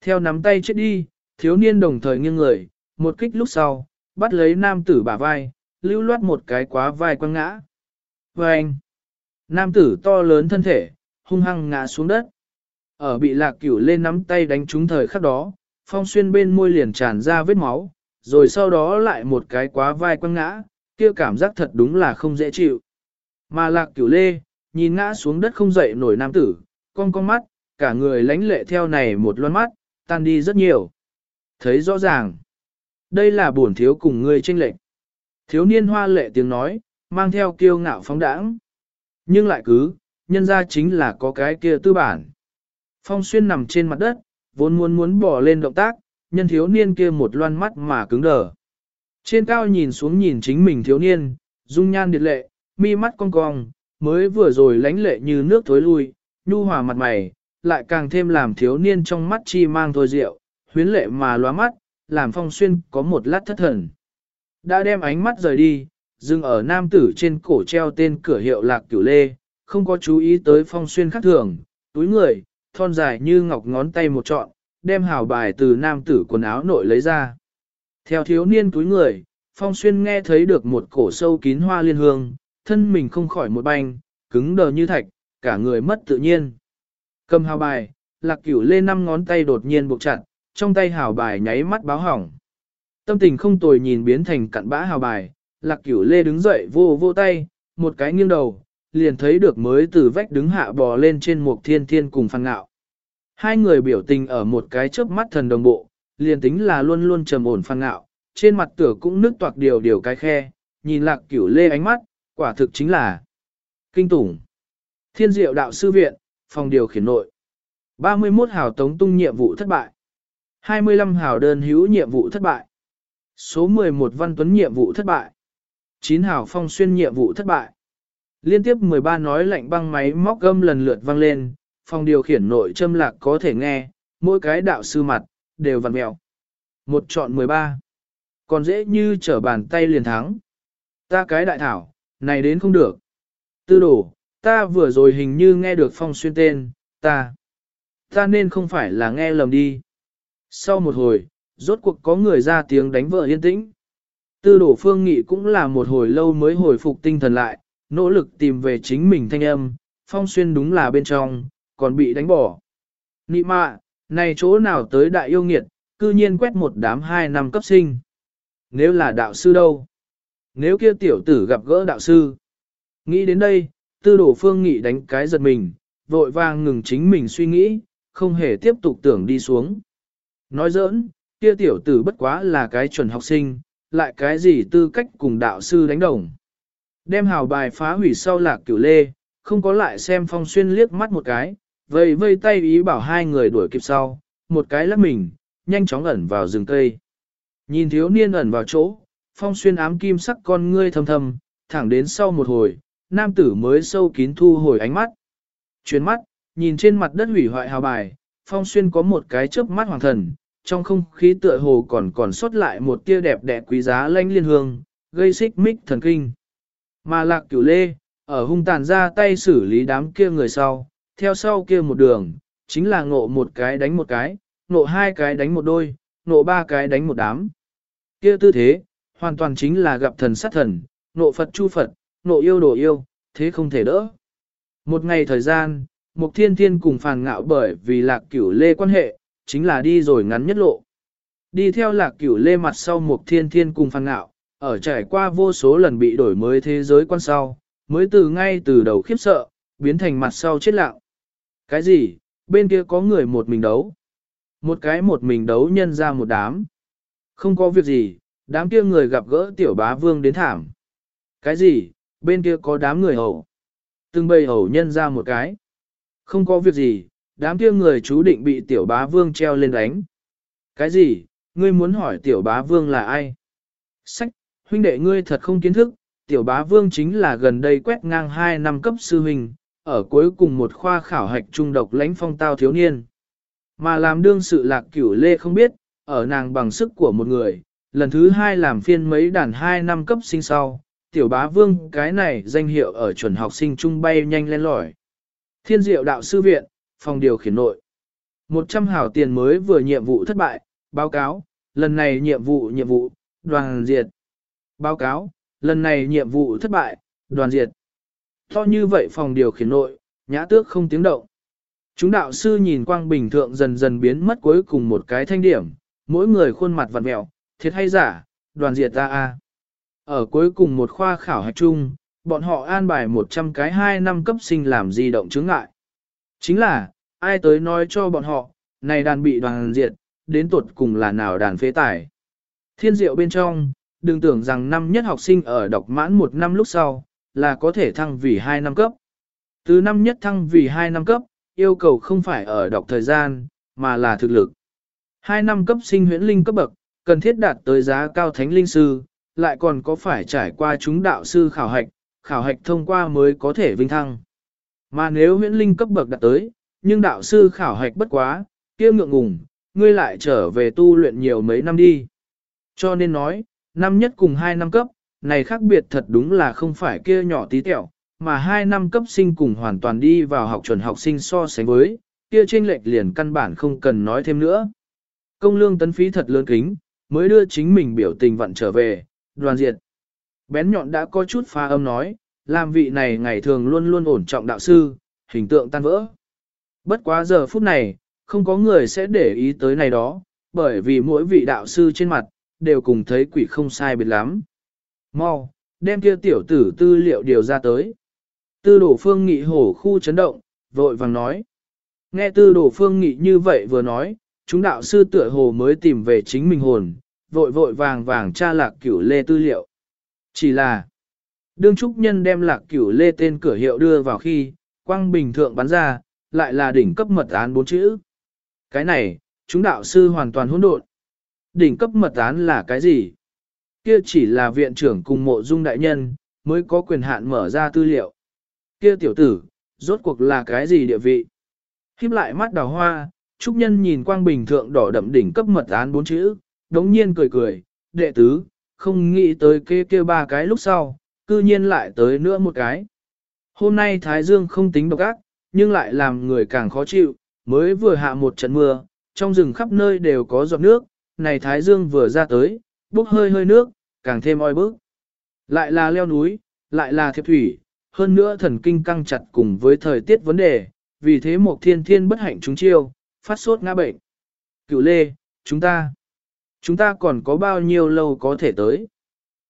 Theo nắm tay chết đi, thiếu niên đồng thời nghiêng người, một kích lúc sau, bắt lấy nam tử bả vai, lưu loát một cái quá vai quăng ngã. Và anh, nam tử to lớn thân thể, hung hăng ngã xuống đất. Ở bị lạc cửu lên nắm tay đánh trúng thời khắc đó, phong xuyên bên môi liền tràn ra vết máu, rồi sau đó lại một cái quá vai quăng ngã, kia cảm giác thật đúng là không dễ chịu. Mà lạc cửu lê, nhìn ngã xuống đất không dậy nổi nam tử, con con mắt, cả người lánh lệ theo này một loan mắt, tan đi rất nhiều. Thấy rõ ràng, đây là bổn thiếu cùng ngươi tranh lệnh. Thiếu niên hoa lệ tiếng nói, mang theo kiêu ngạo phóng đãng. Nhưng lại cứ, nhân ra chính là có cái kia tư bản. Phong xuyên nằm trên mặt đất, vốn muốn muốn bỏ lên động tác, nhân thiếu niên kia một loan mắt mà cứng đờ. Trên cao nhìn xuống nhìn chính mình thiếu niên, dung nhan điệt lệ, mi mắt cong cong, mới vừa rồi lánh lệ như nước thối lui, nhu hòa mặt mày, lại càng thêm làm thiếu niên trong mắt chi mang thôi rượu, huyến lệ mà loa mắt, làm phong xuyên có một lát thất thần. Đã đem ánh mắt rời đi, dừng ở nam tử trên cổ treo tên cửa hiệu lạc cửu lê, không có chú ý tới phong xuyên khác thường, túi người, thon dài như ngọc ngón tay một trọn, đem hào bài từ nam tử quần áo nội lấy ra. Theo thiếu niên túi người, phong xuyên nghe thấy được một cổ sâu kín hoa liên hương, thân mình không khỏi một banh, cứng đờ như thạch, cả người mất tự nhiên. Cầm hào bài, lạc cửu lê năm ngón tay đột nhiên buộc chặt, trong tay hào bài nháy mắt báo hỏng. Tâm tình không tồi nhìn biến thành cặn bã hào bài, lạc cửu lê đứng dậy vô vô tay, một cái nghiêng đầu, liền thấy được mới từ vách đứng hạ bò lên trên một thiên thiên cùng phan ngạo. Hai người biểu tình ở một cái chớp mắt thần đồng bộ, liền tính là luôn luôn trầm ổn phan ngạo, trên mặt tửa cũng nước toạc điều điều cái khe, nhìn lạc cửu lê ánh mắt, quả thực chính là kinh tủng. Thiên diệu đạo sư viện, phòng điều khiển nội. 31 hào tống tung nhiệm vụ thất bại. 25 hào đơn hữu nhiệm vụ thất bại. Số 11 văn tuấn nhiệm vụ thất bại. 9 hảo phong xuyên nhiệm vụ thất bại. Liên tiếp 13 nói lạnh băng máy móc gâm lần lượt vang lên, phòng điều khiển nội châm lạc có thể nghe, mỗi cái đạo sư mặt, đều vặn mẹo. Một chọn 13. Còn dễ như trở bàn tay liền thắng. Ta cái đại thảo, này đến không được. Tư đổ, ta vừa rồi hình như nghe được phong xuyên tên, ta. Ta nên không phải là nghe lầm đi. Sau một hồi, rốt cuộc có người ra tiếng đánh vợ yên tĩnh. Tư đổ phương nghị cũng là một hồi lâu mới hồi phục tinh thần lại, nỗ lực tìm về chính mình thanh âm, phong xuyên đúng là bên trong, còn bị đánh bỏ. Nị mạ, này chỗ nào tới đại yêu nghiệt, cư nhiên quét một đám hai năm cấp sinh. Nếu là đạo sư đâu? Nếu kia tiểu tử gặp gỡ đạo sư. Nghĩ đến đây, tư đổ phương nghị đánh cái giật mình, vội vàng ngừng chính mình suy nghĩ, không hề tiếp tục tưởng đi xuống. Nói giỡn, kia tiểu tử bất quá là cái chuẩn học sinh, lại cái gì tư cách cùng đạo sư đánh đồng. Đem hào bài phá hủy sau lạc cửu lê, không có lại xem phong xuyên liếc mắt một cái, vây vây tay ý bảo hai người đuổi kịp sau, một cái lắc mình, nhanh chóng ẩn vào rừng cây. Nhìn thiếu niên ẩn vào chỗ, phong xuyên ám kim sắc con ngươi thầm thầm, thẳng đến sau một hồi, nam tử mới sâu kín thu hồi ánh mắt. Chuyến mắt, nhìn trên mặt đất hủy hoại hào bài, phong xuyên có một cái chớp mắt hoàng thần, trong không khí tựa hồ còn còn sót lại một tia đẹp đẽ quý giá lanh liên hương, gây xích mích thần kinh. Mà lạc cửu lê, ở hung tàn ra tay xử lý đám kia người sau, theo sau kia một đường, chính là ngộ một cái đánh một cái, ngộ hai cái đánh một đôi, ngộ ba cái đánh một đám. Kia tư thế, hoàn toàn chính là gặp thần sát thần, ngộ Phật chu Phật, ngộ yêu đồ yêu, thế không thể đỡ. Một ngày thời gian, Mục Thiên Thiên cùng phàn ngạo bởi vì lạc cửu lê quan hệ, chính là đi rồi ngắn nhất lộ. Đi theo lạc cửu lê mặt sau Mục Thiên Thiên cùng phàn ngạo, ở trải qua vô số lần bị đổi mới thế giới quan sau, mới từ ngay từ đầu khiếp sợ, biến thành mặt sau chết lặng. Cái gì, bên kia có người một mình đấu. Một cái một mình đấu nhân ra một đám. Không có việc gì, đám kia người gặp gỡ tiểu bá vương đến thảm. Cái gì, bên kia có đám người hầu. Từng bầy hầu nhân ra một cái. Không có việc gì, đám kia người chú định bị tiểu bá vương treo lên đánh. Cái gì, ngươi muốn hỏi tiểu bá vương là ai? Sách, huynh đệ ngươi thật không kiến thức, tiểu bá vương chính là gần đây quét ngang 2 năm cấp sư huynh, ở cuối cùng một khoa khảo hạch trung độc lãnh phong tao thiếu niên. Mà làm đương sự lạc cửu lê không biết, ở nàng bằng sức của một người, lần thứ hai làm phiên mấy đàn 2 năm cấp sinh sau, tiểu bá vương cái này danh hiệu ở chuẩn học sinh trung bay nhanh lên lỏi. Thiên diệu đạo sư viện, phòng điều khiển nội. 100 hảo tiền mới vừa nhiệm vụ thất bại, báo cáo, lần này nhiệm vụ nhiệm vụ, đoàn diệt. Báo cáo, lần này nhiệm vụ thất bại, đoàn diệt. To như vậy phòng điều khiển nội, nhã tước không tiếng động. Chúng đạo sư nhìn quang bình thượng dần dần biến mất cuối cùng một cái thanh điểm, mỗi người khuôn mặt vặn mẹo, thiệt hay giả, đoàn diệt ta a. Ở cuối cùng một khoa khảo hạch chung, bọn họ an bài 100 cái 2 năm cấp sinh làm di động chứng ngại. Chính là, ai tới nói cho bọn họ, này đàn bị đoàn diệt, đến tuột cùng là nào đàn phế tải. Thiên diệu bên trong, đừng tưởng rằng năm nhất học sinh ở đọc mãn một năm lúc sau, là có thể thăng vì 2 năm cấp. Từ năm nhất thăng vì 2 năm cấp, yêu cầu không phải ở đọc thời gian, mà là thực lực. 2 năm cấp sinh huyễn linh cấp bậc, cần thiết đạt tới giá cao thánh linh sư, lại còn có phải trải qua chúng đạo sư khảo hạch, khảo hạch thông qua mới có thể vinh thăng. Mà nếu huyễn linh cấp bậc đạt tới, nhưng đạo sư khảo hạch bất quá, kia ngượng ngùng, ngươi lại trở về tu luyện nhiều mấy năm đi. Cho nên nói, năm nhất cùng hai năm cấp, này khác biệt thật đúng là không phải kia nhỏ tí tẹo, mà hai năm cấp sinh cùng hoàn toàn đi vào học chuẩn học sinh so sánh với, kia trên lệch liền căn bản không cần nói thêm nữa. Công lương tấn phí thật lớn kính, mới đưa chính mình biểu tình vận trở về, đoàn diệt. Bén nhọn đã có chút pha âm nói, làm vị này ngày thường luôn luôn ổn trọng đạo sư, hình tượng tan vỡ. Bất quá giờ phút này, không có người sẽ để ý tới này đó, bởi vì mỗi vị đạo sư trên mặt, đều cùng thấy quỷ không sai biệt lắm. Mau, đem kia tiểu tử tư liệu điều ra tới. Tư đổ phương nghị hổ khu chấn động, vội vàng nói. Nghe tư đổ phương nghị như vậy vừa nói, chúng đạo sư tựa hồ mới tìm về chính mình hồn, vội vội vàng vàng tra lạc cửu lê tư liệu. Chỉ là, đương trúc nhân đem lạc cửu lê tên cửa hiệu đưa vào khi, quang bình thượng bắn ra, lại là đỉnh cấp mật án bốn chữ. Cái này, chúng đạo sư hoàn toàn hỗn độn. Đỉnh cấp mật án là cái gì? Kia chỉ là viện trưởng cùng mộ dung đại nhân, mới có quyền hạn mở ra tư liệu. Kia tiểu tử, rốt cuộc là cái gì địa vị? Khiếp lại mắt đào hoa, trúc nhân nhìn quang bình thượng đỏ đậm đỉnh cấp mật án bốn chữ, đống nhiên cười cười, đệ tứ, không nghĩ tới kia kia ba cái lúc sau, cư nhiên lại tới nữa một cái. Hôm nay Thái Dương không tính độc ác, nhưng lại làm người càng khó chịu, mới vừa hạ một trận mưa, trong rừng khắp nơi đều có giọt nước, này Thái Dương vừa ra tới, bốc hơi hơi nước, càng thêm oi bức. Lại là leo núi, lại là thiệp thủy, hơn nữa thần kinh căng chặt cùng với thời tiết vấn đề, vì thế một thiên thiên bất hạnh chúng chiêu, phát sốt ngã bệnh. Cựu lê, chúng ta, chúng ta còn có bao nhiêu lâu có thể tới?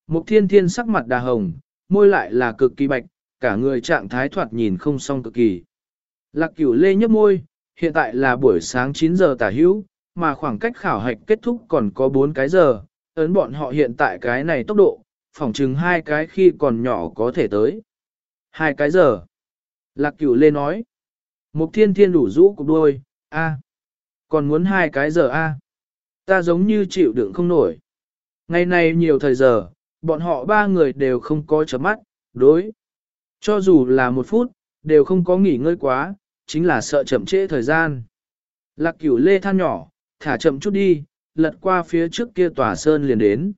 mục thiên thiên sắc mặt đà hồng, môi lại là cực kỳ bạch, cả người trạng thái thoạt nhìn không xong cực kỳ. Lạc cửu lê nhấp môi, hiện tại là buổi sáng 9 giờ tả hữu, mà khoảng cách khảo hạch kết thúc còn có 4 cái giờ, ấn bọn họ hiện tại cái này tốc độ, phỏng chừng hai cái khi còn nhỏ có thể tới. Hai cái giờ. Lạc cửu lê nói. Mục thiên thiên đủ rũ cục đôi, a Còn muốn hai cái giờ a Ta giống như chịu đựng không nổi. Ngày này nhiều thời giờ, bọn họ ba người đều không có chấm mắt, đối. Cho dù là một phút, đều không có nghỉ ngơi quá, chính là sợ chậm trễ thời gian. Lạc cửu lê than nhỏ, thả chậm chút đi, lật qua phía trước kia tòa sơn liền đến.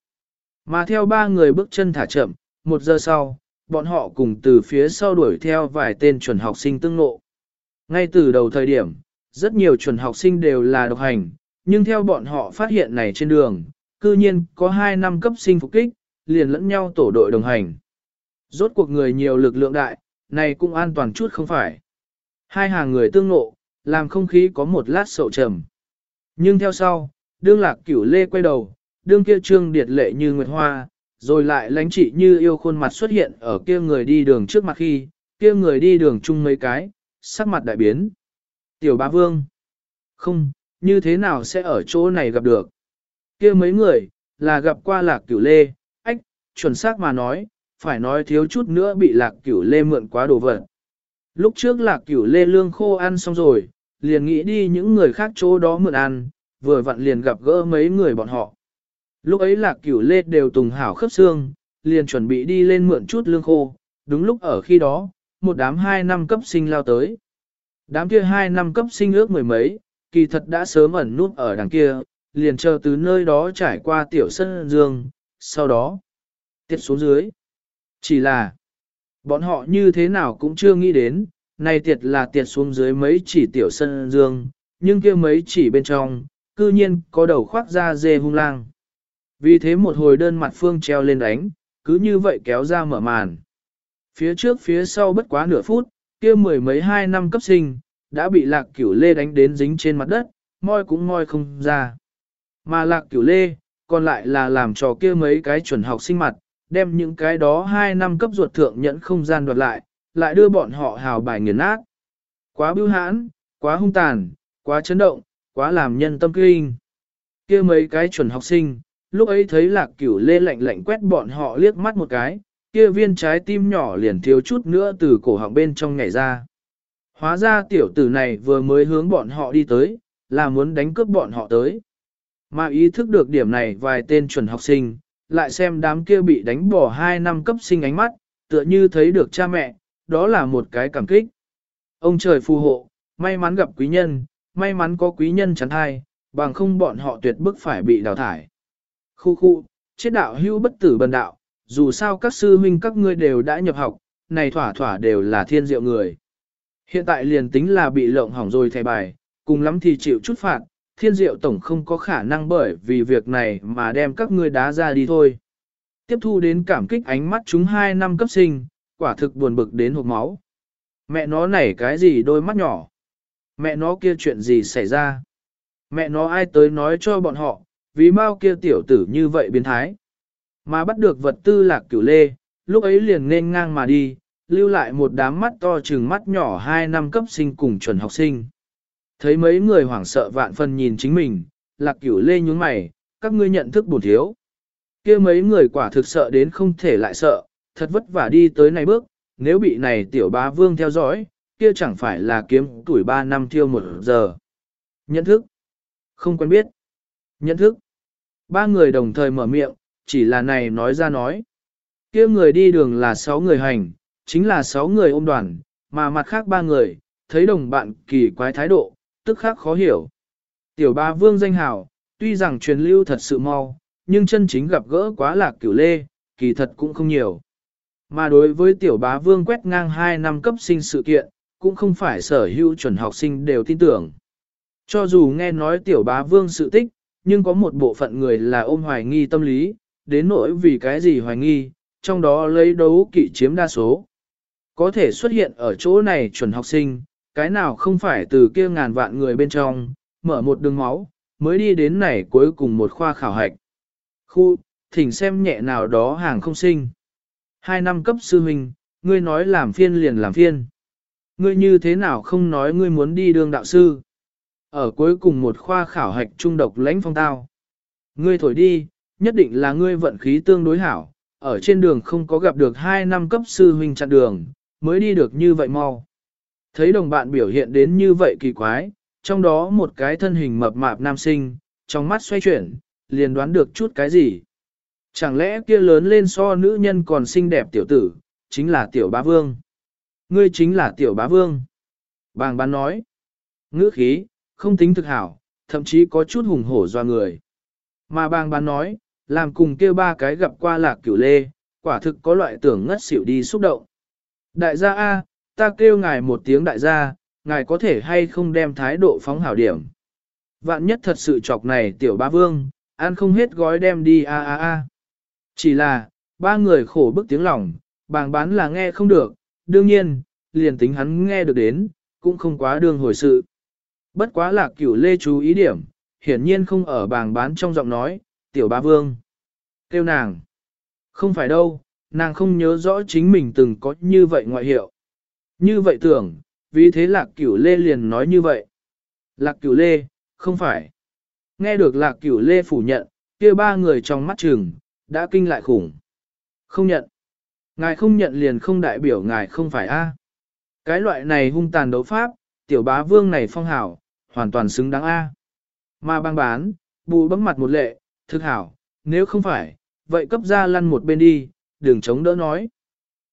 Mà theo ba người bước chân thả chậm, một giờ sau, bọn họ cùng từ phía sau đuổi theo vài tên chuẩn học sinh tương ngộ. Ngay từ đầu thời điểm, rất nhiều chuẩn học sinh đều là độc hành, nhưng theo bọn họ phát hiện này trên đường, cư nhiên có hai năm cấp sinh phục kích, liền lẫn nhau tổ đội đồng hành. Rốt cuộc người nhiều lực lượng đại, này cũng an toàn chút không phải. Hai hàng người tương nộ, làm không khí có một lát sậu trầm. Nhưng theo sau, đương lạc cửu lê quay đầu, đương kia trương điệt lệ như nguyệt hoa, rồi lại lánh trị như yêu khuôn mặt xuất hiện ở kia người đi đường trước mặt khi, kia người đi đường chung mấy cái, sắc mặt đại biến. Tiểu bá vương. Không, như thế nào sẽ ở chỗ này gặp được? kia mấy người, là gặp qua lạc cửu lê, chuẩn xác mà nói, phải nói thiếu chút nữa bị lạc cửu lê mượn quá đồ vật. Lúc trước lạc cửu lê lương khô ăn xong rồi, liền nghĩ đi những người khác chỗ đó mượn ăn, vừa vặn liền gặp gỡ mấy người bọn họ. Lúc ấy lạc cửu lê đều tùng hảo khớp xương, liền chuẩn bị đi lên mượn chút lương khô, đúng lúc ở khi đó, một đám hai năm cấp sinh lao tới. Đám kia hai năm cấp sinh ước mười mấy, kỳ thật đã sớm ẩn nút ở đằng kia, liền chờ từ nơi đó trải qua tiểu sân dương, sau đó, tiết xuống dưới. Chỉ là, bọn họ như thế nào cũng chưa nghĩ đến, này tiệt là tiệt xuống dưới mấy chỉ tiểu sân dương, nhưng kia mấy chỉ bên trong, cư nhiên có đầu khoác ra dê hung lang. Vì thế một hồi đơn mặt phương treo lên đánh, cứ như vậy kéo ra mở màn. Phía trước phía sau bất quá nửa phút, kia mười mấy hai năm cấp sinh, đã bị lạc cửu lê đánh đến dính trên mặt đất, moi cũng moi không ra. Mà lạc cửu lê, còn lại là làm cho kia mấy cái chuẩn học sinh mặt, đem những cái đó hai năm cấp ruột thượng nhẫn không gian đoạt lại, lại đưa bọn họ hào bài nghiền nát. Quá bưu hãn, quá hung tàn, quá chấn động, quá làm nhân tâm kinh. kia mấy cái chuẩn học sinh, lúc ấy thấy lạc cửu lê lạnh lạnh quét bọn họ liếc mắt một cái, kia viên trái tim nhỏ liền thiếu chút nữa từ cổ họng bên trong nhảy ra. Hóa ra tiểu tử này vừa mới hướng bọn họ đi tới, là muốn đánh cướp bọn họ tới. Mà ý thức được điểm này vài tên chuẩn học sinh, lại xem đám kia bị đánh bỏ hai năm cấp sinh ánh mắt, tựa như thấy được cha mẹ, đó là một cái cảm kích. Ông trời phù hộ, may mắn gặp quý nhân, may mắn có quý nhân chắn hai, bằng không bọn họ tuyệt bức phải bị đào thải. Khu khu, chết đạo hưu bất tử bần đạo, dù sao các sư huynh các ngươi đều đã nhập học, này thỏa thỏa đều là thiên diệu người. Hiện tại liền tính là bị lộng hỏng rồi thẻ bài, cùng lắm thì chịu chút phạt, thiên diệu tổng không có khả năng bởi vì việc này mà đem các ngươi đá ra đi thôi. Tiếp thu đến cảm kích ánh mắt chúng hai năm cấp sinh, quả thực buồn bực đến hộp máu. Mẹ nó này cái gì đôi mắt nhỏ? Mẹ nó kia chuyện gì xảy ra? Mẹ nó ai tới nói cho bọn họ, vì mau kia tiểu tử như vậy biến thái. Mà bắt được vật tư lạc cửu lê, lúc ấy liền nên ngang mà đi, lưu lại một đám mắt to chừng mắt nhỏ hai năm cấp sinh cùng chuẩn học sinh. Thấy mấy người hoảng sợ vạn phần nhìn chính mình, lạc cửu lê nhún mày, các ngươi nhận thức bổn thiếu. kia mấy người quả thực sợ đến không thể lại sợ, thật vất vả đi tới này bước, nếu bị này tiểu bá vương theo dõi, kia chẳng phải là kiếm tuổi ba năm thiêu một giờ. Nhận thức? Không quen biết. Nhận thức? Ba người đồng thời mở miệng, chỉ là này nói ra nói. kia người đi đường là sáu người hành, chính là sáu người ôm đoàn, mà mặt khác ba người, thấy đồng bạn kỳ quái thái độ, tức khác khó hiểu. Tiểu ba vương danh hào, tuy rằng truyền lưu thật sự mau, nhưng chân chính gặp gỡ quá lạc cửu lê, kỳ thật cũng không nhiều. Mà đối với tiểu bá vương quét ngang 2 năm cấp sinh sự kiện, cũng không phải sở hữu chuẩn học sinh đều tin tưởng. Cho dù nghe nói tiểu bá vương sự tích, nhưng có một bộ phận người là ôm hoài nghi tâm lý, đến nỗi vì cái gì hoài nghi, trong đó lấy đấu kỵ chiếm đa số. Có thể xuất hiện ở chỗ này chuẩn học sinh, cái nào không phải từ kia ngàn vạn người bên trong, mở một đường máu, mới đi đến này cuối cùng một khoa khảo hạch. Khu, thỉnh xem nhẹ nào đó hàng không sinh. Hai năm cấp sư huynh, ngươi nói làm phiên liền làm phiên. Ngươi như thế nào không nói ngươi muốn đi đường đạo sư. Ở cuối cùng một khoa khảo hạch trung độc lãnh phong tao. Ngươi thổi đi, nhất định là ngươi vận khí tương đối hảo, ở trên đường không có gặp được hai năm cấp sư huynh chặn đường, mới đi được như vậy mau. Thấy đồng bạn biểu hiện đến như vậy kỳ quái, trong đó một cái thân hình mập mạp nam sinh, trong mắt xoay chuyển, liền đoán được chút cái gì. Chẳng lẽ kia lớn lên so nữ nhân còn xinh đẹp tiểu tử, chính là tiểu bá vương. Ngươi chính là tiểu bá vương. Bàng bán nói. Ngữ khí, không tính thực hảo, thậm chí có chút hùng hổ doa người. Mà bàng bán nói, làm cùng kia ba cái gặp qua lạc cửu lê, quả thực có loại tưởng ngất xỉu đi xúc động. Đại gia A, ta kêu ngài một tiếng đại gia, ngài có thể hay không đem thái độ phóng hảo điểm. Vạn nhất thật sự chọc này tiểu ba vương, ăn không hết gói đem đi a a a. Chỉ là, ba người khổ bức tiếng lòng, bàng bán là nghe không được, đương nhiên, liền tính hắn nghe được đến, cũng không quá đương hồi sự. Bất quá là cửu lê chú ý điểm, hiển nhiên không ở bàng bán trong giọng nói, tiểu ba vương. Kêu nàng. Không phải đâu, nàng không nhớ rõ chính mình từng có như vậy ngoại hiệu. Như vậy tưởng, vì thế lạc cửu lê liền nói như vậy. Lạc cửu lê, không phải. Nghe được lạc cửu lê phủ nhận, kia ba người trong mắt trường, đã kinh lại khủng. Không nhận. Ngài không nhận liền không đại biểu ngài không phải A. Cái loại này hung tàn đấu pháp, tiểu bá vương này phong hảo, hoàn toàn xứng đáng A. Mà băng bán, bù bấm mặt một lệ, thực hảo, nếu không phải, vậy cấp ra lăn một bên đi, đừng chống đỡ nói.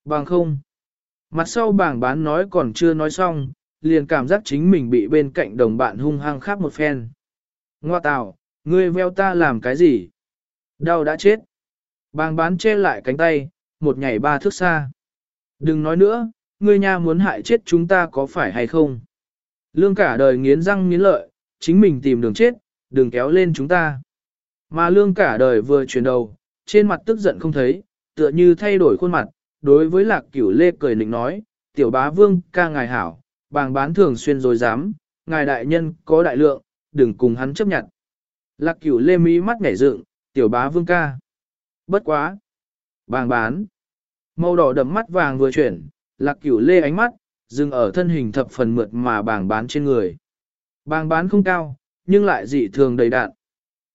Bằng không. Mặt sau bảng bán nói còn chưa nói xong, liền cảm giác chính mình bị bên cạnh đồng bạn hung hăng khác một phen. Ngoa tào, ngươi veo ta làm cái gì? Đau đã chết. Bàng bán che lại cánh tay, một nhảy ba thước xa. Đừng nói nữa, ngươi nha muốn hại chết chúng ta có phải hay không? Lương cả đời nghiến răng nghiến lợi, chính mình tìm đường chết, đừng kéo lên chúng ta. Mà lương cả đời vừa chuyển đầu, trên mặt tức giận không thấy, tựa như thay đổi khuôn mặt, đối với lạc cửu lê cười nịnh nói, tiểu bá vương ca ngài hảo, bàng bán thường xuyên rồi dám, ngài đại nhân có đại lượng, đừng cùng hắn chấp nhận. Lạc cửu lê mỹ mắt nhảy dựng, tiểu bá vương ca. Bất quá. Bàng bán. Màu đỏ đậm mắt vàng vừa chuyển, lạc cửu lê ánh mắt, dừng ở thân hình thập phần mượt mà bàng bán trên người. Bàng bán không cao, nhưng lại dị thường đầy đạn.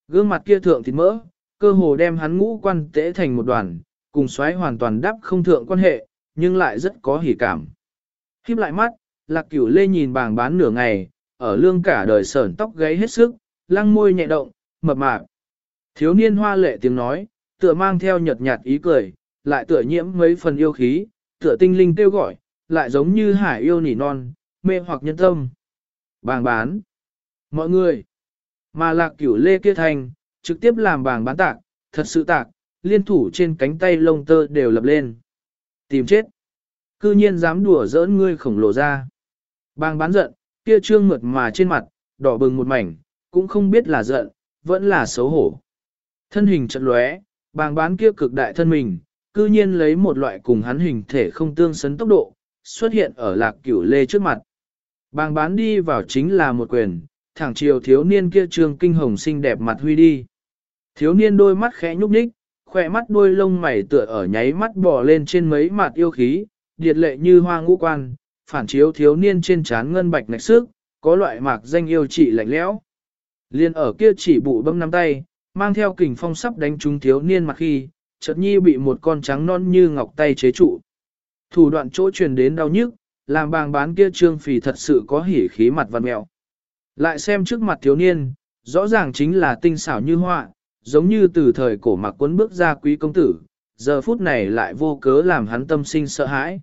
Gương mặt kia thượng thịt mỡ, cơ hồ đem hắn ngũ quan tễ thành một đoàn, cùng xoáy hoàn toàn đắp không thượng quan hệ, nhưng lại rất có hỉ cảm. Khiếp lại mắt, lạc cửu lê nhìn bàng bán nửa ngày, ở lương cả đời sởn tóc gáy hết sức, lăng môi nhẹ động, mập mạp. Thiếu niên hoa lệ tiếng nói, tựa mang theo nhợt nhạt ý cười, lại tựa nhiễm mấy phần yêu khí, tựa tinh linh kêu gọi, lại giống như hải yêu nỉ non, mê hoặc nhân tâm. Bàng bán. Mọi người. Mà lạc cửu lê kia thành, trực tiếp làm bàng bán tạc, thật sự tạc, liên thủ trên cánh tay lông tơ đều lập lên. Tìm chết. Cư nhiên dám đùa giỡn ngươi khổng lồ ra. bang bán giận, kia trương mượt mà trên mặt, đỏ bừng một mảnh, cũng không biết là giận, vẫn là xấu hổ. Thân hình trận lóe, bang bán kia cực đại thân mình, cư nhiên lấy một loại cùng hắn hình thể không tương xứng tốc độ, xuất hiện ở lạc cửu lê trước mặt. bang bán đi vào chính là một quyền, thẳng chiều thiếu niên kia trương kinh hồng xinh đẹp mặt huy đi. Thiếu niên đôi mắt khẽ nhúc nhích, khỏe mắt đuôi lông mày tựa ở nháy mắt bò lên trên mấy mặt yêu khí, điệt lệ như hoa ngũ quan, phản chiếu thiếu niên trên trán ngân bạch nạch sức, có loại mạc danh yêu trị lạnh lẽo. Liên ở kia chỉ bụ bấm nắm tay, mang theo kình phong sắp đánh trúng thiếu niên mặt khi, chợt nhi bị một con trắng non như ngọc tay chế trụ. Thủ đoạn chỗ truyền đến đau nhức, làm bàng bán kia trương phì thật sự có hỉ khí mặt văn mẹo. Lại xem trước mặt thiếu niên, rõ ràng chính là tinh xảo như họa, giống như từ thời cổ mặc quấn bước ra quý công tử, giờ phút này lại vô cớ làm hắn tâm sinh sợ hãi.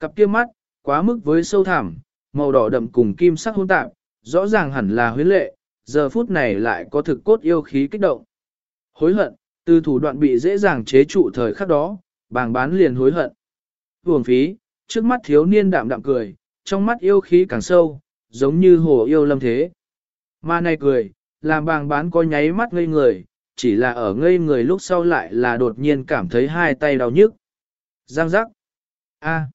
Cặp kia mắt, quá mức với sâu thẳm, màu đỏ đậm cùng kim sắc hỗn tạp, rõ ràng hẳn là huyến lệ, giờ phút này lại có thực cốt yêu khí kích động. Hối hận, từ thủ đoạn bị dễ dàng chế trụ thời khắc đó, bàng bán liền hối hận. Hưởng phí, trước mắt thiếu niên đạm đạm cười, trong mắt yêu khí càng sâu, giống như hồ yêu lâm thế. Mà này cười, làm bàng bán có nháy mắt ngây người, chỉ là ở ngây người lúc sau lại là đột nhiên cảm thấy hai tay đau nhức. Giang giác. A.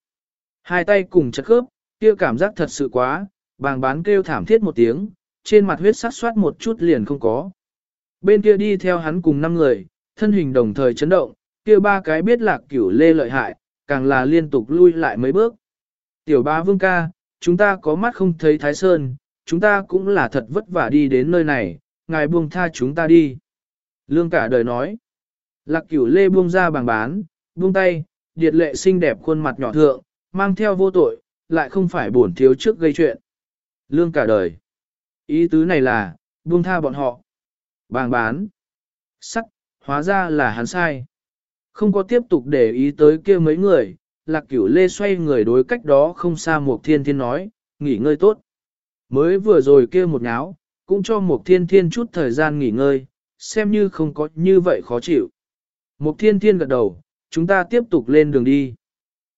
Hai tay cùng chật khớp, kia cảm giác thật sự quá, bàng bán kêu thảm thiết một tiếng, trên mặt huyết sát soát một chút liền không có. Bên kia đi theo hắn cùng năm người, thân hình đồng thời chấn động, kia ba cái biết lạc cửu lê lợi hại, càng là liên tục lui lại mấy bước. Tiểu ba vương ca, chúng ta có mắt không thấy thái sơn, chúng ta cũng là thật vất vả đi đến nơi này, ngài buông tha chúng ta đi. Lương cả đời nói. Lạc cửu lê buông ra bằng bán, buông tay, điệt lệ xinh đẹp khuôn mặt nhỏ thượng, mang theo vô tội, lại không phải bổn thiếu trước gây chuyện. Lương cả đời. Ý tứ này là, buông tha bọn họ. Bàng bán. Sắc, hóa ra là hắn sai. Không có tiếp tục để ý tới kia mấy người, lạc cửu lê xoay người đối cách đó không xa một thiên thiên nói, nghỉ ngơi tốt. Mới vừa rồi kia một nháo, cũng cho một thiên thiên chút thời gian nghỉ ngơi, xem như không có như vậy khó chịu. Mục thiên thiên gật đầu, chúng ta tiếp tục lên đường đi.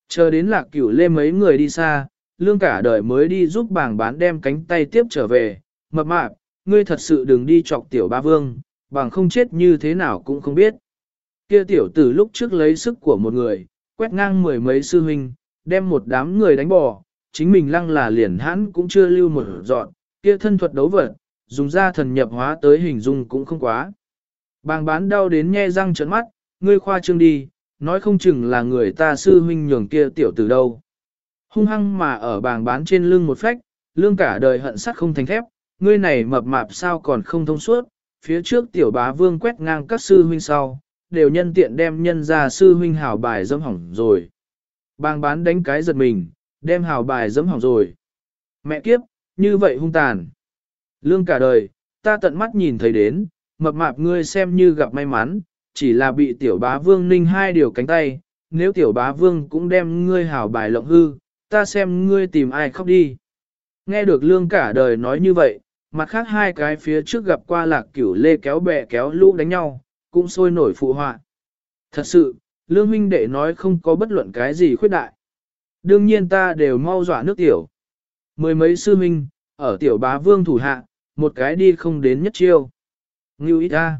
Chờ đến lạc cửu lê mấy người đi xa, lương cả đời mới đi giúp bảng bán đem cánh tay tiếp trở về, mập mạp, ngươi thật sự đừng đi chọc tiểu ba vương, bằng không chết như thế nào cũng không biết. Kia tiểu tử lúc trước lấy sức của một người, quét ngang mười mấy sư huynh, đem một đám người đánh bỏ, chính mình lăng là liền hãn cũng chưa lưu một dọn, kia thân thuật đấu vật, dùng ra thần nhập hóa tới hình dung cũng không quá. Bàng bán đau đến nhe răng trợn mắt, ngươi khoa trương đi, nói không chừng là người ta sư huynh nhường kia tiểu tử đâu. Hung hăng mà ở bàng bán trên lưng một phách, lương cả đời hận sắt không thành thép, ngươi này mập mạp sao còn không thông suốt, phía trước tiểu bá vương quét ngang các sư huynh sau, đều nhân tiện đem nhân ra sư huynh hào bài dâm hỏng rồi. Bàng bán đánh cái giật mình, đem hào bài dâm hỏng rồi. Mẹ kiếp, như vậy hung tàn. Lương cả đời, ta tận mắt nhìn thấy đến, mập mạp ngươi xem như gặp may mắn, chỉ là bị tiểu bá vương ninh hai điều cánh tay, nếu tiểu bá vương cũng đem ngươi hảo bài lộng hư, ta xem ngươi tìm ai khóc đi. Nghe được lương cả đời nói như vậy, mặt khác hai cái phía trước gặp qua lạc cửu lê kéo bè kéo lũ đánh nhau, cũng sôi nổi phụ họa. Thật sự, lương huynh đệ nói không có bất luận cái gì khuyết đại. Đương nhiên ta đều mau dọa nước tiểu. Mười mấy sư huynh, ở tiểu bá vương thủ hạ, một cái đi không đến nhất chiêu. Ngưu ít ra.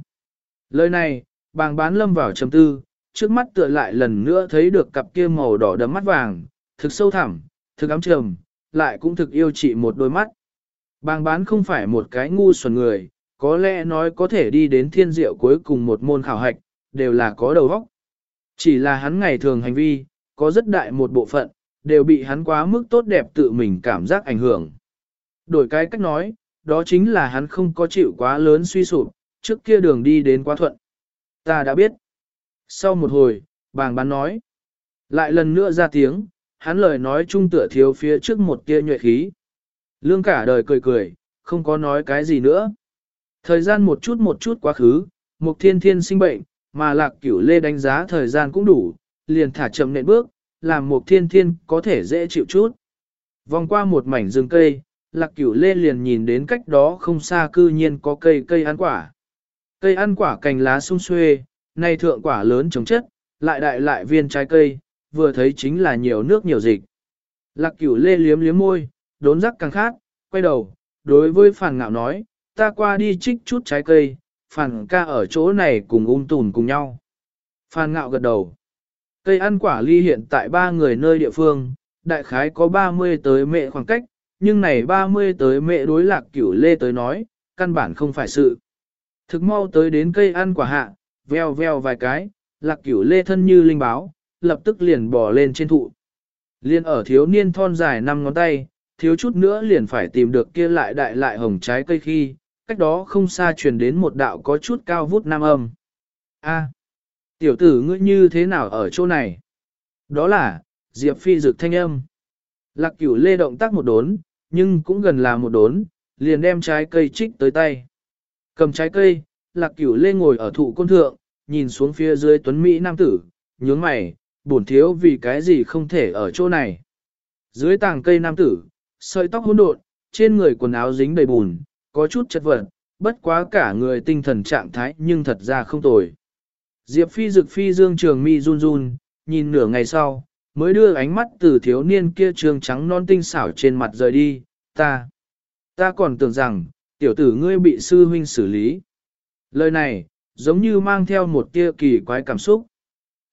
Lời này, bàng bán lâm vào trầm tư, trước mắt tựa lại lần nữa thấy được cặp kia màu đỏ đấm mắt vàng, thực sâu thẳm, thực ám trầm, lại cũng thực yêu chị một đôi mắt. Bàng bán không phải một cái ngu xuẩn người, có lẽ nói có thể đi đến thiên diệu cuối cùng một môn khảo hạch, đều là có đầu óc. Chỉ là hắn ngày thường hành vi, có rất đại một bộ phận, đều bị hắn quá mức tốt đẹp tự mình cảm giác ảnh hưởng. Đổi cái cách nói, đó chính là hắn không có chịu quá lớn suy sụp, trước kia đường đi đến quá thuận. Ta đã biết. Sau một hồi, bàng bán nói. Lại lần nữa ra tiếng, hắn lời nói trung tựa thiếu phía trước một tia nhuệ khí. Lương cả đời cười cười, không có nói cái gì nữa. Thời gian một chút một chút quá khứ, Mục Thiên Thiên sinh bệnh, mà Lạc Cửu Lê đánh giá thời gian cũng đủ, liền thả chậm nện bước, làm Mục Thiên Thiên có thể dễ chịu chút. Vòng qua một mảnh rừng cây, Lạc Cửu Lê liền nhìn đến cách đó không xa cư nhiên có cây cây ăn quả. Cây ăn quả cành lá sung xuê, nay thượng quả lớn trồng chất, lại đại lại viên trái cây, vừa thấy chính là nhiều nước nhiều dịch. Lạc Cửu Lê liếm liếm môi, đốn rắc càng khát, quay đầu, đối với Phản Ngạo nói, ta qua đi trích chút trái cây, Phản ca ở chỗ này cùng ung tùn cùng nhau. Phản Ngạo gật đầu. Cây ăn quả ly hiện tại ba người nơi địa phương, đại khái có 30 tới mệ khoảng cách, nhưng này 30 tới mẹ đối lạc cửu lê tới nói, căn bản không phải sự. Thực mau tới đến cây ăn quả hạ, veo veo vài cái, lạc cửu lê thân như linh báo, lập tức liền bò lên trên thụ. Liên ở thiếu niên thon dài năm ngón tay, thiếu chút nữa liền phải tìm được kia lại đại lại hồng trái cây khi, cách đó không xa truyền đến một đạo có chút cao vút nam âm. A, tiểu tử ngươi như thế nào ở chỗ này? Đó là, Diệp Phi dực thanh âm. Lạc cửu lê động tác một đốn, nhưng cũng gần là một đốn, liền đem trái cây trích tới tay. Cầm trái cây, lạc cửu lê ngồi ở thụ côn thượng, nhìn xuống phía dưới tuấn Mỹ nam tử, nhướng mày, bổn thiếu vì cái gì không thể ở chỗ này. Dưới tàng cây nam tử, sợi tóc hỗn độn, trên người quần áo dính đầy bùn, có chút chất vật, bất quá cả người tinh thần trạng thái nhưng thật ra không tồi. Diệp phi dực phi dương trường mi run run, nhìn nửa ngày sau, mới đưa ánh mắt từ thiếu niên kia trường trắng non tinh xảo trên mặt rời đi, ta, ta còn tưởng rằng, tiểu tử ngươi bị sư huynh xử lý. Lời này, giống như mang theo một tia kỳ quái cảm xúc.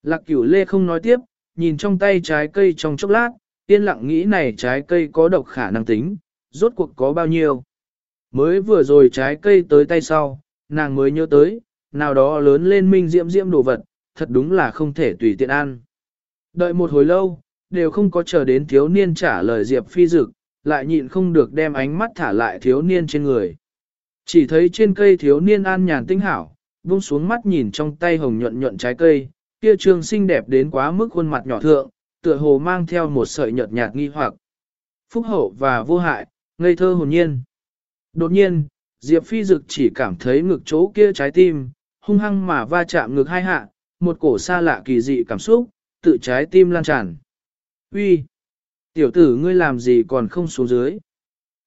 Lạc cửu lê không nói tiếp, nhìn trong tay trái cây trong chốc lát, yên lặng nghĩ này trái cây có độc khả năng tính, rốt cuộc có bao nhiêu. Mới vừa rồi trái cây tới tay sau, nàng mới nhớ tới, nào đó lớn lên minh diễm diễm đồ vật, thật đúng là không thể tùy tiện ăn. Đợi một hồi lâu, đều không có chờ đến thiếu niên trả lời Diệp Phi Dực, lại nhịn không được đem ánh mắt thả lại thiếu niên trên người. Chỉ thấy trên cây thiếu niên an nhàn tinh hảo, buông xuống mắt nhìn trong tay hồng nhuận nhuận trái cây, kia trường xinh đẹp đến quá mức khuôn mặt nhỏ thượng, tựa hồ mang theo một sợi nhợt nhạt nghi hoặc. Phúc hậu và vô hại, ngây thơ hồn nhiên. Đột nhiên, Diệp Phi Dực chỉ cảm thấy ngực chỗ kia trái tim, hung hăng mà va chạm ngực hai hạ, một cổ xa lạ kỳ dị cảm xúc, tự trái tim lan tràn. Uy, Tiểu tử ngươi làm gì còn không xuống dưới?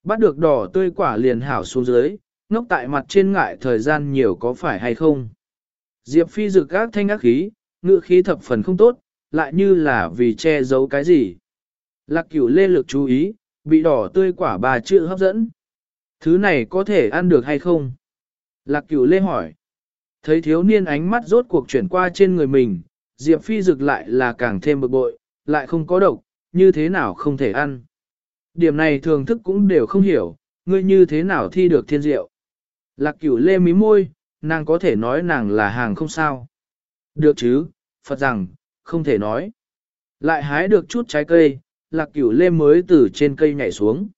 Bắt được đỏ tươi quả liền hảo xuống dưới, ngốc tại mặt trên ngại thời gian nhiều có phải hay không? Diệp Phi rực các thanh ác khí, ngữ khí thập phần không tốt, lại như là vì che giấu cái gì. Lạc cửu lê lực chú ý, bị đỏ tươi quả bà chữ hấp dẫn. Thứ này có thể ăn được hay không? Lạc cửu lê hỏi. Thấy thiếu niên ánh mắt rốt cuộc chuyển qua trên người mình, Diệp Phi rực lại là càng thêm bực bội, lại không có độc, như thế nào không thể ăn. Điểm này thường thức cũng đều không hiểu, ngươi như thế nào thi được thiên diệu. Lạc cửu lê mí môi, nàng có thể nói nàng là hàng không sao. Được chứ, Phật rằng, không thể nói. Lại hái được chút trái cây, lạc cửu lê mới từ trên cây nhảy xuống.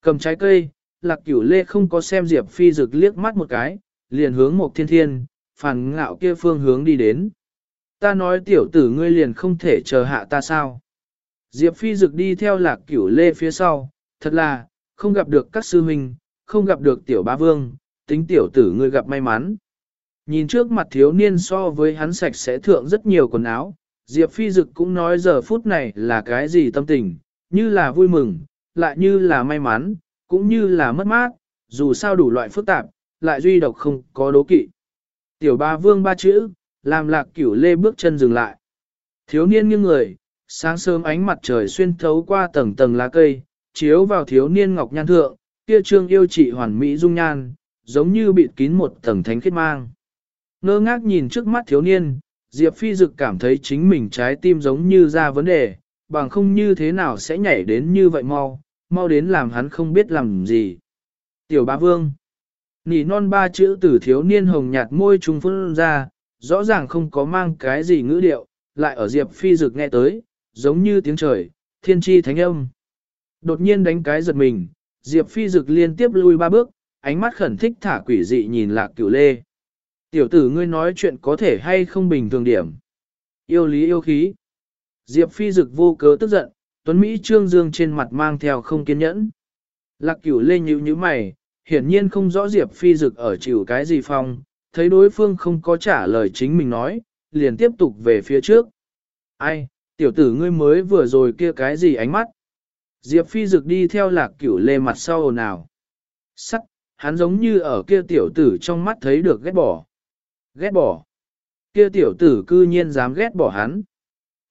Cầm trái cây, lạc cửu lê không có xem Diệp Phi rực liếc mắt một cái, liền hướng một thiên thiên, phản ngạo kia phương hướng đi đến. Ta nói tiểu tử ngươi liền không thể chờ hạ ta sao. Diệp Phi dực đi theo lạc cửu lê phía sau, thật là, không gặp được các sư huynh, không gặp được tiểu ba vương, tính tiểu tử ngươi gặp may mắn. Nhìn trước mặt thiếu niên so với hắn sạch sẽ thượng rất nhiều quần áo, Diệp Phi Dực cũng nói giờ phút này là cái gì tâm tình, như là vui mừng, lại như là may mắn, cũng như là mất mát, dù sao đủ loại phức tạp, lại duy độc không có đố kỵ. Tiểu ba vương ba chữ, làm lạc cửu lê bước chân dừng lại. Thiếu niên nghiêng người, sáng sớm ánh mặt trời xuyên thấu qua tầng tầng lá cây, chiếu vào thiếu niên ngọc nhan thượng, kia trương yêu trị hoàn mỹ dung nhan, giống như bị kín một tầng thánh khiết mang. Ngơ ngác nhìn trước mắt thiếu niên, Diệp Phi Dực cảm thấy chính mình trái tim giống như ra vấn đề, bằng không như thế nào sẽ nhảy đến như vậy mau, mau đến làm hắn không biết làm gì. Tiểu bá vương. Nỉ non ba chữ từ thiếu niên hồng nhạt môi trùng phương ra, rõ ràng không có mang cái gì ngữ điệu, lại ở Diệp Phi Dực nghe tới, giống như tiếng trời, thiên tri thánh âm. Đột nhiên đánh cái giật mình, Diệp Phi Dực liên tiếp lui ba bước, ánh mắt khẩn thích thả quỷ dị nhìn lạc cửu lê. Tiểu tử ngươi nói chuyện có thể hay không bình thường điểm. Yêu lý yêu khí. Diệp phi dực vô cớ tức giận, Tuấn Mỹ Trương Dương trên mặt mang theo không kiên nhẫn. Lạc cửu lê nhíu nhíu mày, hiển nhiên không rõ Diệp phi dực ở chịu cái gì phong, thấy đối phương không có trả lời chính mình nói, liền tiếp tục về phía trước. Ai, tiểu tử ngươi mới vừa rồi kia cái gì ánh mắt? Diệp phi dực đi theo lạc cửu lê mặt sau nào. Sắc, hắn giống như ở kia tiểu tử trong mắt thấy được ghét bỏ. Ghét bỏ. Kia tiểu tử cư nhiên dám ghét bỏ hắn.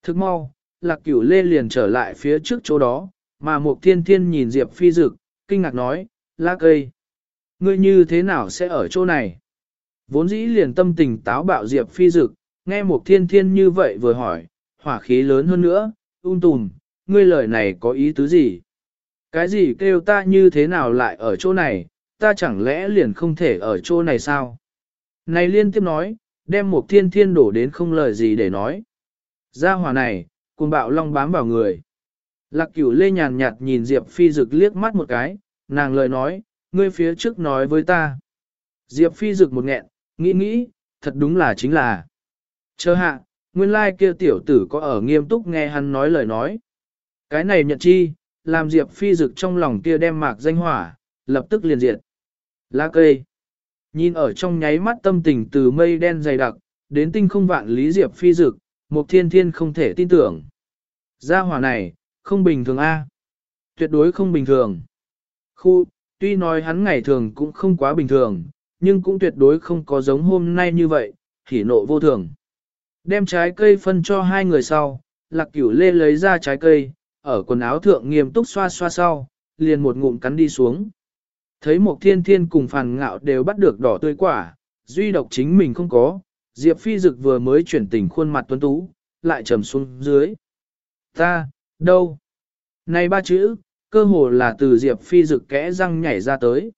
Thức mau, lạc cửu lê liền trở lại phía trước chỗ đó, mà một thiên thiên nhìn Diệp phi dực, kinh ngạc nói, lá cây. Ngươi như thế nào sẽ ở chỗ này? Vốn dĩ liền tâm tình táo bạo Diệp phi dực, nghe một thiên thiên như vậy vừa hỏi, hỏa khí lớn hơn nữa, ung tùm, ngươi lời này có ý tứ gì? Cái gì kêu ta như thế nào lại ở chỗ này, ta chẳng lẽ liền không thể ở chỗ này sao? Này liên tiếp nói, đem một thiên thiên đổ đến không lời gì để nói. Gia hỏa này, cùng bạo long bám vào người. Lạc cửu lê nhàn nhạt nhìn Diệp Phi Dực liếc mắt một cái, nàng lời nói, ngươi phía trước nói với ta. Diệp Phi Dực một nghẹn, nghĩ nghĩ, thật đúng là chính là. Chờ hạ, nguyên lai kia tiểu tử có ở nghiêm túc nghe hắn nói lời nói. Cái này nhận chi, làm Diệp Phi Dực trong lòng kia đem mạc danh hỏa, lập tức liền diệt. Lá cây. Nhìn ở trong nháy mắt tâm tình từ mây đen dày đặc, đến tinh không vạn lý diệp phi dực, một thiên thiên không thể tin tưởng. Gia hỏa này, không bình thường a, à? Tuyệt đối không bình thường. Khu, tuy nói hắn ngày thường cũng không quá bình thường, nhưng cũng tuyệt đối không có giống hôm nay như vậy, hỉ nộ vô thường. Đem trái cây phân cho hai người sau, lạc cửu lê lấy ra trái cây, ở quần áo thượng nghiêm túc xoa xoa sau, liền một ngụm cắn đi xuống. Thấy một thiên thiên cùng phàn ngạo đều bắt được đỏ tươi quả, duy độc chính mình không có, Diệp Phi Dực vừa mới chuyển tình khuôn mặt tuấn tú, lại trầm xuống dưới. Ta, đâu? Này ba chữ, cơ hồ là từ Diệp Phi Dực kẽ răng nhảy ra tới.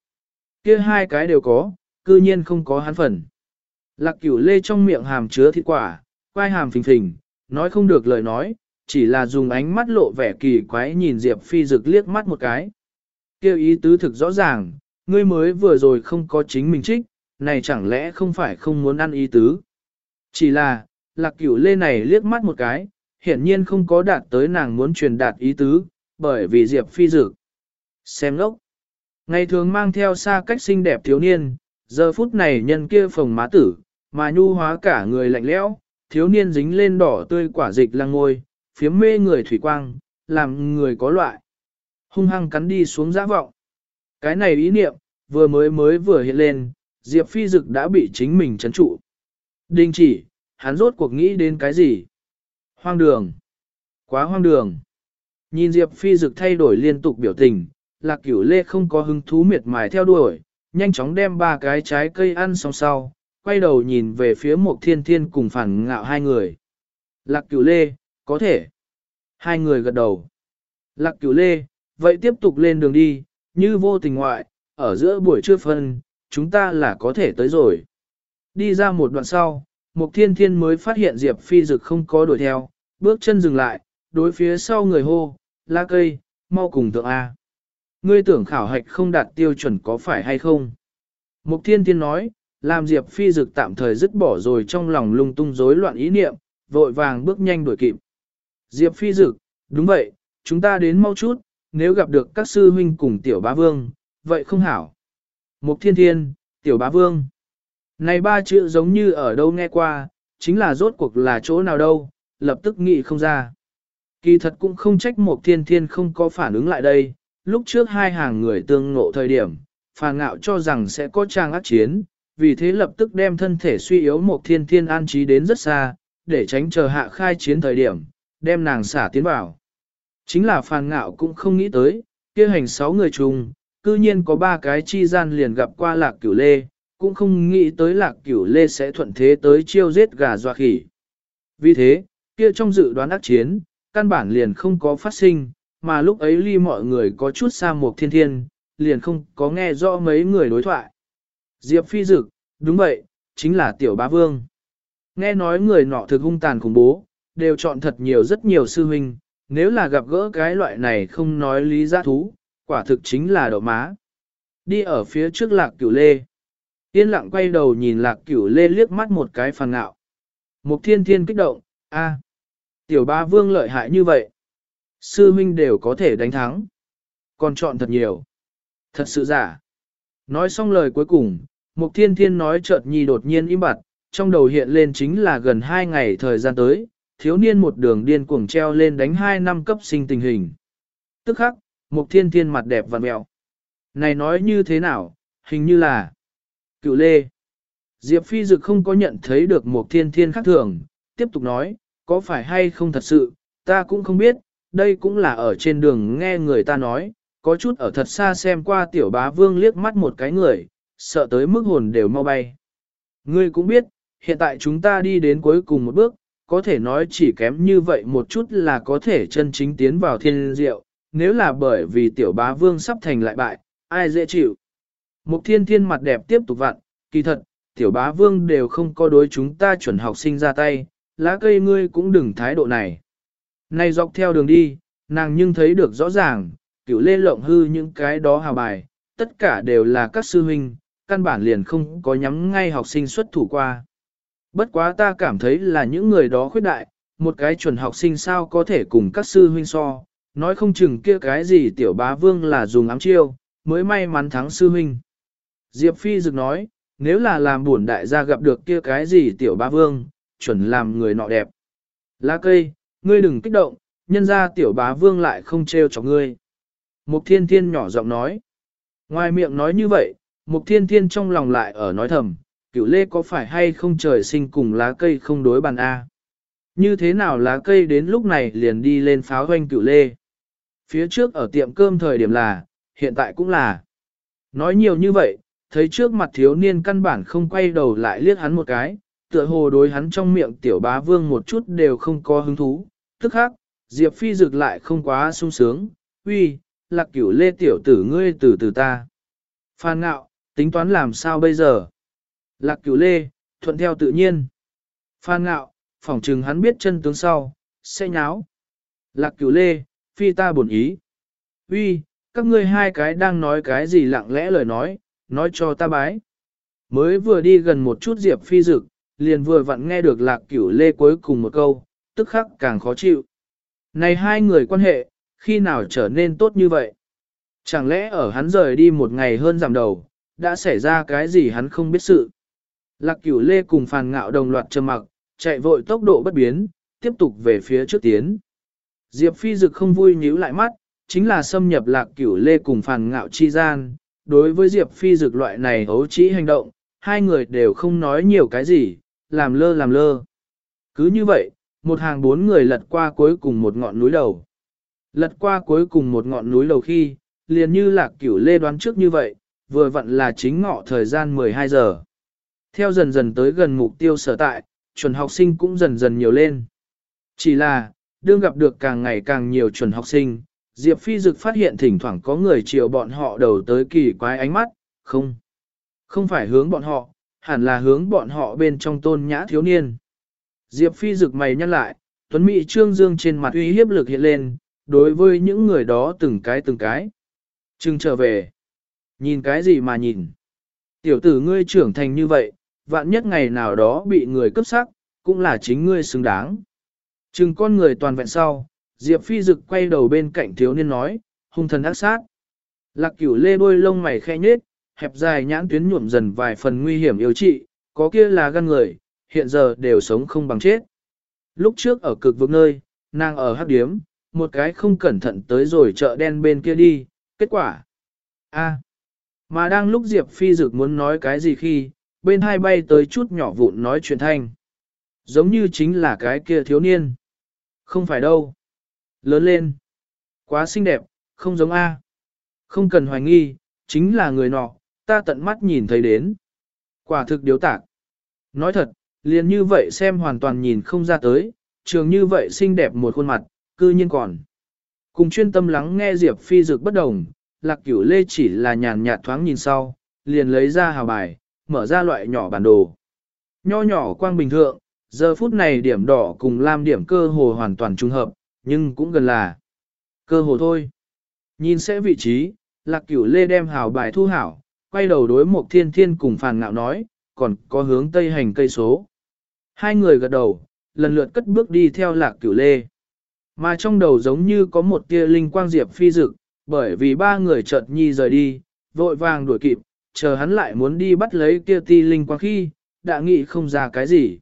kia hai cái đều có, cư nhiên không có hắn phần. Lạc cửu lê trong miệng hàm chứa thịt quả, quai hàm phình phình, nói không được lời nói, chỉ là dùng ánh mắt lộ vẻ kỳ quái nhìn Diệp Phi Dực liếc mắt một cái. Kêu ý tứ thực rõ ràng, ngươi mới vừa rồi không có chính mình trích, này chẳng lẽ không phải không muốn ăn ý tứ. Chỉ là, lạc cửu lê này liếc mắt một cái, hiển nhiên không có đạt tới nàng muốn truyền đạt ý tứ, bởi vì Diệp Phi Dực. Xem lốc. Ngày thường mang theo xa cách xinh đẹp thiếu niên, giờ phút này nhân kia phồng má tử, mà nhu hóa cả người lạnh lẽo, thiếu niên dính lên đỏ tươi quả dịch lăng ngôi, phiếm mê người thủy quang, làm người có loại. Hung hăng cắn đi xuống giã vọng. Cái này ý niệm, vừa mới mới vừa hiện lên, Diệp Phi Dực đã bị chính mình chấn trụ. Đình chỉ, hắn rốt cuộc nghĩ đến cái gì? Hoang đường. Quá hoang đường. Nhìn Diệp Phi Dực thay đổi liên tục biểu tình, lạc cửu lê không có hứng thú miệt mài theo đuổi, nhanh chóng đem ba cái trái cây ăn xong sau, quay đầu nhìn về phía một thiên thiên cùng phản ngạo hai người. Lạc cửu lê, có thể. Hai người gật đầu. Lạc cửu lê, vậy tiếp tục lên đường đi, như vô tình ngoại, ở giữa buổi trưa phân, chúng ta là có thể tới rồi. Đi ra một đoạn sau, Mục Thiên Thiên mới phát hiện Diệp Phi Dực không có đuổi theo, bước chân dừng lại, đối phía sau người hô, la cây, mau cùng tượng A. Ngươi tưởng khảo hạch không đạt tiêu chuẩn có phải hay không? Mục Thiên Thiên nói, làm Diệp Phi Dực tạm thời dứt bỏ rồi trong lòng lung tung rối loạn ý niệm, vội vàng bước nhanh đuổi kịp. Diệp Phi Dực, đúng vậy, chúng ta đến mau chút, nếu gặp được các sư huynh cùng tiểu bá vương, vậy không hảo. Mục Thiên Thiên, tiểu bá vương. Này ba chữ giống như ở đâu nghe qua, chính là rốt cuộc là chỗ nào đâu, lập tức nghĩ không ra. Kỳ thật cũng không trách Mục thiên thiên không có phản ứng lại đây, lúc trước hai hàng người tương ngộ thời điểm, phàn ngạo cho rằng sẽ có trang ác chiến, vì thế lập tức đem thân thể suy yếu một thiên thiên an trí đến rất xa, để tránh chờ hạ khai chiến thời điểm, đem nàng xả tiến vào. Chính là phàn ngạo cũng không nghĩ tới, kia hành sáu người chung, cư nhiên có ba cái chi gian liền gặp qua lạc cửu lê, cũng không nghĩ tới lạc cửu lê sẽ thuận thế tới chiêu giết gà doa khỉ. Vì thế, kia trong dự đoán ác chiến, căn bản liền không có phát sinh, mà lúc ấy ly mọi người có chút xa một thiên thiên, liền không có nghe rõ mấy người đối thoại. Diệp phi dực, đúng vậy, chính là tiểu bá vương. Nghe nói người nọ thực hung tàn khủng bố, đều chọn thật nhiều rất nhiều sư huynh, nếu là gặp gỡ cái loại này không nói lý giá thú, quả thực chính là đậu má. Đi ở phía trước lạc cửu lê. Yên lặng quay đầu nhìn lạc cửu lê liếc mắt một cái phàn ngạo. Mục thiên thiên kích động, a, tiểu ba vương lợi hại như vậy. Sư huynh đều có thể đánh thắng. Còn chọn thật nhiều. Thật sự giả. Nói xong lời cuối cùng, mục thiên thiên nói chợt nhi đột nhiên im bặt, trong đầu hiện lên chính là gần hai ngày thời gian tới, thiếu niên một đường điên cuồng treo lên đánh hai năm cấp sinh tình hình. Tức khắc, mục thiên thiên mặt đẹp và mẹo. Này nói như thế nào, hình như là Cựu lê. Diệp Phi Dực không có nhận thấy được Mục thiên thiên khác thường, tiếp tục nói, có phải hay không thật sự, ta cũng không biết, đây cũng là ở trên đường nghe người ta nói, có chút ở thật xa xem qua tiểu bá vương liếc mắt một cái người, sợ tới mức hồn đều mau bay. Ngươi cũng biết, hiện tại chúng ta đi đến cuối cùng một bước, có thể nói chỉ kém như vậy một chút là có thể chân chính tiến vào thiên diệu, nếu là bởi vì tiểu bá vương sắp thành lại bại, ai dễ chịu. Mục thiên thiên mặt đẹp tiếp tục vặn, kỳ thật, tiểu bá vương đều không có đối chúng ta chuẩn học sinh ra tay, lá cây ngươi cũng đừng thái độ này. Này dọc theo đường đi, nàng nhưng thấy được rõ ràng, cửu lê lộng hư những cái đó hào bài, tất cả đều là các sư huynh, căn bản liền không có nhắm ngay học sinh xuất thủ qua. Bất quá ta cảm thấy là những người đó khuyết đại, một cái chuẩn học sinh sao có thể cùng các sư huynh so, nói không chừng kia cái gì tiểu bá vương là dùng ám chiêu, mới may mắn thắng sư huynh. Diệp Phi Dực nói, nếu là làm buồn đại gia gặp được kia cái gì tiểu bá vương, chuẩn làm người nọ đẹp. Lá cây, ngươi đừng kích động, nhân ra tiểu bá vương lại không trêu cho ngươi. Mục thiên thiên nhỏ giọng nói. Ngoài miệng nói như vậy, mục thiên thiên trong lòng lại ở nói thầm, cửu lê có phải hay không trời sinh cùng lá cây không đối bàn A. Như thế nào lá cây đến lúc này liền đi lên pháo hoanh cửu lê. Phía trước ở tiệm cơm thời điểm là, hiện tại cũng là. Nói nhiều như vậy, thấy trước mặt thiếu niên căn bản không quay đầu lại liếc hắn một cái, tựa hồ đối hắn trong miệng tiểu bá vương một chút đều không có hứng thú. Tức khác, Diệp Phi Dực lại không quá sung sướng, uy, lạc cửu lê tiểu tử ngươi từ từ ta. Phan ngạo, tính toán làm sao bây giờ? Lạc cửu lê, thuận theo tự nhiên. Phan ngạo, phỏng chừng hắn biết chân tướng sau, sẽ nháo. Lạc cửu lê, phi ta buồn ý. Uy, các ngươi hai cái đang nói cái gì lặng lẽ lời nói, nói cho ta bái. Mới vừa đi gần một chút Diệp Phi Dực, liền vừa vặn nghe được lạc cửu lê cuối cùng một câu, tức khắc càng khó chịu. Này hai người quan hệ, khi nào trở nên tốt như vậy? Chẳng lẽ ở hắn rời đi một ngày hơn giảm đầu, đã xảy ra cái gì hắn không biết sự? Lạc cửu lê cùng phàn ngạo đồng loạt trầm mặc, chạy vội tốc độ bất biến, tiếp tục về phía trước tiến. Diệp phi dực không vui nhíu lại mắt, chính là xâm nhập lạc cửu lê cùng phàn ngạo chi gian. Đối với Diệp phi dực loại này hấu trĩ hành động, hai người đều không nói nhiều cái gì, làm lơ làm lơ. Cứ như vậy, một hàng bốn người lật qua cuối cùng một ngọn núi đầu. Lật qua cuối cùng một ngọn núi đầu khi, liền như lạc cửu lê đoán trước như vậy, vừa vặn là chính ngọ thời gian 12 giờ. Theo dần dần tới gần mục tiêu sở tại, chuẩn học sinh cũng dần dần nhiều lên. Chỉ là, đương gặp được càng ngày càng nhiều chuẩn học sinh, Diệp Phi Dực phát hiện thỉnh thoảng có người chiều bọn họ đầu tới kỳ quái ánh mắt, không. Không phải hướng bọn họ, hẳn là hướng bọn họ bên trong tôn nhã thiếu niên. Diệp Phi Dực mày nhăn lại, Tuấn Mỹ Trương Dương trên mặt uy hiếp lực hiện lên, đối với những người đó từng cái từng cái. Trưng trở về. Nhìn cái gì mà nhìn? Tiểu tử ngươi trưởng thành như vậy, vạn nhất ngày nào đó bị người cướp sắc, cũng là chính ngươi xứng đáng. Trừng con người toàn vẹn sau, Diệp Phi Dực quay đầu bên cạnh thiếu niên nói, hung thần ác sát. Lạc cửu lê đôi lông mày khe nhết, hẹp dài nhãn tuyến nhuộm dần vài phần nguy hiểm yếu trị, có kia là gan người, hiện giờ đều sống không bằng chết. Lúc trước ở cực vực nơi, nàng ở hắc điếm, một cái không cẩn thận tới rồi chợ đen bên kia đi, kết quả. a mà đang lúc Diệp Phi Dực muốn nói cái gì khi, bên hai bay tới chút nhỏ vụn nói chuyện thanh. Giống như chính là cái kia thiếu niên. Không phải đâu. Lớn lên. Quá xinh đẹp, không giống A. Không cần hoài nghi, chính là người nọ, ta tận mắt nhìn thấy đến. Quả thực điếu tạc. Nói thật, liền như vậy xem hoàn toàn nhìn không ra tới, trường như vậy xinh đẹp một khuôn mặt, cư nhiên còn. Cùng chuyên tâm lắng nghe Diệp Phi dược bất đồng, lạc cửu lê chỉ là nhàn nhạt thoáng nhìn sau, liền lấy ra hào bài, mở ra loại nhỏ bản đồ. Nho nhỏ quang bình thượng, giờ phút này điểm đỏ cùng lam điểm cơ hồ hoàn toàn trùng hợp, nhưng cũng gần là cơ hồ thôi. Nhìn sẽ vị trí, lạc cửu lê đem hào bài thu hảo, quay đầu đối một thiên thiên cùng phàn ngạo nói, còn có hướng tây hành cây số. Hai người gật đầu, lần lượt cất bước đi theo lạc cửu lê. Mà trong đầu giống như có một tia linh quang diệp phi dực, bởi vì ba người chợt nhi rời đi, vội vàng đuổi kịp, chờ hắn lại muốn đi bắt lấy kia ti linh quang khi, đã nghĩ không ra cái gì.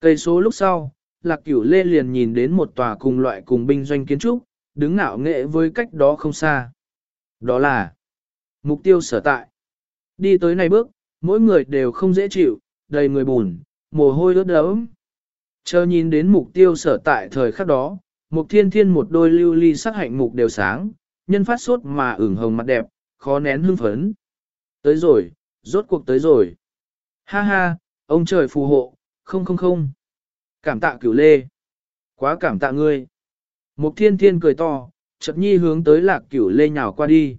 Cây số lúc sau, lạc cửu lê liền nhìn đến một tòa cùng loại cùng binh doanh kiến trúc, đứng ngạo nghệ với cách đó không xa. Đó là mục tiêu sở tại. Đi tới này bước, mỗi người đều không dễ chịu, đầy người bùn, mồ hôi ướt đẫm. Chờ nhìn đến mục tiêu sở tại thời khắc đó, mục thiên thiên một đôi lưu ly sắc hạnh mục đều sáng, nhân phát sốt mà ửng hồng mặt đẹp, khó nén hưng phấn. Tới rồi, rốt cuộc tới rồi. Ha ha, ông trời phù hộ, không không không. Cảm tạ cửu lê. Quá cảm tạ ngươi. Mục thiên thiên cười to, chậm nhi hướng tới lạc cửu lê nhào qua đi.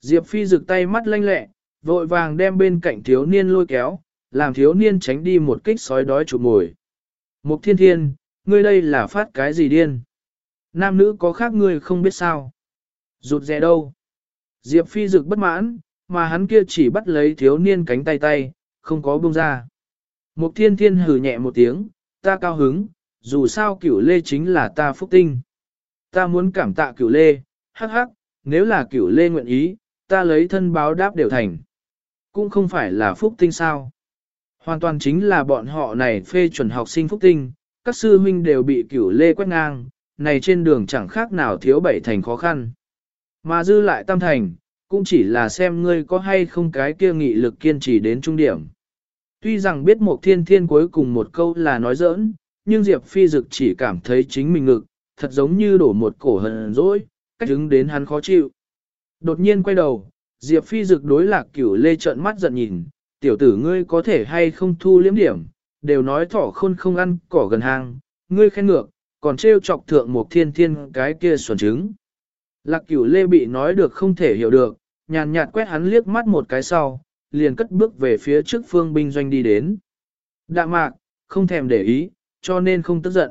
Diệp phi rực tay mắt lanh lẹ, vội vàng đem bên cạnh thiếu niên lôi kéo, làm thiếu niên tránh đi một kích sói đói chụp mồi. Mục thiên thiên, ngươi đây là phát cái gì điên? Nam nữ có khác ngươi không biết sao? Rụt rè đâu? Diệp phi rực bất mãn, mà hắn kia chỉ bắt lấy thiếu niên cánh tay tay, không có buông ra. Mục thiên thiên hừ nhẹ một tiếng, ta cao hứng, dù sao cửu lê chính là ta phúc tinh. Ta muốn cảm tạ cửu lê, hắc hắc, nếu là cửu lê nguyện ý, ta lấy thân báo đáp đều thành. Cũng không phải là phúc tinh sao. Hoàn toàn chính là bọn họ này phê chuẩn học sinh phúc tinh, các sư huynh đều bị cửu lê quét ngang, này trên đường chẳng khác nào thiếu bảy thành khó khăn. Mà dư lại tam thành, cũng chỉ là xem ngươi có hay không cái kia nghị lực kiên trì đến trung điểm. Tuy rằng biết một thiên thiên cuối cùng một câu là nói giỡn, nhưng Diệp Phi Dực chỉ cảm thấy chính mình ngực, thật giống như đổ một cổ hận dỗi, cách đứng đến hắn khó chịu. Đột nhiên quay đầu, Diệp Phi Dực đối lạc cửu lê trợn mắt giận nhìn, tiểu tử ngươi có thể hay không thu liếm điểm, đều nói thỏ khôn không ăn cỏ gần hang, ngươi khen ngược, còn trêu chọc thượng một thiên thiên cái kia xuẩn trứng. Lạc cửu lê bị nói được không thể hiểu được, nhàn nhạt quét hắn liếc mắt một cái sau, liền cất bước về phía trước phương binh doanh đi đến. Đạ mạc, không thèm để ý, cho nên không tức giận.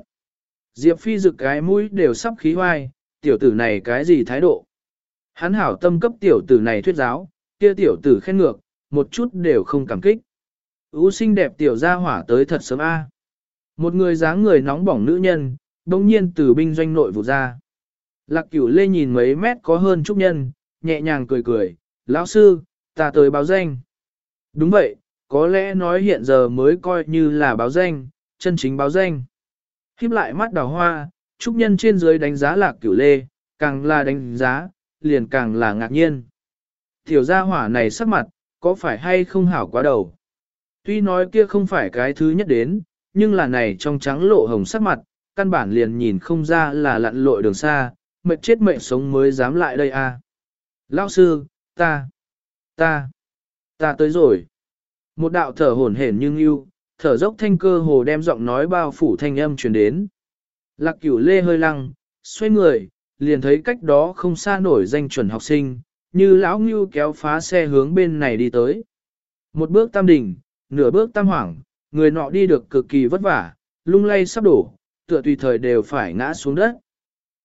Diệp Phi rực cái mũi đều sắp khí hoai, tiểu tử này cái gì thái độ. Hắn hảo tâm cấp tiểu tử này thuyết giáo, kia tiểu tử khen ngược, một chút đều không cảm kích. Ú xinh đẹp tiểu gia hỏa tới thật sớm a. Một người dáng người nóng bỏng nữ nhân, đông nhiên từ binh doanh nội vụ ra. Lạc cửu lê nhìn mấy mét có hơn trúc nhân, nhẹ nhàng cười cười, lão sư, ta tới báo danh. Đúng vậy, có lẽ nói hiện giờ mới coi như là báo danh, chân chính báo danh. Khiếp lại mắt đào hoa, trúc nhân trên dưới đánh giá lạc cửu lê, càng là đánh giá, liền càng là ngạc nhiên. Tiểu gia hỏa này sắc mặt, có phải hay không hảo quá đầu? Tuy nói kia không phải cái thứ nhất đến, nhưng là này trong trắng lộ hồng sắc mặt, căn bản liền nhìn không ra là lặn lội đường xa, mệt chết mệt sống mới dám lại đây a. À. Lão sư, ta, ta, ta tới rồi. Một đạo thở hổn hển nhưng yêu, thở dốc thanh cơ hồ đem giọng nói bao phủ thanh âm truyền đến. Lạc cửu lê hơi lăng, xoay người, liền thấy cách đó không xa nổi danh chuẩn học sinh, như lão ngưu kéo phá xe hướng bên này đi tới. Một bước tam đỉnh, nửa bước tam hoảng, người nọ đi được cực kỳ vất vả, lung lay sắp đổ, tựa tùy thời đều phải ngã xuống đất.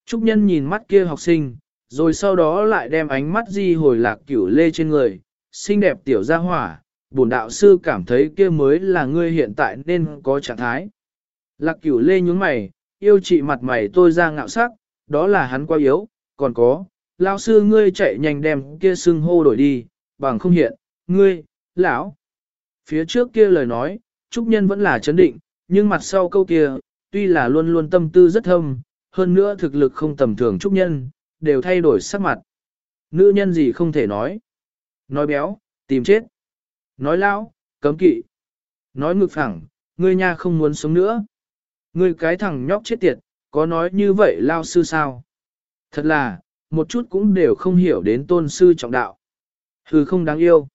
Trúc nhân nhìn mắt kia học sinh, rồi sau đó lại đem ánh mắt di hồi lạc cửu lê trên người, xinh đẹp tiểu gia hỏa, bổn đạo sư cảm thấy kia mới là ngươi hiện tại nên có trạng thái. Lạc cửu lê nhúng mày, yêu chị mặt mày tôi ra ngạo sắc, đó là hắn quá yếu, còn có, lão sư ngươi chạy nhanh đem kia xưng hô đổi đi, bằng không hiện, ngươi, lão. Phía trước kia lời nói, Trúc Nhân vẫn là chấn định, nhưng mặt sau câu kia, tuy là luôn luôn tâm tư rất thâm, hơn nữa thực lực không tầm thường Trúc Nhân, đều thay đổi sắc mặt. Nữ nhân gì không thể nói. Nói béo, tìm chết. Nói lão, cấm kỵ. Nói ngực phẳng, ngươi nha không muốn sống nữa. Ngươi cái thằng nhóc chết tiệt, có nói như vậy lao sư sao? Thật là, một chút cũng đều không hiểu đến tôn sư trọng đạo. Hừ không đáng yêu.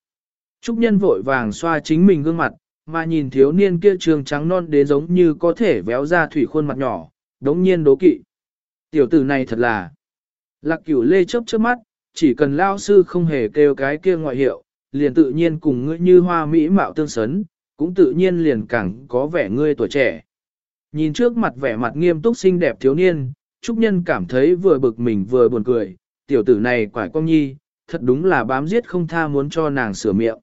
Trúc nhân vội vàng xoa chính mình gương mặt, mà nhìn thiếu niên kia trường trắng non đến giống như có thể véo ra thủy khuôn mặt nhỏ, đống nhiên đố kỵ. Tiểu tử này thật là. Lạc cửu lê chớp chớp mắt, chỉ cần lao sư không hề kêu cái kia ngoại hiệu, liền tự nhiên cùng ngươi như hoa mỹ mạo tương sấn, cũng tự nhiên liền càng có vẻ ngươi tuổi trẻ. Nhìn trước mặt vẻ mặt nghiêm túc xinh đẹp thiếu niên, Trúc Nhân cảm thấy vừa bực mình vừa buồn cười, tiểu tử này quải công nhi, thật đúng là bám giết không tha muốn cho nàng sửa miệng.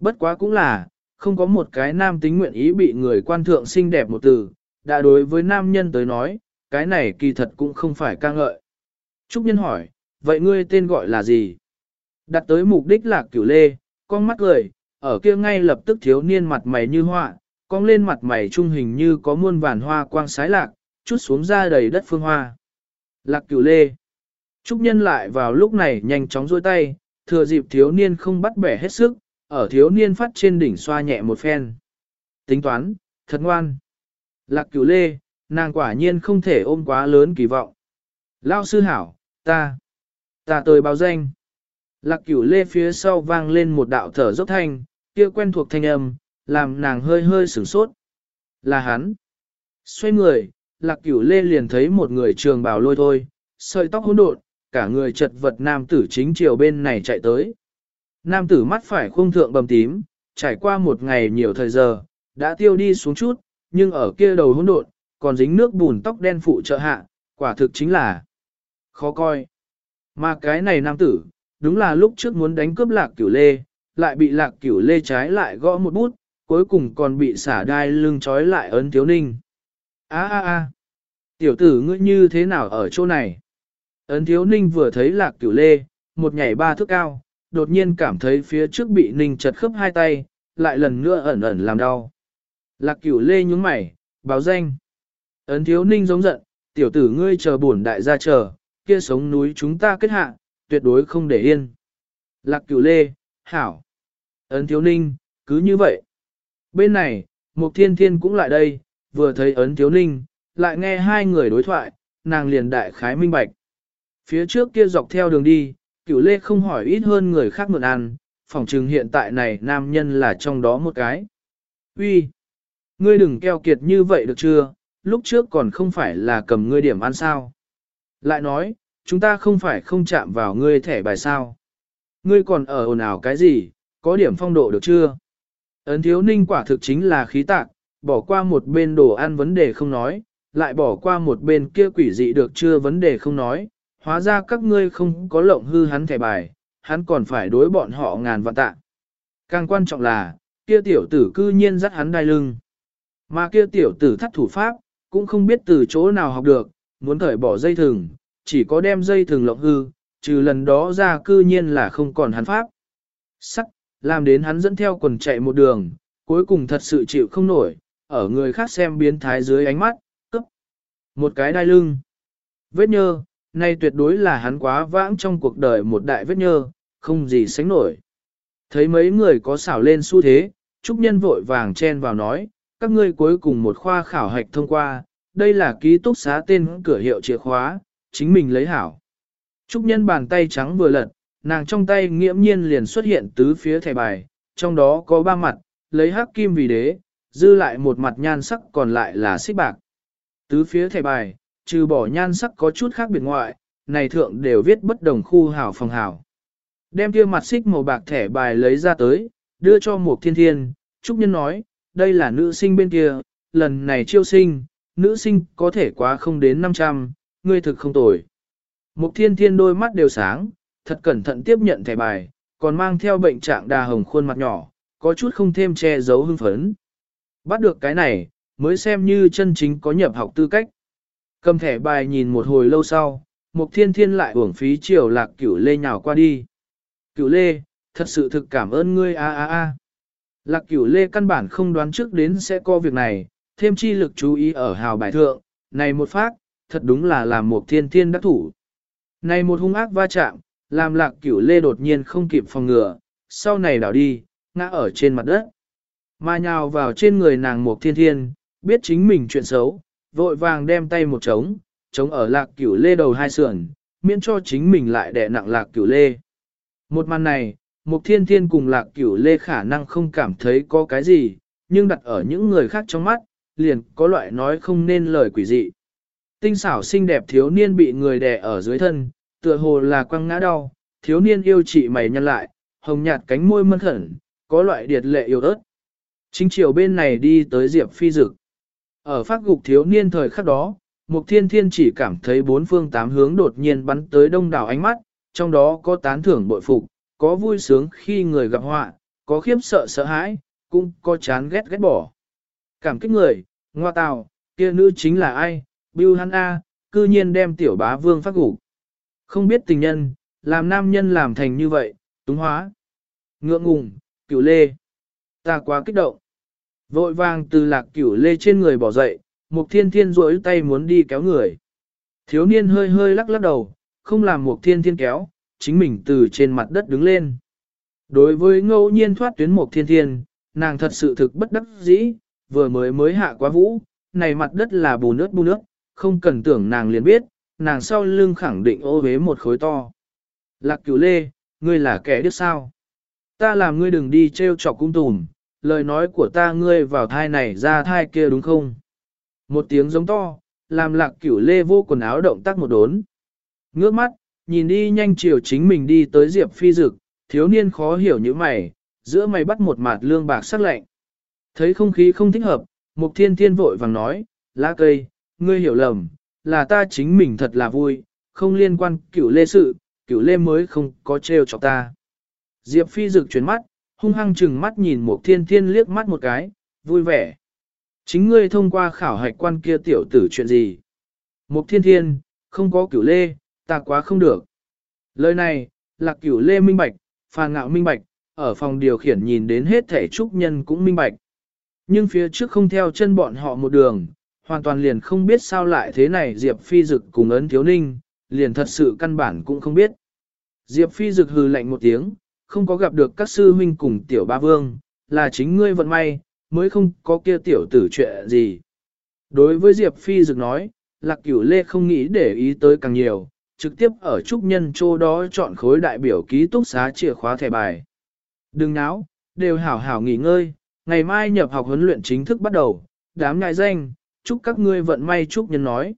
Bất quá cũng là, không có một cái nam tính nguyện ý bị người quan thượng xinh đẹp một từ, đã đối với nam nhân tới nói, cái này kỳ thật cũng không phải ca ngợi. Trúc Nhân hỏi, vậy ngươi tên gọi là gì? Đặt tới mục đích là cửu lê, con mắt cười, ở kia ngay lập tức thiếu niên mặt mày như họa, con lên mặt mày trung hình như có muôn vàn hoa quang sái lạc, chút xuống ra đầy đất phương hoa. Lạc cửu lê. Trúc nhân lại vào lúc này nhanh chóng dôi tay, thừa dịp thiếu niên không bắt bẻ hết sức, ở thiếu niên phát trên đỉnh xoa nhẹ một phen. Tính toán, thật ngoan. Lạc cửu lê, nàng quả nhiên không thể ôm quá lớn kỳ vọng. Lao sư hảo, ta, ta tới báo danh. Lạc cửu lê phía sau vang lên một đạo thở dốc thanh, kia quen thuộc thanh âm, làm nàng hơi hơi sửng sốt. Là hắn. Xoay người, lạc cửu lê liền thấy một người trường bào lôi thôi, sợi tóc hỗn độn, cả người chật vật nam tử chính chiều bên này chạy tới. Nam tử mắt phải khung thượng bầm tím, trải qua một ngày nhiều thời giờ, đã tiêu đi xuống chút, nhưng ở kia đầu hỗn độn, còn dính nước bùn tóc đen phụ trợ hạ, quả thực chính là khó coi. Mà cái này nam tử, đúng là lúc trước muốn đánh cướp lạc cửu lê, lại bị lạc cửu lê trái lại gõ một bút, cuối cùng còn bị xả đai lưng trói lại ấn thiếu ninh. a a a tiểu tử ngươi như thế nào ở chỗ này? Ấn thiếu ninh vừa thấy lạc cửu lê, một nhảy ba thước cao, đột nhiên cảm thấy phía trước bị ninh chật khớp hai tay, lại lần nữa ẩn ẩn làm đau. Lạc cửu lê nhúng mày, báo danh. Ấn thiếu ninh giống giận, tiểu tử ngươi chờ bổn đại gia chờ, kia sống núi chúng ta kết hạ, tuyệt đối không để yên. Lạc cửu lê, hảo. Ấn thiếu ninh, cứ như vậy. Bên này, Mục Thiên Thiên cũng lại đây, vừa thấy ấn thiếu ninh, lại nghe hai người đối thoại, nàng liền đại khái minh bạch. Phía trước kia dọc theo đường đi, cửu lê không hỏi ít hơn người khác mượn ăn, phòng trừng hiện tại này nam nhân là trong đó một cái. Uy, Ngươi đừng keo kiệt như vậy được chưa, lúc trước còn không phải là cầm ngươi điểm ăn sao. Lại nói, chúng ta không phải không chạm vào ngươi thẻ bài sao. Ngươi còn ở ồn ào cái gì, có điểm phong độ được chưa? Ấn thiếu ninh quả thực chính là khí tạc, bỏ qua một bên đồ ăn vấn đề không nói, lại bỏ qua một bên kia quỷ dị được chưa vấn đề không nói, hóa ra các ngươi không có lộng hư hắn thẻ bài, hắn còn phải đối bọn họ ngàn vạn tạ. Càng quan trọng là, kia tiểu tử cư nhiên dắt hắn đai lưng. Mà kia tiểu tử thắt thủ pháp, cũng không biết từ chỗ nào học được, muốn thởi bỏ dây thừng, chỉ có đem dây thừng lộng hư, trừ lần đó ra cư nhiên là không còn hắn pháp. Sắc, làm đến hắn dẫn theo quần chạy một đường, cuối cùng thật sự chịu không nổi, ở người khác xem biến thái dưới ánh mắt. Một cái đai lưng. Vết nhơ, nay tuyệt đối là hắn quá vãng trong cuộc đời một đại vết nhơ, không gì sánh nổi. Thấy mấy người có xảo lên xu thế, Trúc Nhân vội vàng chen vào nói, các ngươi cuối cùng một khoa khảo hạch thông qua, đây là ký túc xá tên cửa hiệu chìa khóa, chính mình lấy hảo. Trúc Nhân bàn tay trắng vừa lật, nàng trong tay nghiễm nhiên liền xuất hiện tứ phía thẻ bài, trong đó có ba mặt, lấy hắc kim vì đế, dư lại một mặt nhan sắc còn lại là xích bạc. Tứ phía thẻ bài, trừ bỏ nhan sắc có chút khác biệt ngoại, này thượng đều viết bất đồng khu hảo phòng hảo. Đem kia mặt xích màu bạc thẻ bài lấy ra tới, đưa cho một thiên thiên, Trúc Nhân nói, đây là nữ sinh bên kia, lần này chiêu sinh, nữ sinh có thể quá không đến 500, ngươi thực không tồi. Mục thiên thiên đôi mắt đều sáng, thật cẩn thận tiếp nhận thẻ bài, còn mang theo bệnh trạng đà hồng khuôn mặt nhỏ, có chút không thêm che giấu hưng phấn. Bắt được cái này, mới xem như chân chính có nhập học tư cách. Cầm thẻ bài nhìn một hồi lâu sau, Mục Thiên Thiên lại uổng phí chiều lạc cửu lê nhào qua đi. Cửu lê, thật sự thực cảm ơn ngươi a a a. Lạc cửu lê căn bản không đoán trước đến sẽ có việc này, thêm chi lực chú ý ở hào bài thượng, này một phát, thật đúng là làm Mục Thiên Thiên đắc thủ. Này một hung ác va chạm, làm lạc cửu lê đột nhiên không kịp phòng ngừa, sau này đảo đi, ngã ở trên mặt đất. Mà nhào vào trên người nàng mục thiên thiên, biết chính mình chuyện xấu, vội vàng đem tay một trống, trống ở lạc cửu lê đầu hai sườn, miễn cho chính mình lại đè nặng lạc cửu lê. Một màn này, một thiên thiên cùng lạc cửu lê khả năng không cảm thấy có cái gì, nhưng đặt ở những người khác trong mắt, liền có loại nói không nên lời quỷ dị. Tinh xảo xinh đẹp thiếu niên bị người đè ở dưới thân, tựa hồ là quăng ngã đau, thiếu niên yêu chị mày nhăn lại, hồng nhạt cánh môi mân khẩn, có loại điệt lệ yêu ớt. Chính chiều bên này đi tới Diệp Phi Dực. Ở phát gục thiếu niên thời khắc đó, Mục Thiên Thiên chỉ cảm thấy bốn phương tám hướng đột nhiên bắn tới đông đảo ánh mắt, trong đó có tán thưởng bội phục, có vui sướng khi người gặp họa, có khiếp sợ sợ hãi, cũng có chán ghét ghét bỏ. Cảm kích người, ngoa tào, kia nữ chính là ai, Bưu Hắn A, cư nhiên đem tiểu bá vương phát gục. Không biết tình nhân, làm nam nhân làm thành như vậy, túng hóa. Ngượng ngùng, cửu lê. Ta quá kích động. Vội vàng từ lạc cửu lê trên người bỏ dậy, mục thiên thiên rỗi tay muốn đi kéo người. Thiếu niên hơi hơi lắc lắc đầu, không làm mục thiên thiên kéo, chính mình từ trên mặt đất đứng lên. Đối với ngẫu nhiên thoát tuyến mục thiên thiên, nàng thật sự thực bất đắc dĩ, vừa mới mới hạ quá vũ, này mặt đất là bù nước bù nước, không cần tưởng nàng liền biết, nàng sau lưng khẳng định ô bế một khối to. Lạc cửu lê, ngươi là kẻ điếc sao? Ta làm ngươi đừng đi treo chọc cung tùm, lời nói của ta ngươi vào thai này ra thai kia đúng không? Một tiếng giống to, làm lạc cửu lê vô quần áo động tác một đốn. Ngước mắt, nhìn đi nhanh chiều chính mình đi tới diệp phi dực, thiếu niên khó hiểu như mày, giữa mày bắt một mặt lương bạc sắc lạnh. Thấy không khí không thích hợp, mục thiên thiên vội vàng nói, lá cây, ngươi hiểu lầm, là ta chính mình thật là vui, không liên quan cửu lê sự, cửu lê mới không có trêu chọc ta. Diệp Phi dực chuyển mắt, hung hăng chừng mắt nhìn một thiên thiên liếc mắt một cái, vui vẻ. Chính ngươi thông qua khảo hạch quan kia tiểu tử chuyện gì? Một thiên thiên, không có cửu lê, ta quá không được. Lời này, là cửu lê minh bạch, phàn ngạo minh bạch, ở phòng điều khiển nhìn đến hết thể trúc nhân cũng minh bạch. Nhưng phía trước không theo chân bọn họ một đường, hoàn toàn liền không biết sao lại thế này Diệp Phi Dực cùng ấn thiếu ninh, liền thật sự căn bản cũng không biết. Diệp Phi Dực hừ lạnh một tiếng, không có gặp được các sư huynh cùng tiểu ba vương, là chính ngươi vận may, mới không có kia tiểu tử chuyện gì. Đối với Diệp Phi Dực nói, Lạc Cửu Lê không nghĩ để ý tới càng nhiều, trực tiếp ở trúc nhân chỗ đó chọn khối đại biểu ký túc xá chìa khóa thẻ bài. Đừng náo, đều hảo hảo nghỉ ngơi, ngày mai nhập học huấn luyện chính thức bắt đầu, đám ngại danh, chúc các ngươi vận may chúc nhân nói.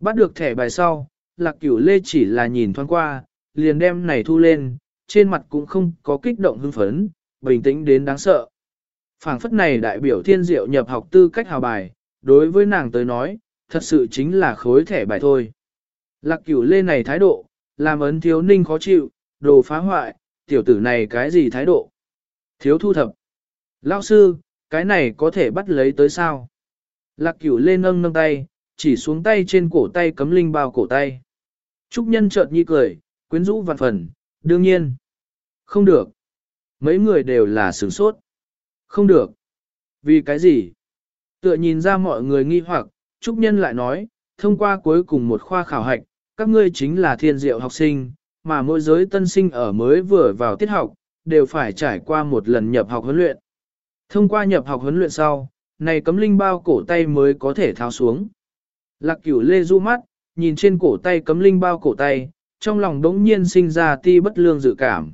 Bắt được thẻ bài sau, Lạc Cửu Lê chỉ là nhìn thoáng qua, liền đem này thu lên, trên mặt cũng không có kích động hưng phấn, bình tĩnh đến đáng sợ. phảng phất này đại biểu thiên diệu nhập học tư cách hào bài, đối với nàng tới nói, thật sự chính là khối thẻ bài thôi. Lạc cửu lê này thái độ, làm ấn thiếu ninh khó chịu, đồ phá hoại, tiểu tử này cái gì thái độ? Thiếu thu thập. Lao sư, cái này có thể bắt lấy tới sao? Lạc cửu lê nâng nâng tay, chỉ xuống tay trên cổ tay cấm linh bao cổ tay. Trúc nhân chợt nhi cười, quyến rũ vạn phần, đương nhiên. Không được. Mấy người đều là sửng sốt. Không được. Vì cái gì? Tựa nhìn ra mọi người nghi hoặc, Trúc Nhân lại nói, thông qua cuối cùng một khoa khảo hạch, các ngươi chính là thiên diệu học sinh, mà mỗi giới tân sinh ở mới vừa vào tiết học, đều phải trải qua một lần nhập học huấn luyện. Thông qua nhập học huấn luyện sau, này cấm linh bao cổ tay mới có thể tháo xuống. Lạc cửu lê du mắt, nhìn trên cổ tay cấm linh bao cổ tay, trong lòng đống nhiên sinh ra ti bất lương dự cảm.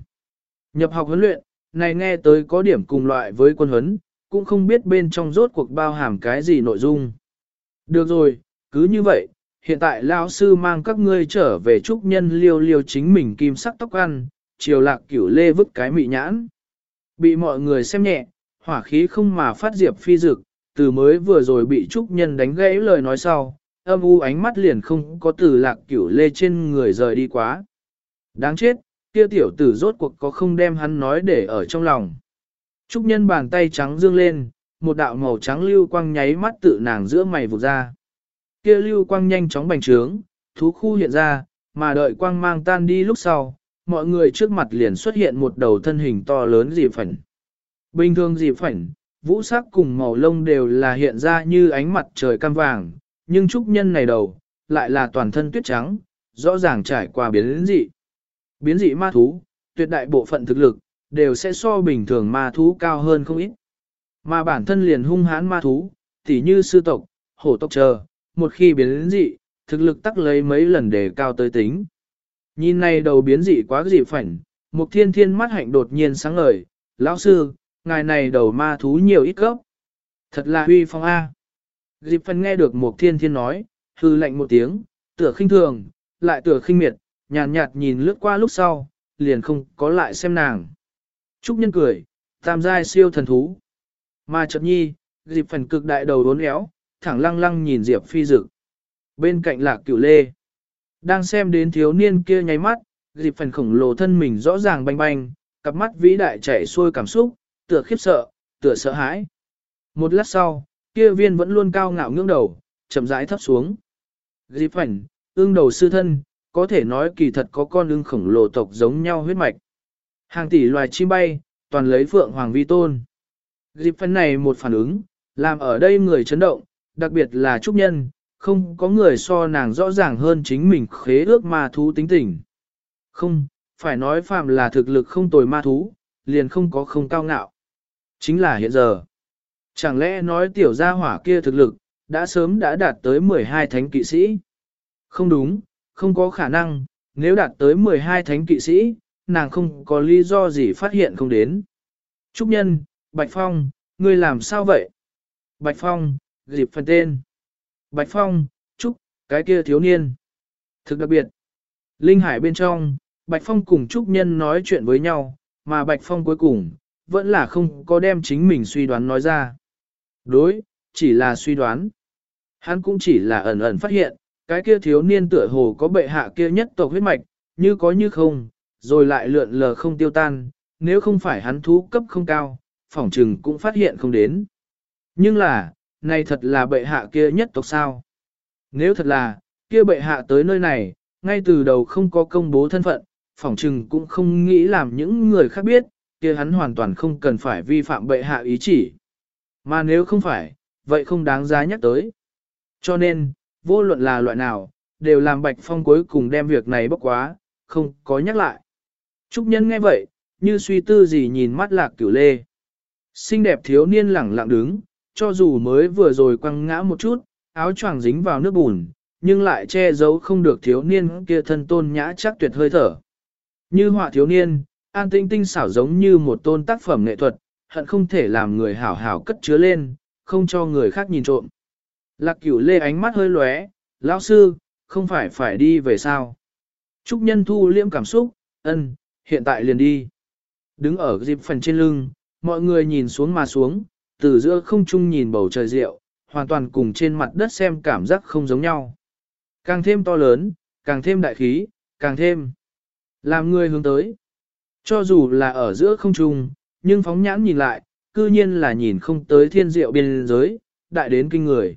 Nhập học huấn luyện, này nghe tới có điểm cùng loại với quân huấn, cũng không biết bên trong rốt cuộc bao hàm cái gì nội dung. Được rồi, cứ như vậy, hiện tại lão sư mang các ngươi trở về trúc nhân liêu liêu chính mình kim sắc tóc ăn, chiều lạc cửu lê vứt cái mị nhãn. Bị mọi người xem nhẹ, hỏa khí không mà phát diệp phi dực, từ mới vừa rồi bị trúc nhân đánh gãy lời nói sau, âm u ánh mắt liền không có từ lạc cửu lê trên người rời đi quá. Đáng chết, kia tiểu tử rốt cuộc có không đem hắn nói để ở trong lòng. Trúc nhân bàn tay trắng dương lên, một đạo màu trắng lưu quang nháy mắt tự nàng giữa mày vụt ra. Kia lưu quang nhanh chóng bành trướng, thú khu hiện ra, mà đợi quang mang tan đi lúc sau, mọi người trước mặt liền xuất hiện một đầu thân hình to lớn dị phảnh. Bình thường dị phảnh, vũ sắc cùng màu lông đều là hiện ra như ánh mặt trời cam vàng, nhưng trúc nhân này đầu, lại là toàn thân tuyết trắng, rõ ràng trải qua biến dị. Biến dị ma thú, tuyệt đại bộ phận thực lực, đều sẽ so bình thường ma thú cao hơn không ít. Mà bản thân liền hung hãn ma thú, tỉ như sư tộc, hổ tộc chờ, một khi biến dị, thực lực tắc lấy mấy lần để cao tới tính. Nhìn này đầu biến dị quá dị phảnh, một thiên thiên mắt hạnh đột nhiên sáng ngời, lão sư, ngài này đầu ma thú nhiều ít cấp. Thật là huy phong A. Dịp phần nghe được một thiên thiên nói, hư lạnh một tiếng, tựa khinh thường, lại tựa khinh miệt, nhàn nhạt, nhạt nhìn lướt qua lúc sau, liền không có lại xem nàng. Trúc nhân cười, tam giai siêu thần thú. Mà chợt nhi, dịp phần cực đại đầu đốn éo, thẳng lăng lăng nhìn Diệp Phi Dực. Bên cạnh là cửu lê, đang xem đến thiếu niên kia nháy mắt, dịp phần khổng lồ thân mình rõ ràng banh banh, cặp mắt vĩ đại chảy xuôi cảm xúc, tựa khiếp sợ, tựa sợ hãi. Một lát sau, kia viên vẫn luôn cao ngạo ngưỡng đầu, chậm rãi thấp xuống. Dịp ảnh, ương đầu sư thân, có thể nói kỳ thật có con ưng khổng lồ tộc giống nhau huyết mạch. Hàng tỷ loài chim bay, toàn lấy phượng hoàng vi tôn. Dịp phần này một phản ứng, làm ở đây người chấn động, đặc biệt là trúc nhân, không có người so nàng rõ ràng hơn chính mình khế ước ma thú tính tình. Không, phải nói phàm là thực lực không tồi ma thú, liền không có không cao ngạo. Chính là hiện giờ. Chẳng lẽ nói tiểu gia hỏa kia thực lực, đã sớm đã đạt tới 12 thánh kỵ sĩ? Không đúng, không có khả năng, nếu đạt tới 12 thánh kỵ sĩ, nàng không có lý do gì phát hiện không đến. Trúc Nhân, Bạch Phong, ngươi làm sao vậy? Bạch Phong, dịp phần tên. Bạch Phong, Trúc, cái kia thiếu niên. Thực đặc biệt. Linh Hải bên trong, Bạch Phong cùng Trúc Nhân nói chuyện với nhau, mà Bạch Phong cuối cùng, vẫn là không có đem chính mình suy đoán nói ra. Đối, chỉ là suy đoán. Hắn cũng chỉ là ẩn ẩn phát hiện, cái kia thiếu niên tựa hồ có bệ hạ kia nhất tộc huyết mạch, như có như không, rồi lại lượn lờ không tiêu tan, nếu không phải hắn thú cấp không cao, phỏng trừng cũng phát hiện không đến. Nhưng là, này thật là bệ hạ kia nhất tộc sao? Nếu thật là, kia bệ hạ tới nơi này, ngay từ đầu không có công bố thân phận, phỏng trừng cũng không nghĩ làm những người khác biết, kia hắn hoàn toàn không cần phải vi phạm bệ hạ ý chỉ. Mà nếu không phải, vậy không đáng giá nhắc tới. Cho nên, vô luận là loại nào, đều làm Bạch Phong cuối cùng đem việc này bốc quá, không có nhắc lại. Trúc Nhân nghe vậy, như suy tư gì nhìn mắt lạc cửu lê. Xinh đẹp thiếu niên lẳng lặng đứng, cho dù mới vừa rồi quăng ngã một chút, áo choàng dính vào nước bùn, nhưng lại che giấu không được thiếu niên kia thân tôn nhã chắc tuyệt hơi thở. Như họa thiếu niên, an tinh tinh xảo giống như một tôn tác phẩm nghệ thuật, hận không thể làm người hảo hảo cất chứa lên, không cho người khác nhìn trộm. Lạc cửu lê ánh mắt hơi lóe, lão sư, không phải phải đi về sao. Trúc nhân thu liễm cảm xúc, ân, hiện tại liền đi. Đứng ở dịp phần trên lưng, mọi người nhìn xuống mà xuống, từ giữa không trung nhìn bầu trời rượu, hoàn toàn cùng trên mặt đất xem cảm giác không giống nhau. Càng thêm to lớn, càng thêm đại khí, càng thêm làm người hướng tới. Cho dù là ở giữa không trung, nhưng phóng nhãn nhìn lại, cư nhiên là nhìn không tới thiên diệu biên giới, đại đến kinh người.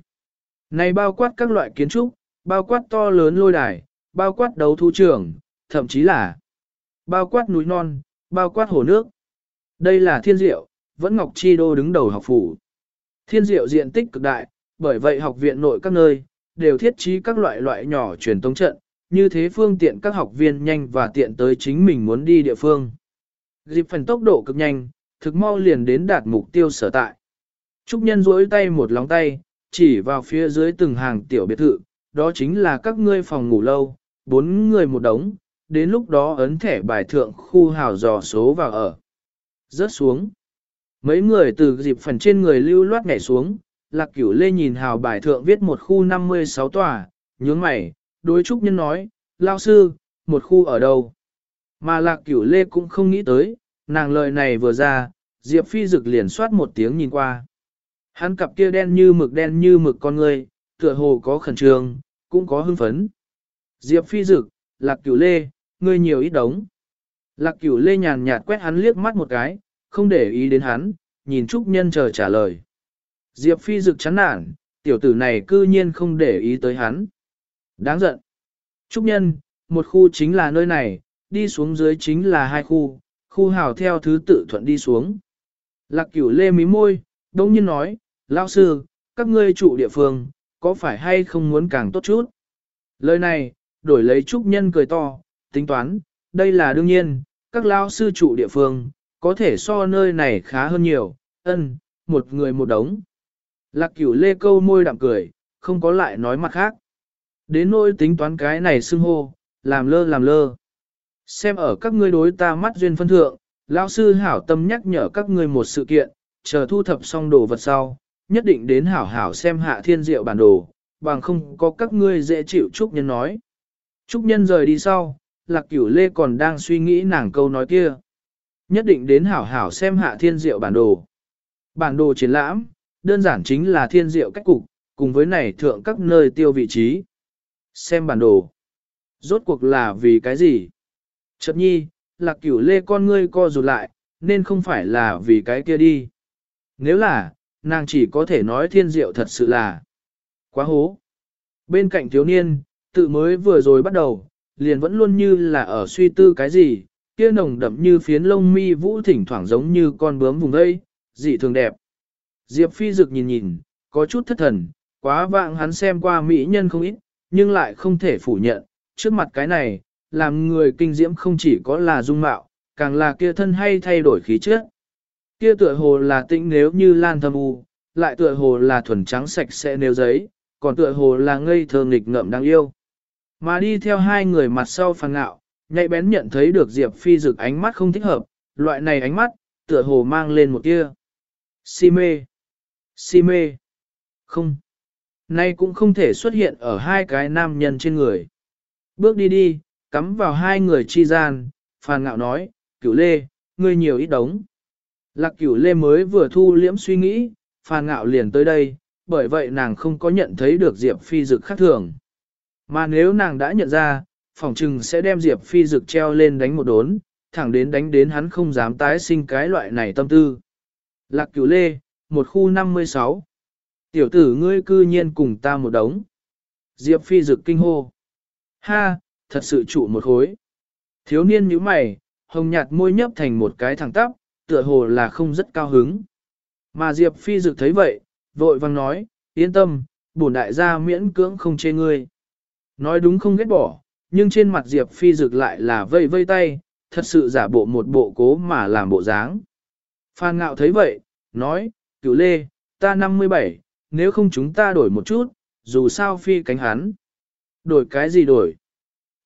Này bao quát các loại kiến trúc, bao quát to lớn lôi đài, bao quát đấu thu trường, thậm chí là bao quát núi non, bao quát hồ nước. Đây là thiên diệu, vẫn Ngọc Chi Đô đứng đầu học phủ. Thiên diệu diện tích cực đại, bởi vậy học viện nội các nơi, đều thiết trí các loại loại nhỏ truyền tống trận, như thế phương tiện các học viên nhanh và tiện tới chính mình muốn đi địa phương. Dịp phần tốc độ cực nhanh, thực mau liền đến đạt mục tiêu sở tại. Trúc Nhân duỗi tay một lóng tay, chỉ vào phía dưới từng hàng tiểu biệt thự, đó chính là các ngươi phòng ngủ lâu, bốn người một đống, đến lúc đó ấn thẻ bài thượng khu hào dò số vào ở. Rớt xuống. Mấy người từ dịp phần trên người lưu loát nhảy xuống, lạc cửu lê nhìn hào bài thượng viết một khu 56 tòa, nhướng mày, đối trúc nhân nói, lao sư, một khu ở đâu? Mà lạc cửu lê cũng không nghĩ tới, nàng lời này vừa ra, Diệp Phi Dực liền soát một tiếng nhìn qua. Hắn cặp kia đen như mực đen như mực con người, tựa hồ có khẩn trương, cũng có hưng phấn. Diệp Phi Dực, lạc cửu lê, ngươi nhiều ít đống. Lạc cửu lê nhàn nhạt quét hắn liếc mắt một cái, không để ý đến hắn, nhìn Trúc Nhân chờ trả lời. Diệp Phi Dực chán nản, tiểu tử này cư nhiên không để ý tới hắn. Đáng giận. Trúc Nhân, một khu chính là nơi này, đi xuống dưới chính là hai khu, khu hào theo thứ tự thuận đi xuống. Lạc cửu lê mí môi, đông nhiên nói, lao sư, các ngươi trụ địa phương, có phải hay không muốn càng tốt chút? Lời này, đổi lấy Trúc Nhân cười to, tính toán, đây là đương nhiên, các lao sư trụ địa phương, có thể so nơi này khá hơn nhiều, ân, một người một đống. Lạc cửu lê câu môi đạm cười, không có lại nói mặt khác. Đến nỗi tính toán cái này xưng hô, làm lơ làm lơ. Xem ở các ngươi đối ta mắt duyên phân thượng, lão sư hảo tâm nhắc nhở các ngươi một sự kiện, chờ thu thập xong đồ vật sau, nhất định đến hảo hảo xem hạ thiên diệu bản đồ, bằng không có các ngươi dễ chịu Trúc Nhân nói. Trúc Nhân rời đi sau, Lạc Cửu Lê còn đang suy nghĩ nàng câu nói kia. Nhất định đến hảo hảo xem hạ thiên diệu bản đồ. Bản đồ triển lãm, đơn giản chính là thiên diệu cách cục, cùng với này thượng các nơi tiêu vị trí. Xem bản đồ. Rốt cuộc là vì cái gì? Chật nhi, lạc cửu lê con ngươi co rụt lại, nên không phải là vì cái kia đi. Nếu là, nàng chỉ có thể nói thiên diệu thật sự là quá hố. Bên cạnh thiếu niên, tự mới vừa rồi bắt đầu, liền vẫn luôn như là ở suy tư cái gì, kia nồng đậm như phiến lông mi vũ thỉnh thoảng giống như con bướm vùng đây, dị thường đẹp. Diệp phi dực nhìn nhìn, có chút thất thần, quá vạng hắn xem qua mỹ nhân không ít, nhưng lại không thể phủ nhận, trước mặt cái này, làm người kinh diễm không chỉ có là dung mạo, càng là kia thân hay thay đổi khí chất. Kia tựa hồ là tĩnh nếu như lan thâm u, lại tựa hồ là thuần trắng sạch sẽ nếu giấy, còn tựa hồ là ngây thơ nghịch ngợm đáng yêu. Mà đi theo hai người mặt sau phàn ngạo, nhạy bén nhận thấy được Diệp Phi rực ánh mắt không thích hợp, loại này ánh mắt, tựa hồ mang lên một tia. Si mê. Si mê. Không. Nay cũng không thể xuất hiện ở hai cái nam nhân trên người. Bước đi đi, cắm vào hai người chi gian, phàn ngạo nói, cửu lê, ngươi nhiều ít đống. Lạc cửu lê mới vừa thu liễm suy nghĩ, phàn ngạo liền tới đây, bởi vậy nàng không có nhận thấy được Diệp Phi Dực khác thường. Mà nếu nàng đã nhận ra, phỏng trừng sẽ đem Diệp Phi Dực treo lên đánh một đốn, thẳng đến đánh đến hắn không dám tái sinh cái loại này tâm tư. Lạc cửu lê, một khu 56. Tiểu tử ngươi cư nhiên cùng ta một đống. Diệp Phi Dực kinh hô. Ha, thật sự trụ một khối. Thiếu niên nhíu mày, hồng nhạt môi nhấp thành một cái thẳng tắp, tựa hồ là không rất cao hứng. Mà Diệp Phi Dực thấy vậy, vội vang nói, yên tâm, bổn đại gia miễn cưỡng không chê ngươi. Nói đúng không ghét bỏ, nhưng trên mặt Diệp Phi Dực lại là vây vây tay, thật sự giả bộ một bộ cố mà làm bộ dáng. Phan Ngạo thấy vậy, nói, cửu lê, ta 57, nếu không chúng ta đổi một chút, dù sao phi cánh hắn. Đổi cái gì đổi?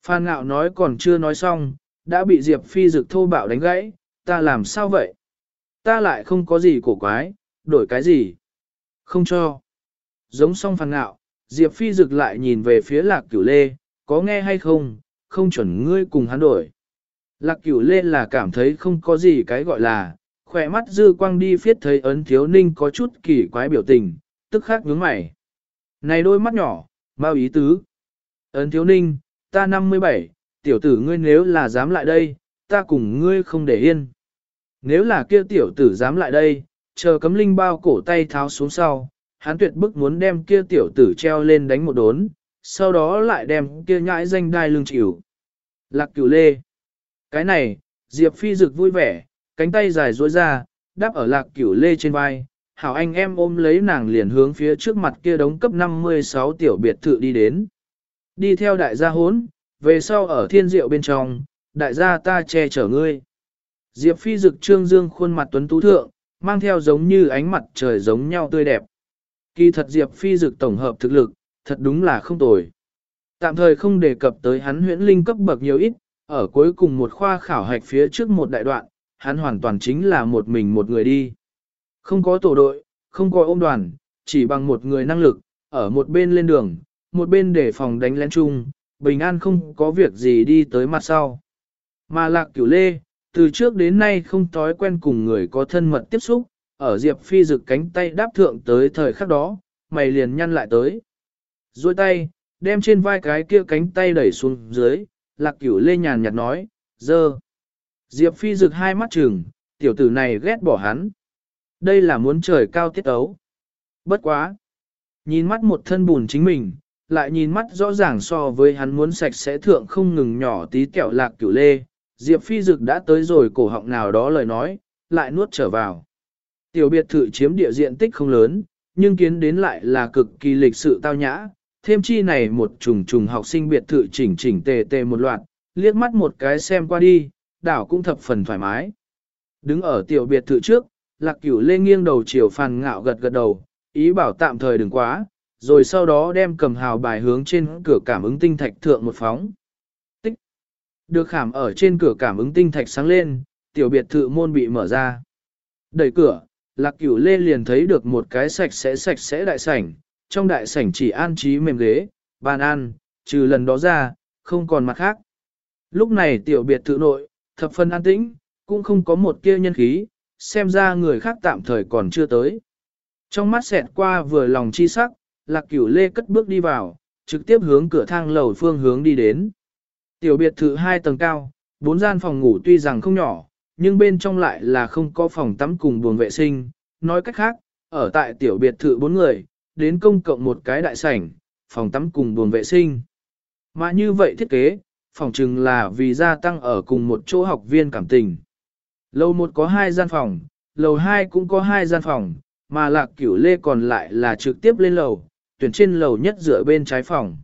Phan Ngạo nói còn chưa nói xong, đã bị Diệp Phi Dực thô bạo đánh gãy, ta làm sao vậy? Ta lại không có gì cổ quái, đổi cái gì? Không cho. Giống song Phan Ngạo, Diệp Phi Dực lại nhìn về phía lạc cửu lê, có nghe hay không, không chuẩn ngươi cùng hắn đổi. Lạc cửu lê là cảm thấy không có gì cái gọi là, khỏe mắt dư quang đi phiết thấy ấn thiếu ninh có chút kỳ quái biểu tình, tức khắc nhướng mày. Này đôi mắt nhỏ, mau ý tứ. Ấn thiếu ninh, ta 57, tiểu tử ngươi nếu là dám lại đây, ta cùng ngươi không để yên. Nếu là kia tiểu tử dám lại đây, chờ cấm linh bao cổ tay tháo xuống sau, hắn tuyệt bức muốn đem kia tiểu tử treo lên đánh một đốn, sau đó lại đem kia nhãi danh đai lưng chịu. Lạc cửu lê. Cái này, Diệp Phi rực vui vẻ, cánh tay dài duỗi ra, đáp ở lạc cửu lê trên vai. Hảo anh em ôm lấy nàng liền hướng phía trước mặt kia đống cấp 56 tiểu biệt thự đi đến. Đi theo đại gia hốn, về sau ở thiên diệu bên trong, đại gia ta che chở ngươi. Diệp Phi dực trương dương khuôn mặt tuấn tú thượng, mang theo giống như ánh mặt trời giống nhau tươi đẹp. Kỳ thật Diệp Phi dực tổng hợp thực lực, thật đúng là không tồi. Tạm thời không đề cập tới hắn huyễn linh cấp bậc nhiều ít, ở cuối cùng một khoa khảo hạch phía trước một đại đoạn, hắn hoàn toàn chính là một mình một người đi. Không có tổ đội, không có ôm đoàn, chỉ bằng một người năng lực, ở một bên lên đường, một bên để phòng đánh lén chung, bình an không có việc gì đi tới mặt sau. Mà lạc cửu lê, từ trước đến nay không thói quen cùng người có thân mật tiếp xúc, ở Diệp Phi rực cánh tay đáp thượng tới thời khắc đó, mày liền nhăn lại tới. duỗi tay, đem trên vai cái kia cánh tay đẩy xuống dưới, lạc cửu lê nhàn nhạt nói, dơ. Diệp Phi rực hai mắt trừng, tiểu tử này ghét bỏ hắn. Đây là muốn trời cao tiết ấu. Bất quá. Nhìn mắt một thân bùn chính mình, lại nhìn mắt rõ ràng so với hắn muốn sạch sẽ thượng không ngừng nhỏ tí kẹo lạc cửu lê. Diệp Phi Dực đã tới rồi cổ họng nào đó lời nói, lại nuốt trở vào. Tiểu biệt thự chiếm địa diện tích không lớn, nhưng kiến đến lại là cực kỳ lịch sự tao nhã, thêm chi này một trùng trùng học sinh biệt thự chỉnh chỉnh tề tề một loạt, liếc mắt một cái xem qua đi, đảo cũng thập phần thoải mái. Đứng ở tiểu biệt thự trước, lạc cửu lê nghiêng đầu chiều phàn ngạo gật gật đầu, ý bảo tạm thời đừng quá, rồi sau đó đem cầm hào bài hướng trên cửa cảm ứng tinh thạch thượng một phóng. Tích! Được khảm ở trên cửa cảm ứng tinh thạch sáng lên, tiểu biệt thự môn bị mở ra. Đẩy cửa, lạc cửu lê liền thấy được một cái sạch sẽ sạch sẽ đại sảnh, trong đại sảnh chỉ an trí mềm ghế, bàn ăn, trừ lần đó ra, không còn mặt khác. Lúc này tiểu biệt thự nội, thập phân an tĩnh, cũng không có một kia nhân khí, xem ra người khác tạm thời còn chưa tới. Trong mắt xẹt qua vừa lòng chi sắc, lạc cửu lê cất bước đi vào, trực tiếp hướng cửa thang lầu phương hướng đi đến. Tiểu biệt thự hai tầng cao, bốn gian phòng ngủ tuy rằng không nhỏ, nhưng bên trong lại là không có phòng tắm cùng buồng vệ sinh. Nói cách khác, ở tại tiểu biệt thự bốn người, đến công cộng một cái đại sảnh, phòng tắm cùng buồng vệ sinh. Mà như vậy thiết kế, phòng chừng là vì gia tăng ở cùng một chỗ học viên cảm tình. Lầu một có hai gian phòng, lầu hai cũng có hai gian phòng, mà lạc cửu lê còn lại là trực tiếp lên lầu, tuyển trên lầu nhất dựa bên trái phòng.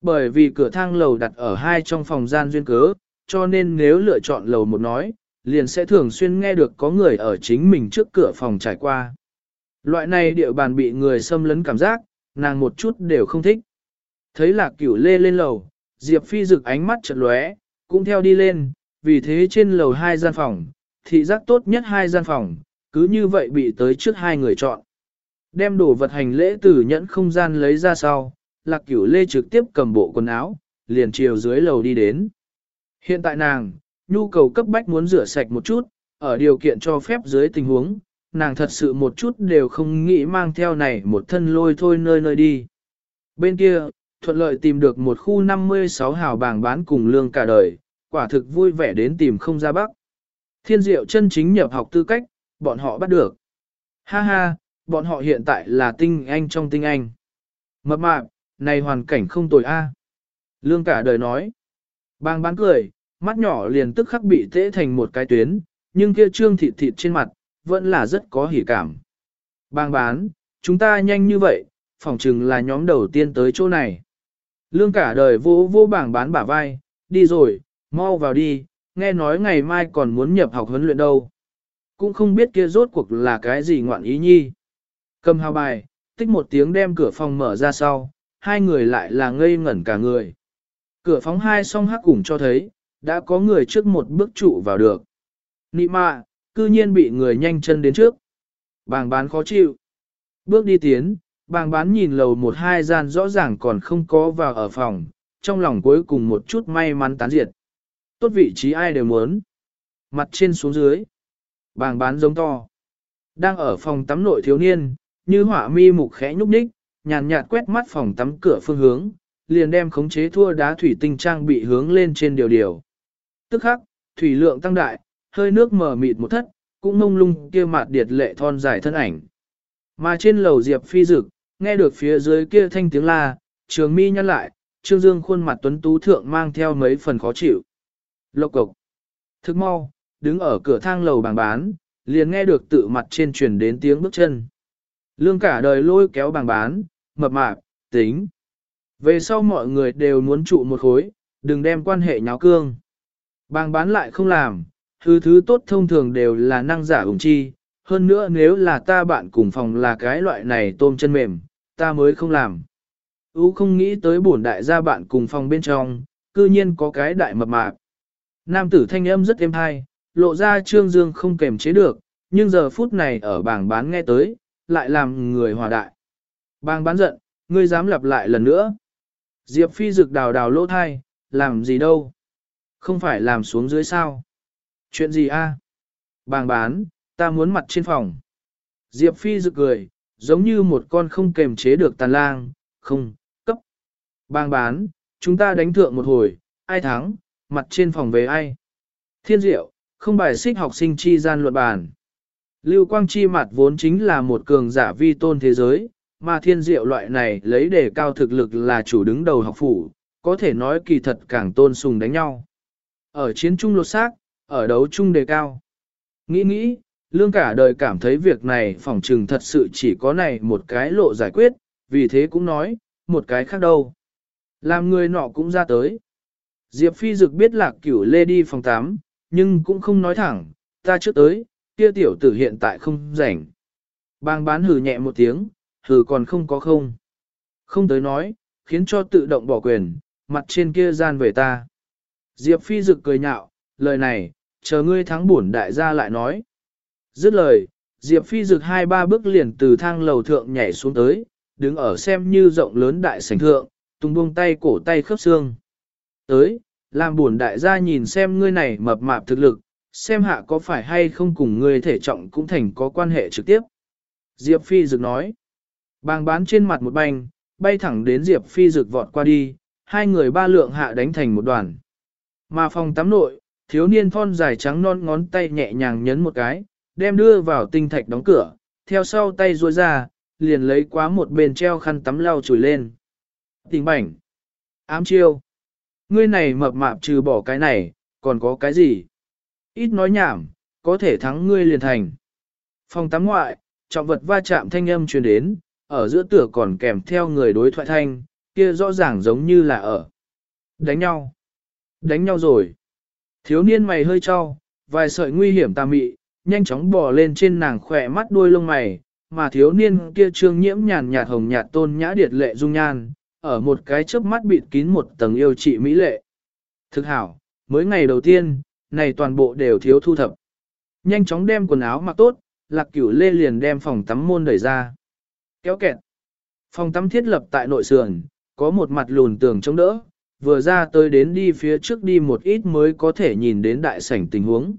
Bởi vì cửa thang lầu đặt ở hai trong phòng gian duyên cớ, cho nên nếu lựa chọn lầu một nói, liền sẽ thường xuyên nghe được có người ở chính mình trước cửa phòng trải qua. Loại này địa bàn bị người xâm lấn cảm giác, nàng một chút đều không thích. Thấy là cửu lê lên lầu, Diệp Phi rực ánh mắt chợt lóe, cũng theo đi lên, vì thế trên lầu hai gian phòng, thị giác tốt nhất hai gian phòng, cứ như vậy bị tới trước hai người chọn. Đem đồ vật hành lễ từ nhẫn không gian lấy ra sau, lạc cửu lê trực tiếp cầm bộ quần áo, liền chiều dưới lầu đi đến. Hiện tại nàng, nhu cầu cấp bách muốn rửa sạch một chút, ở điều kiện cho phép dưới tình huống, nàng thật sự một chút đều không nghĩ mang theo này một thân lôi thôi nơi nơi đi. Bên kia, thuận lợi tìm được một khu 56 hào bảng bán cùng lương cả đời, quả thực vui vẻ đến tìm không ra bắc. Thiên diệu chân chính nhập học tư cách, bọn họ bắt được. Ha ha, bọn họ hiện tại là tinh anh trong tinh anh. Mập mạp, này hoàn cảnh không tồi a. Lương cả đời nói. Bang bán cười, mắt nhỏ liền tức khắc bị tễ thành một cái tuyến, nhưng kia trương thịt thịt trên mặt, vẫn là rất có hỉ cảm. Bang bán, chúng ta nhanh như vậy, phỏng chừng là nhóm đầu tiên tới chỗ này. Lương cả đời vô vô bảng bán bả vai, đi rồi, mau vào đi, nghe nói ngày mai còn muốn nhập học huấn luyện đâu. Cũng không biết kia rốt cuộc là cái gì ngoạn ý nhi. Cầm hào bài, tích một tiếng đem cửa phòng mở ra sau, hai người lại là ngây ngẩn cả người. Cửa phóng hai song hắc cùng cho thấy, đã có người trước một bước trụ vào được. Nị mạ, cư nhiên bị người nhanh chân đến trước. Bàng bán khó chịu. Bước đi tiến, bàng bán nhìn lầu một hai gian rõ ràng còn không có vào ở phòng, trong lòng cuối cùng một chút may mắn tán diệt. Tốt vị trí ai đều muốn. Mặt trên xuống dưới. Bàng bán giống to. Đang ở phòng tắm nội thiếu niên, như hỏa mi mục khẽ nhúc nhích, nhàn nhạt quét mắt phòng tắm cửa phương hướng, liền đem khống chế thua đá thủy tinh trang bị hướng lên trên điều điều. Tức khắc, thủy lượng tăng đại, hơi nước mờ mịt một thất, cũng mông lung kia mặt điệt lệ thon dài thân ảnh. Mà trên lầu diệp phi dực, nghe được phía dưới kia thanh tiếng la, trường mi nhăn lại, trương dương khuôn mặt tuấn tú thượng mang theo mấy phần khó chịu. Lộc cục. Thức mau, đứng ở cửa thang lầu bàng bán, liền nghe được tự mặt trên truyền đến tiếng bước chân. Lương cả đời lôi kéo bàng bán, mập mạp, tính. Về sau mọi người đều muốn trụ một khối, đừng đem quan hệ nháo cương. Bàng bán lại không làm, thứ thứ tốt thông thường đều là năng giả ủng chi, hơn nữa nếu là ta bạn cùng phòng là cái loại này tôm chân mềm, ta mới không làm. Ú không nghĩ tới bổn đại gia bạn cùng phòng bên trong, cư nhiên có cái đại mập mạp. Nam tử thanh âm rất êm hay, lộ ra trương dương không kềm chế được, nhưng giờ phút này ở bảng bán nghe tới, lại làm người hòa đại. Bang bán giận, ngươi dám lặp lại lần nữa. Diệp phi rực đào đào lỗ thai, làm gì đâu. Không phải làm xuống dưới sao. Chuyện gì a? Bang bán, ta muốn mặt trên phòng. Diệp phi rực cười, giống như một con không kềm chế được tàn lang, không, cấp. Bang bán, chúng ta đánh thượng một hồi, ai thắng, mặt trên phòng về ai. Thiên diệu, không bài xích học sinh chi gian luận bàn. Lưu Quang Chi mặt vốn chính là một cường giả vi tôn thế giới, mà thiên diệu loại này lấy đề cao thực lực là chủ đứng đầu học phủ, có thể nói kỳ thật càng tôn sùng đánh nhau. Ở chiến trung lột xác, ở đấu trung đề cao. Nghĩ nghĩ, lương cả đời cảm thấy việc này phỏng trừng thật sự chỉ có này một cái lộ giải quyết, vì thế cũng nói, một cái khác đâu. Làm người nọ cũng ra tới. Diệp Phi Dực biết lạc cửu lê đi phòng 8, nhưng cũng không nói thẳng, ta trước tới, kia tiểu tử hiện tại không rảnh. Bang bán hừ nhẹ một tiếng, hừ còn không có không. Không tới nói, khiến cho tự động bỏ quyền, mặt trên kia gian về ta. Diệp Phi Dực cười nhạo, lời này, chờ ngươi thắng bổn đại gia lại nói. Dứt lời, Diệp Phi Dực hai ba bước liền từ thang lầu thượng nhảy xuống tới, đứng ở xem như rộng lớn đại sảnh thượng, tung buông tay cổ tay khớp xương. Tới, làm buồn đại gia nhìn xem ngươi này mập mạp thực lực, xem hạ có phải hay không cùng ngươi thể trọng cũng thành có quan hệ trực tiếp. Diệp Phi Dực nói, bàng bán trên mặt một banh, bay thẳng đến Diệp Phi Dực vọt qua đi, hai người ba lượng hạ đánh thành một đoàn. Mà phòng tắm nội, thiếu niên thon dài trắng non ngón tay nhẹ nhàng nhấn một cái, đem đưa vào tinh thạch đóng cửa, theo sau tay ruôi ra, liền lấy quá một bên treo khăn tắm lau chùi lên. Tình bảnh. Ám chiêu. Ngươi này mập mạp trừ bỏ cái này, còn có cái gì? Ít nói nhảm, có thể thắng ngươi liền thành. Phòng tắm ngoại, trọng vật va chạm thanh âm truyền đến, ở giữa tửa còn kèm theo người đối thoại thanh, kia rõ ràng giống như là ở. Đánh nhau. Đánh nhau rồi. Thiếu niên mày hơi cho, vài sợi nguy hiểm tà mị, nhanh chóng bò lên trên nàng khỏe mắt đuôi lông mày, mà thiếu niên kia trương nhiễm nhàn nhạt hồng nhạt tôn nhã điệt lệ dung nhan, ở một cái chớp mắt bịt kín một tầng yêu trị mỹ lệ. Thực hảo, mới ngày đầu tiên, này toàn bộ đều thiếu thu thập. Nhanh chóng đem quần áo mặc tốt, lạc cửu lê liền đem phòng tắm môn đẩy ra. Kéo kẹt. Phòng tắm thiết lập tại nội sườn, có một mặt lùn tường chống đỡ, vừa ra tới đến đi phía trước đi một ít mới có thể nhìn đến đại sảnh tình huống.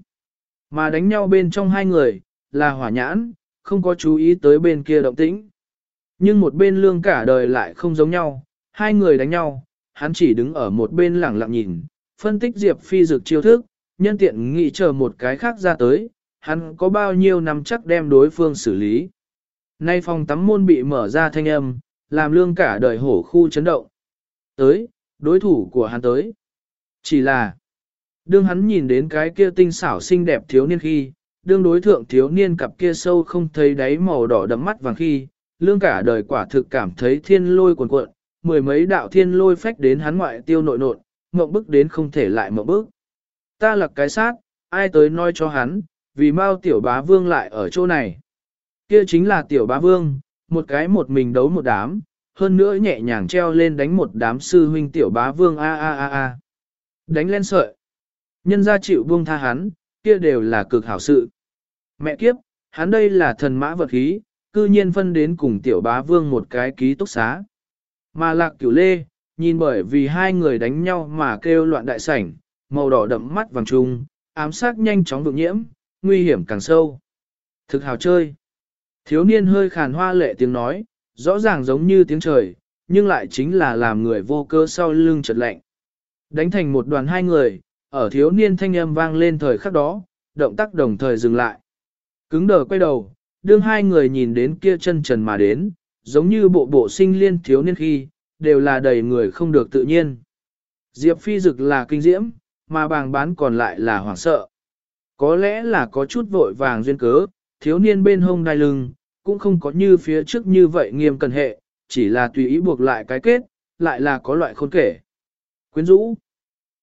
Mà đánh nhau bên trong hai người, là hỏa nhãn, không có chú ý tới bên kia động tĩnh. Nhưng một bên lương cả đời lại không giống nhau, hai người đánh nhau, hắn chỉ đứng ở một bên lẳng lặng nhìn, phân tích Diệp Phi dược chiêu thức, nhân tiện nghĩ chờ một cái khác ra tới, hắn có bao nhiêu năm chắc đem đối phương xử lý. Nay phòng tắm môn bị mở ra thanh âm, làm lương cả đời hổ khu chấn động. Tới, đối thủ của hắn tới. Chỉ là, đương hắn nhìn đến cái kia tinh xảo xinh đẹp thiếu niên khi, đương đối thượng thiếu niên cặp kia sâu không thấy đáy màu đỏ đậm mắt vàng khi, lương cả đời quả thực cảm thấy thiên lôi cuồn cuộn, mười mấy đạo thiên lôi phách đến hắn ngoại tiêu nội nộn, mộng bức đến không thể lại mộng bức. Ta là cái sát, ai tới nói cho hắn, vì mau tiểu bá vương lại ở chỗ này. Kia chính là tiểu bá vương, một cái một mình đấu một đám, hơn nữa nhẹ nhàng treo lên đánh một đám sư huynh tiểu bá vương a a a a. Đánh lên sợi. Nhân gia chịu buông tha hắn, kia đều là cực hảo sự. Mẹ kiếp, hắn đây là thần mã vật khí, cư nhiên phân đến cùng tiểu bá vương một cái ký túc xá. Mà lạc cửu lê, nhìn bởi vì hai người đánh nhau mà kêu loạn đại sảnh, màu đỏ đậm mắt vàng trung, ám sát nhanh chóng vượng nhiễm, nguy hiểm càng sâu. Thực hào chơi. Thiếu niên hơi khàn hoa lệ tiếng nói, rõ ràng giống như tiếng trời, nhưng lại chính là làm người vô cơ sau lưng chợt lạnh. Đánh thành một đoàn hai người, ở thiếu niên thanh âm vang lên thời khắc đó, động tác đồng thời dừng lại. Cứng đờ quay đầu, đương hai người nhìn đến kia chân trần mà đến, giống như bộ bộ sinh liên thiếu niên khi, đều là đầy người không được tự nhiên. Diệp phi dực là kinh diễm, mà bàng bán còn lại là hoảng sợ. Có lẽ là có chút vội vàng duyên cớ, thiếu niên bên hông đai lưng, cũng không có như phía trước như vậy nghiêm cần hệ, chỉ là tùy ý buộc lại cái kết, lại là có loại khôn kể. Quyến rũ,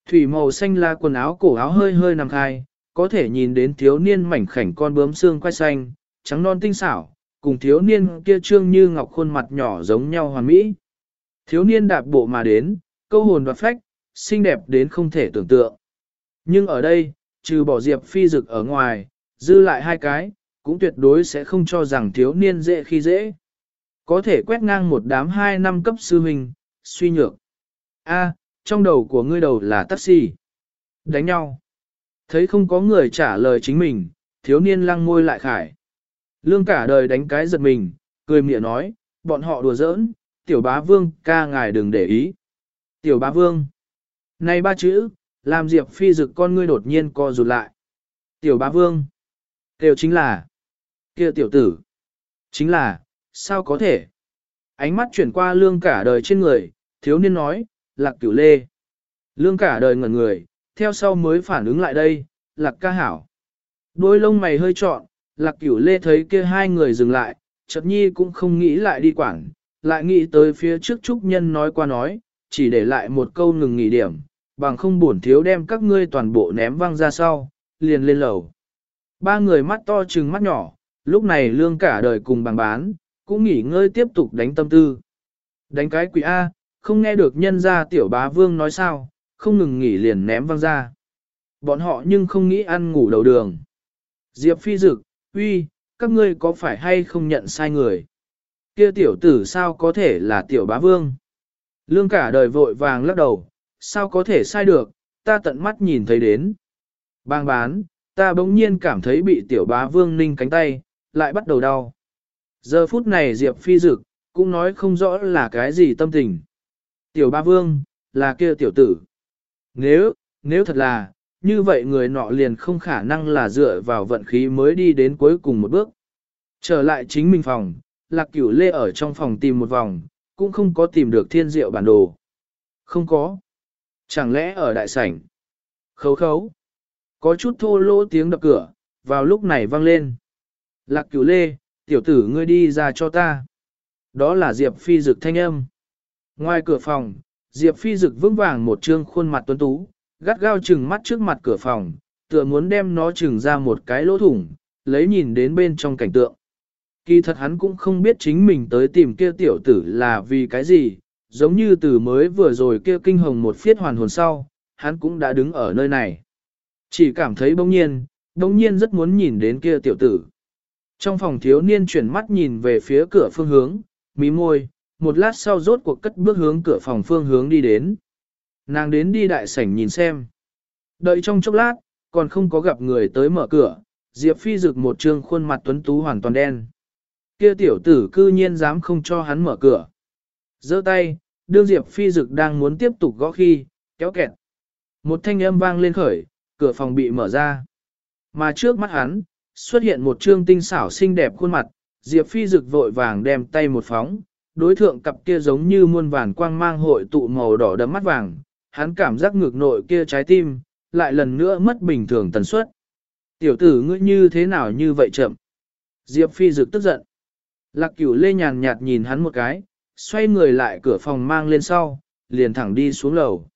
thủy màu xanh là quần áo cổ áo hơi hơi nằm khai, có thể nhìn đến thiếu niên mảnh khảnh con bướm xương quai xanh, trắng non tinh xảo, cùng thiếu niên kia trương như ngọc khuôn mặt nhỏ giống nhau hoàn mỹ. Thiếu niên đạp bộ mà đến, câu hồn và phách, xinh đẹp đến không thể tưởng tượng. Nhưng ở đây, trừ bỏ diệp phi dực ở ngoài, dư lại hai cái, cũng tuyệt đối sẽ không cho rằng thiếu niên dễ khi dễ. Có thể quét ngang một đám hai năm cấp sư huynh, suy nhược. A, trong đầu của ngươi đầu là taxi. Đánh nhau. Thấy không có người trả lời chính mình, thiếu niên lăng môi lại khải. Lương cả đời đánh cái giật mình, cười mỉa nói, bọn họ đùa giỡn, tiểu bá vương ca ngài đừng để ý. Tiểu bá vương. Này ba chữ, làm Diệp Phi dực con ngươi đột nhiên co rụt lại. Tiểu bá vương. Tiểu chính là. kia tiểu tử. Chính là, sao có thể? Ánh mắt chuyển qua lương cả đời trên người, thiếu niên nói, lạc cửu lê. Lương cả đời ngẩn người, theo sau mới phản ứng lại đây, lạc ca hảo. Đôi lông mày hơi trọn, lạc cửu lê thấy kia hai người dừng lại, chợt nhi cũng không nghĩ lại đi quảng, lại nghĩ tới phía trước trúc nhân nói qua nói, chỉ để lại một câu ngừng nghỉ điểm, bằng không buồn thiếu đem các ngươi toàn bộ ném văng ra sau, liền lên lầu. Ba người mắt to trừng mắt nhỏ, lúc này lương cả đời cùng bằng bán, cũng nghỉ ngơi tiếp tục đánh tâm tư. Đánh cái quỷ A, không nghe được nhân gia tiểu bá vương nói sao, không ngừng nghỉ liền ném văng ra. Bọn họ nhưng không nghĩ ăn ngủ đầu đường. Diệp phi dực, uy, các ngươi có phải hay không nhận sai người? Kia tiểu tử sao có thể là tiểu bá vương? Lương cả đời vội vàng lắc đầu, sao có thể sai được, ta tận mắt nhìn thấy đến. Bang bán, ta bỗng nhiên cảm thấy bị tiểu bá vương ninh cánh tay, lại bắt đầu đau. Giờ phút này Diệp phi dực, cũng nói không rõ là cái gì tâm tình. Tiểu bá vương, là kia tiểu tử. Nếu, nếu thật là, như vậy người nọ liền không khả năng là dựa vào vận khí mới đi đến cuối cùng một bước. Trở lại chính mình phòng, lạc cửu lê ở trong phòng tìm một vòng, cũng không có tìm được thiên diệu bản đồ. Không có. Chẳng lẽ ở đại sảnh? Khấu khấu. Có chút thô lỗ tiếng đập cửa, vào lúc này vang lên. Lạc cửu lê, tiểu tử ngươi đi ra cho ta. Đó là Diệp Phi Dực thanh âm. Ngoài cửa phòng, Diệp Phi Dực vững vàng một trương khuôn mặt tuấn tú, gắt gao chừng mắt trước mặt cửa phòng, tựa muốn đem nó chừng ra một cái lỗ thủng, lấy nhìn đến bên trong cảnh tượng. Kỳ thật hắn cũng không biết chính mình tới tìm kia tiểu tử là vì cái gì, giống như từ mới vừa rồi kia kinh hồng một phiết hoàn hồn sau, hắn cũng đã đứng ở nơi này. Chỉ cảm thấy bỗng nhiên, bỗng nhiên rất muốn nhìn đến kia tiểu tử. Trong phòng thiếu niên chuyển mắt nhìn về phía cửa phương hướng, mí môi, một lát sau rốt cuộc cất bước hướng cửa phòng phương hướng đi đến. Nàng đến đi đại sảnh nhìn xem. Đợi trong chốc lát, còn không có gặp người tới mở cửa, Diệp Phi rực một trương khuôn mặt tuấn tú hoàn toàn đen. Kia tiểu tử cư nhiên dám không cho hắn mở cửa. giơ tay, đương Diệp Phi Dực đang muốn tiếp tục gõ khi, kéo kẹt. Một thanh âm vang lên khởi, cửa phòng bị mở ra. Mà trước mắt hắn, xuất hiện một trương tinh xảo xinh đẹp khuôn mặt, Diệp Phi Dực vội vàng đem tay một phóng, đối thượng cặp kia giống như muôn vàn quang mang hội tụ màu đỏ đấm mắt vàng, hắn cảm giác ngược nội kia trái tim, lại lần nữa mất bình thường tần suất. Tiểu tử ngươi như thế nào như vậy chậm? Diệp Phi Dực tức giận. Lạc cửu lê nhàn nhạt nhìn hắn một cái, xoay người lại cửa phòng mang lên sau, liền thẳng đi xuống lầu.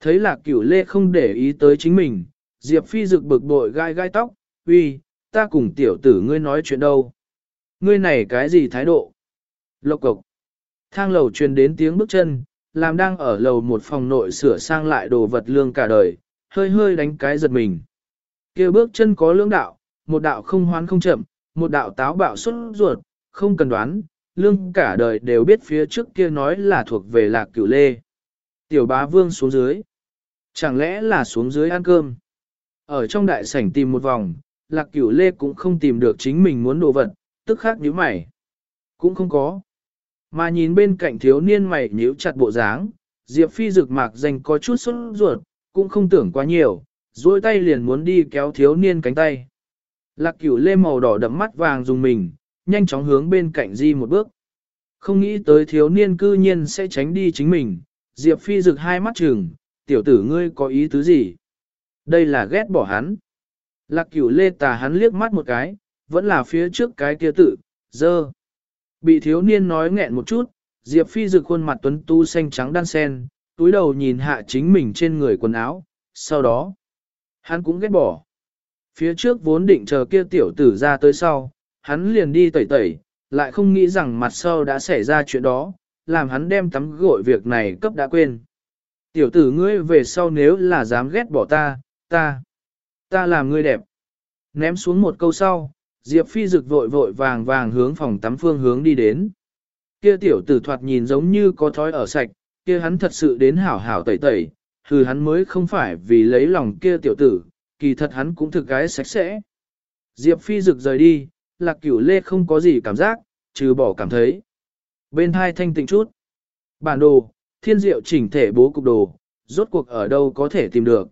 Thấy lạc cửu lê không để ý tới chính mình, Diệp Phi rực bực bội gai gai tóc, uy, ta cùng tiểu tử ngươi nói chuyện đâu. Ngươi này cái gì thái độ? Lộc cộc. Thang lầu truyền đến tiếng bước chân, làm đang ở lầu một phòng nội sửa sang lại đồ vật lương cả đời, hơi hơi đánh cái giật mình. kia bước chân có lưỡng đạo, một đạo không hoán không chậm, một đạo táo bạo xuất ruột, không cần đoán, lương cả đời đều biết phía trước kia nói là thuộc về lạc cửu lê. Tiểu bá vương xuống dưới. Chẳng lẽ là xuống dưới ăn cơm? Ở trong đại sảnh tìm một vòng, lạc cửu lê cũng không tìm được chính mình muốn đồ vật, tức khác nhíu mày. Cũng không có. Mà nhìn bên cạnh thiếu niên mày nhíu chặt bộ dáng, Diệp Phi rực mạc danh có chút sốt ruột, cũng không tưởng quá nhiều, duỗi tay liền muốn đi kéo thiếu niên cánh tay. Lạc cửu lê màu đỏ đậm mắt vàng dùng mình, nhanh chóng hướng bên cạnh di một bước. Không nghĩ tới thiếu niên cư nhiên sẽ tránh đi chính mình, Diệp Phi rực hai mắt trừng, tiểu tử ngươi có ý tứ gì? Đây là ghét bỏ hắn. Lạc cửu lê tà hắn liếc mắt một cái, vẫn là phía trước cái kia tự, dơ. Bị thiếu niên nói nghẹn một chút, Diệp Phi rực khuôn mặt tuấn tu xanh trắng đan sen, túi đầu nhìn hạ chính mình trên người quần áo, sau đó, hắn cũng ghét bỏ. Phía trước vốn định chờ kia tiểu tử ra tới sau, hắn liền đi tẩy tẩy, lại không nghĩ rằng mặt sau đã xảy ra chuyện đó, làm hắn đem tắm gội việc này cấp đã quên. Tiểu tử ngươi về sau nếu là dám ghét bỏ ta, ta, ta làm ngươi đẹp. Ném xuống một câu sau, Diệp Phi rực vội vội vàng vàng hướng phòng tắm phương hướng đi đến. Kia tiểu tử thoạt nhìn giống như có thói ở sạch, kia hắn thật sự đến hảo hảo tẩy tẩy, hừ hắn mới không phải vì lấy lòng kia tiểu tử, kỳ thật hắn cũng thực cái sạch sẽ. Diệp Phi rực rời đi, lạc cửu lê không có gì cảm giác, trừ bỏ cảm thấy. Bên hai thanh tịnh chút. Bản đồ, thiên diệu chỉnh thể bố cục đồ, rốt cuộc ở đâu có thể tìm được.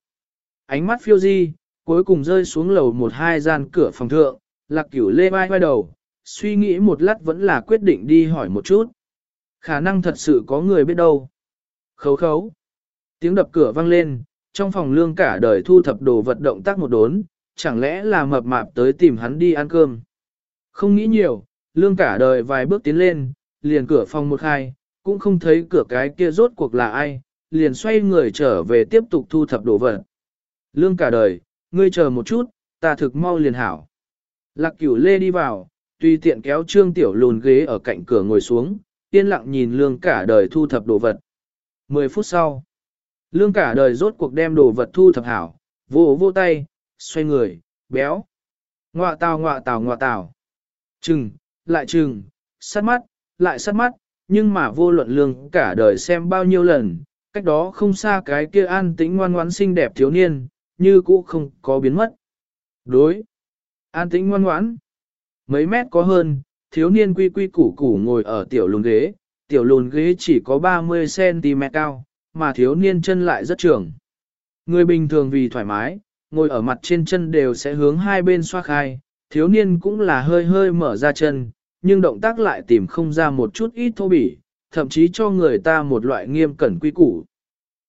Ánh mắt phiêu di, cuối cùng rơi xuống lầu một hai gian cửa phòng thượng, lạc cửu lê vai vai đầu, suy nghĩ một lát vẫn là quyết định đi hỏi một chút. Khả năng thật sự có người biết đâu. Khấu khấu. Tiếng đập cửa vang lên, trong phòng lương cả đời thu thập đồ vật động tác một đốn, chẳng lẽ là mập mạp tới tìm hắn đi ăn cơm. Không nghĩ nhiều, lương cả đời vài bước tiến lên, liền cửa phòng một khai, cũng không thấy cửa cái kia rốt cuộc là ai, liền xoay người trở về tiếp tục thu thập đồ vật. Lương cả đời, ngươi chờ một chút, ta thực mau liền hảo. Lạc cửu lê đi vào, tùy tiện kéo trương tiểu lùn ghế ở cạnh cửa ngồi xuống, yên lặng nhìn lương cả đời thu thập đồ vật. Mười phút sau, lương cả đời rốt cuộc đem đồ vật thu thập hảo, vô vô tay, xoay người, béo. Ngoạ tào ngoạ tào ngoạ tào. Trừng, lại trừng, sát mắt, lại sát mắt, nhưng mà vô luận lương cả đời xem bao nhiêu lần, cách đó không xa cái kia an tĩnh ngoan ngoãn xinh đẹp thiếu niên, như cũ không có biến mất. Đối, an tĩnh ngoan ngoãn, mấy mét có hơn, thiếu niên quy quy củ củ ngồi ở tiểu lùn ghế, tiểu lùn ghế chỉ có 30cm cao, mà thiếu niên chân lại rất trường. Người bình thường vì thoải mái, ngồi ở mặt trên chân đều sẽ hướng hai bên xoa khai, thiếu niên cũng là hơi hơi mở ra chân, nhưng động tác lại tìm không ra một chút ít thô bỉ, thậm chí cho người ta một loại nghiêm cẩn quy củ.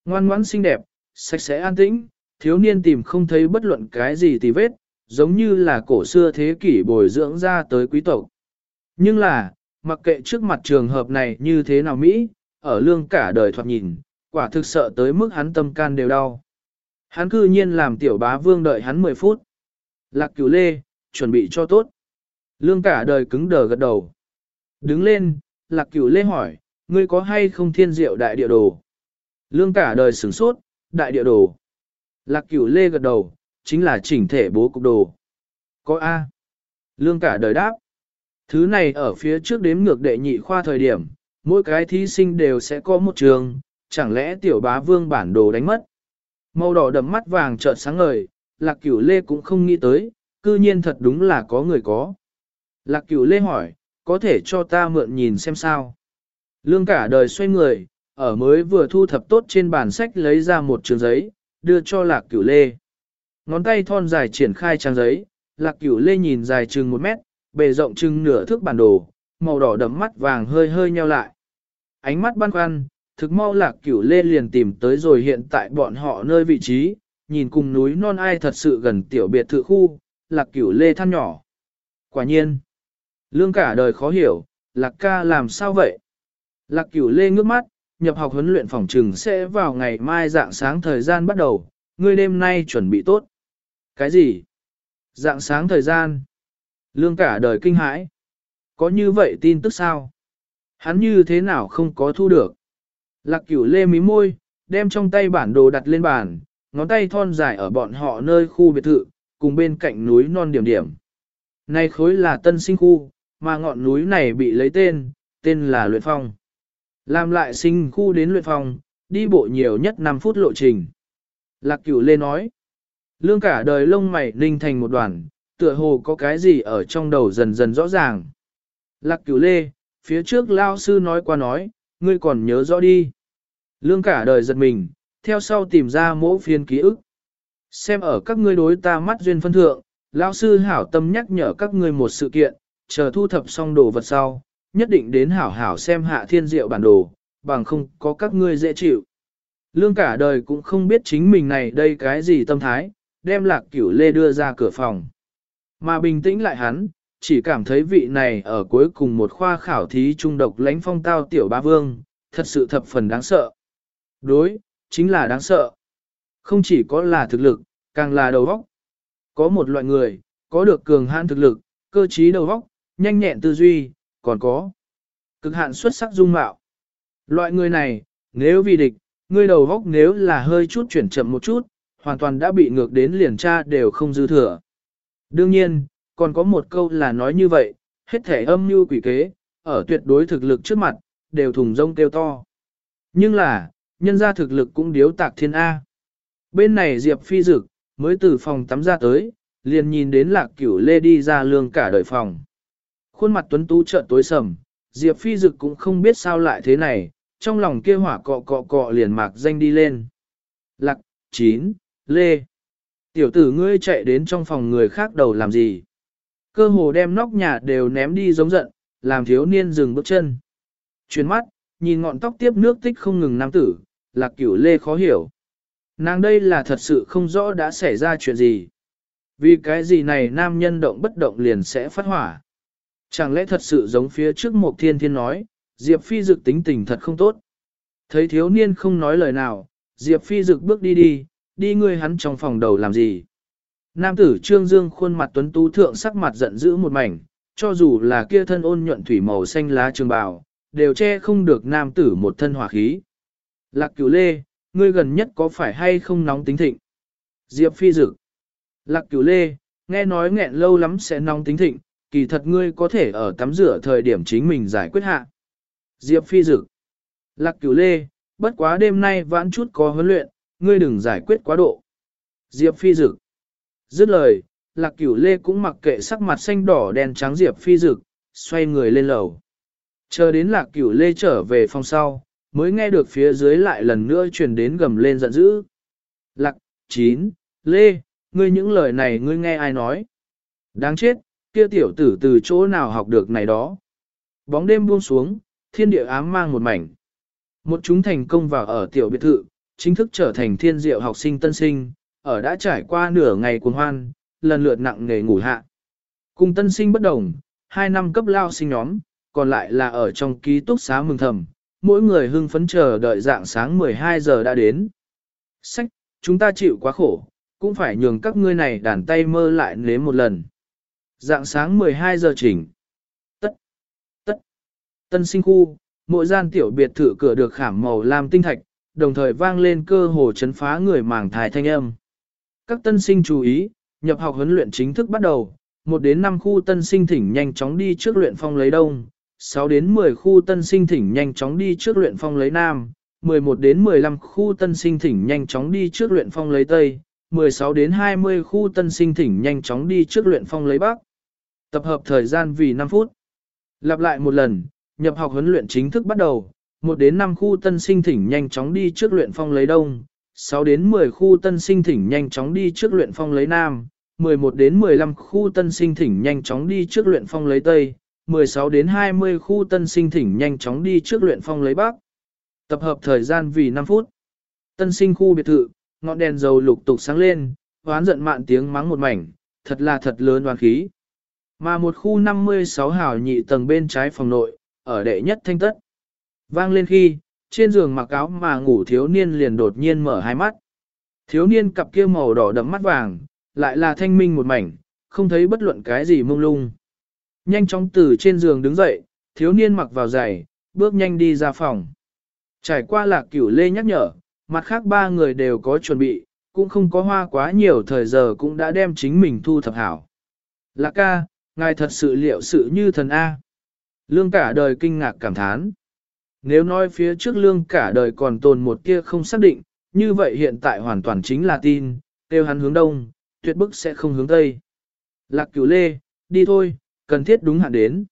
Ngoan ngoãn xinh đẹp, sạch sẽ an tĩnh, thiếu niên tìm không thấy bất luận cái gì tì vết, giống như là cổ xưa thế kỷ bồi dưỡng ra tới quý tộc. Nhưng là, mặc kệ trước mặt trường hợp này như thế nào Mỹ, ở lương cả đời thoạt nhìn, quả thực sợ tới mức hắn tâm can đều đau. Hắn cư nhiên làm tiểu bá vương đợi hắn 10 phút. Lạc cửu lê, chuẩn bị cho tốt. Lương cả đời cứng đờ gật đầu. Đứng lên, lạc cửu lê hỏi, ngươi có hay không thiên diệu đại địa đồ? Lương cả đời sửng sốt, đại địa đồ. Lạc cửu lê gật đầu, chính là chỉnh thể bố cục đồ. Có A. Lương cả đời đáp. Thứ này ở phía trước đếm ngược đệ nhị khoa thời điểm, mỗi cái thí sinh đều sẽ có một trường, chẳng lẽ tiểu bá vương bản đồ đánh mất. Màu đỏ đậm mắt vàng trợn sáng ngời, lạc cửu lê cũng không nghĩ tới, cư nhiên thật đúng là có người có. Lạc cửu lê hỏi, có thể cho ta mượn nhìn xem sao. Lương cả đời xoay người, ở mới vừa thu thập tốt trên bản sách lấy ra một trường giấy, đưa cho lạc cửu lê. Ngón tay thon dài triển khai trang giấy, lạc cửu lê nhìn dài chừng một mét, bề rộng chừng nửa thước bản đồ, màu đỏ đậm mắt vàng hơi hơi nheo lại. Ánh mắt băn khoăn, thực mau lạc cửu lê liền tìm tới rồi hiện tại bọn họ nơi vị trí, nhìn cùng núi non ai thật sự gần tiểu biệt thự khu, lạc cửu lê than nhỏ. Quả nhiên, Lương cả đời khó hiểu, lạc ca làm sao vậy? Lạc cửu lê ngước mắt, nhập học huấn luyện phòng trừng sẽ vào ngày mai dạng sáng thời gian bắt đầu, ngươi đêm nay chuẩn bị tốt. Cái gì? Dạng sáng thời gian. Lương cả đời kinh hãi. Có như vậy tin tức sao? Hắn như thế nào không có thu được? Lạc cửu lê mí môi, đem trong tay bản đồ đặt lên bàn, ngón tay thon dài ở bọn họ nơi khu biệt thự, cùng bên cạnh núi non điểm điểm. Này khối là tân sinh khu, mà ngọn núi này bị lấy tên, tên là luyện phong. Làm lại sinh khu đến luyện phong, đi bộ nhiều nhất 5 phút lộ trình. Lạc cửu lê nói, lương cả đời lông mày ninh thành một đoàn, tựa hồ có cái gì ở trong đầu dần dần rõ ràng. Lạc cửu lê, phía trước lao sư nói qua nói, ngươi còn nhớ rõ đi. Lương cả đời giật mình, theo sau tìm ra mỗi phiên ký ức. Xem ở các ngươi đối ta mắt duyên phân thượng, lão sư hảo tâm nhắc nhở các ngươi một sự kiện, chờ thu thập xong đồ vật sau, nhất định đến hảo hảo xem hạ thiên diệu bản đồ, bằng không có các ngươi dễ chịu. Lương cả đời cũng không biết chính mình này đây cái gì tâm thái, đem lạc cửu lê đưa ra cửa phòng. Mà bình tĩnh lại hắn, chỉ cảm thấy vị này ở cuối cùng một khoa khảo thí trung độc lãnh phong tao tiểu ba vương, thật sự thập phần đáng sợ. Đối, chính là đáng sợ. Không chỉ có là thực lực, càng là đầu óc. Có một loại người, có được cường hãn thực lực, cơ trí đầu óc, nhanh nhẹn tư duy, còn có cực hạn xuất sắc dung mạo. Loại người này, nếu vì địch, người đầu óc nếu là hơi chút chuyển chậm một chút, hoàn toàn đã bị ngược đến liền tra đều không dư thừa. Đương nhiên, còn có một câu là nói như vậy, hết thể âm mưu quỷ kế, ở tuyệt đối thực lực trước mặt, đều thùng rông kêu to. Nhưng là, nhân ra thực lực cũng điếu tạc thiên A. Bên này Diệp Phi Dực, mới từ phòng tắm ra tới, liền nhìn đến lạc cửu lê đi ra lương cả đời phòng. Khuôn mặt tuấn tú trợn tối sầm, Diệp Phi Dực cũng không biết sao lại thế này, trong lòng kia hỏa cọ cọ cọ liền mạc danh đi lên. Lạc, chín, lê. Tiểu tử ngươi chạy đến trong phòng người khác đầu làm gì? Cơ hồ đem nóc nhà đều ném đi giống giận, làm thiếu niên dừng bước chân. Chuyển mắt, nhìn ngọn tóc tiếp nước tích không ngừng nam tử, lạc cửu lê khó hiểu. Nàng đây là thật sự không rõ đã xảy ra chuyện gì. Vì cái gì này nam nhân động bất động liền sẽ phát hỏa. Chẳng lẽ thật sự giống phía trước một thiên thiên nói, Diệp Phi dực tính tình thật không tốt. Thấy thiếu niên không nói lời nào, Diệp Phi dực bước đi đi, đi ngươi hắn trong phòng đầu làm gì. Nam tử trương dương khuôn mặt tuấn tú thượng sắc mặt giận dữ một mảnh, cho dù là kia thân ôn nhuận thủy màu xanh lá trường bào, đều che không được nam tử một thân hỏa khí. Lạc cửu lê, ngươi gần nhất có phải hay không nóng tính thịnh? Diệp phi dực. Lạc cửu lê, nghe nói nghẹn lâu lắm sẽ nóng tính thịnh, kỳ thật ngươi có thể ở tắm rửa thời điểm chính mình giải quyết hạ. Diệp phi dực. Lạc cửu lê, bất quá đêm nay vãn chút có huấn luyện, ngươi đừng giải quyết quá độ. Diệp phi dực. Dứt lời, lạc cửu lê cũng mặc kệ sắc mặt xanh đỏ đen trắng Diệp phi dực, xoay người lên lầu. Chờ đến lạc cửu lê trở về phòng sau, mới nghe được phía dưới lại lần nữa truyền đến gầm lên giận dữ. Lạc, chín, lê, ngươi những lời này ngươi nghe ai nói? Đáng chết, kia tiểu tử từ chỗ nào học được này đó? Bóng đêm buông xuống, thiên địa ám mang một mảnh. Một chúng thành công vào ở tiểu biệt thự, chính thức trở thành thiên diệu học sinh tân sinh, ở đã trải qua nửa ngày cuồng hoan, lần lượt nặng nghề ngủ hạ. Cùng tân sinh bất đồng, hai năm cấp lao sinh nhóm, còn lại là ở trong ký túc xá mừng thầm, mỗi người hưng phấn chờ đợi dạng sáng 12 giờ đã đến. Sách, chúng ta chịu quá khổ, cũng phải nhường các ngươi này đàn tay mơ lại nếm một lần. Dạng sáng 12 giờ chỉnh. Tất, tất, tân sinh khu, mỗi gian tiểu biệt thự cửa được khảm màu lam tinh thạch, đồng thời vang lên cơ hồ chấn phá người màng thải thanh âm. Các tân sinh chú ý, nhập học huấn luyện chính thức bắt đầu, một đến năm khu tân sinh thỉnh nhanh chóng đi trước luyện phong lấy đông, 6 đến 10 khu tân sinh thỉnh nhanh chóng đi trước luyện phong lấy nam, 11 đến 15 khu tân sinh thỉnh nhanh chóng đi trước luyện phong lấy tây, 16 đến 20 khu tân sinh thỉnh nhanh chóng đi trước luyện phong lấy bắc. Tập hợp thời gian vì 5 phút. Lặp lại một lần, nhập học huấn luyện chính thức bắt đầu, 1 đến 5 khu tân sinh thỉnh nhanh chóng đi trước luyện phong lấy đông, 6 đến 10 khu tân sinh thỉnh nhanh chóng đi trước luyện phong lấy nam, 11 đến 15 khu tân sinh thỉnh nhanh chóng đi trước luyện phong lấy tây, 16 đến 20 khu tân sinh thỉnh nhanh chóng đi trước luyện phong lấy bắc. Tập hợp thời gian vì 5 phút. Tân sinh khu biệt thự, ngọn đèn dầu lục tục sáng lên, hoán giận mạn tiếng mắng một mảnh, thật là thật lớn oan khí. Mà một khu 56 hào nhị tầng bên trái phòng nội, ở đệ nhất thanh tất. Vang lên khi, trên giường mặc áo mà ngủ thiếu niên liền đột nhiên mở hai mắt. Thiếu niên cặp kia màu đỏ đậm mắt vàng, lại là thanh minh một mảnh, không thấy bất luận cái gì mông lung. Nhanh chóng từ trên giường đứng dậy, thiếu niên mặc vào giày, bước nhanh đi ra phòng. Trải qua lạc cửu lê nhắc nhở, mặt khác ba người đều có chuẩn bị, cũng không có hoa quá nhiều thời giờ cũng đã đem chính mình thu thập hảo. Lạc ca, ngài thật sự liệu sự như thần A. Lương cả đời kinh ngạc cảm thán. Nếu nói phía trước lương cả đời còn tồn một kia không xác định, như vậy hiện tại hoàn toàn chính là tin, kêu hắn hướng đông, tuyệt bức sẽ không hướng tây. Lạc cửu lê, đi thôi, cần thiết đúng hạn đến.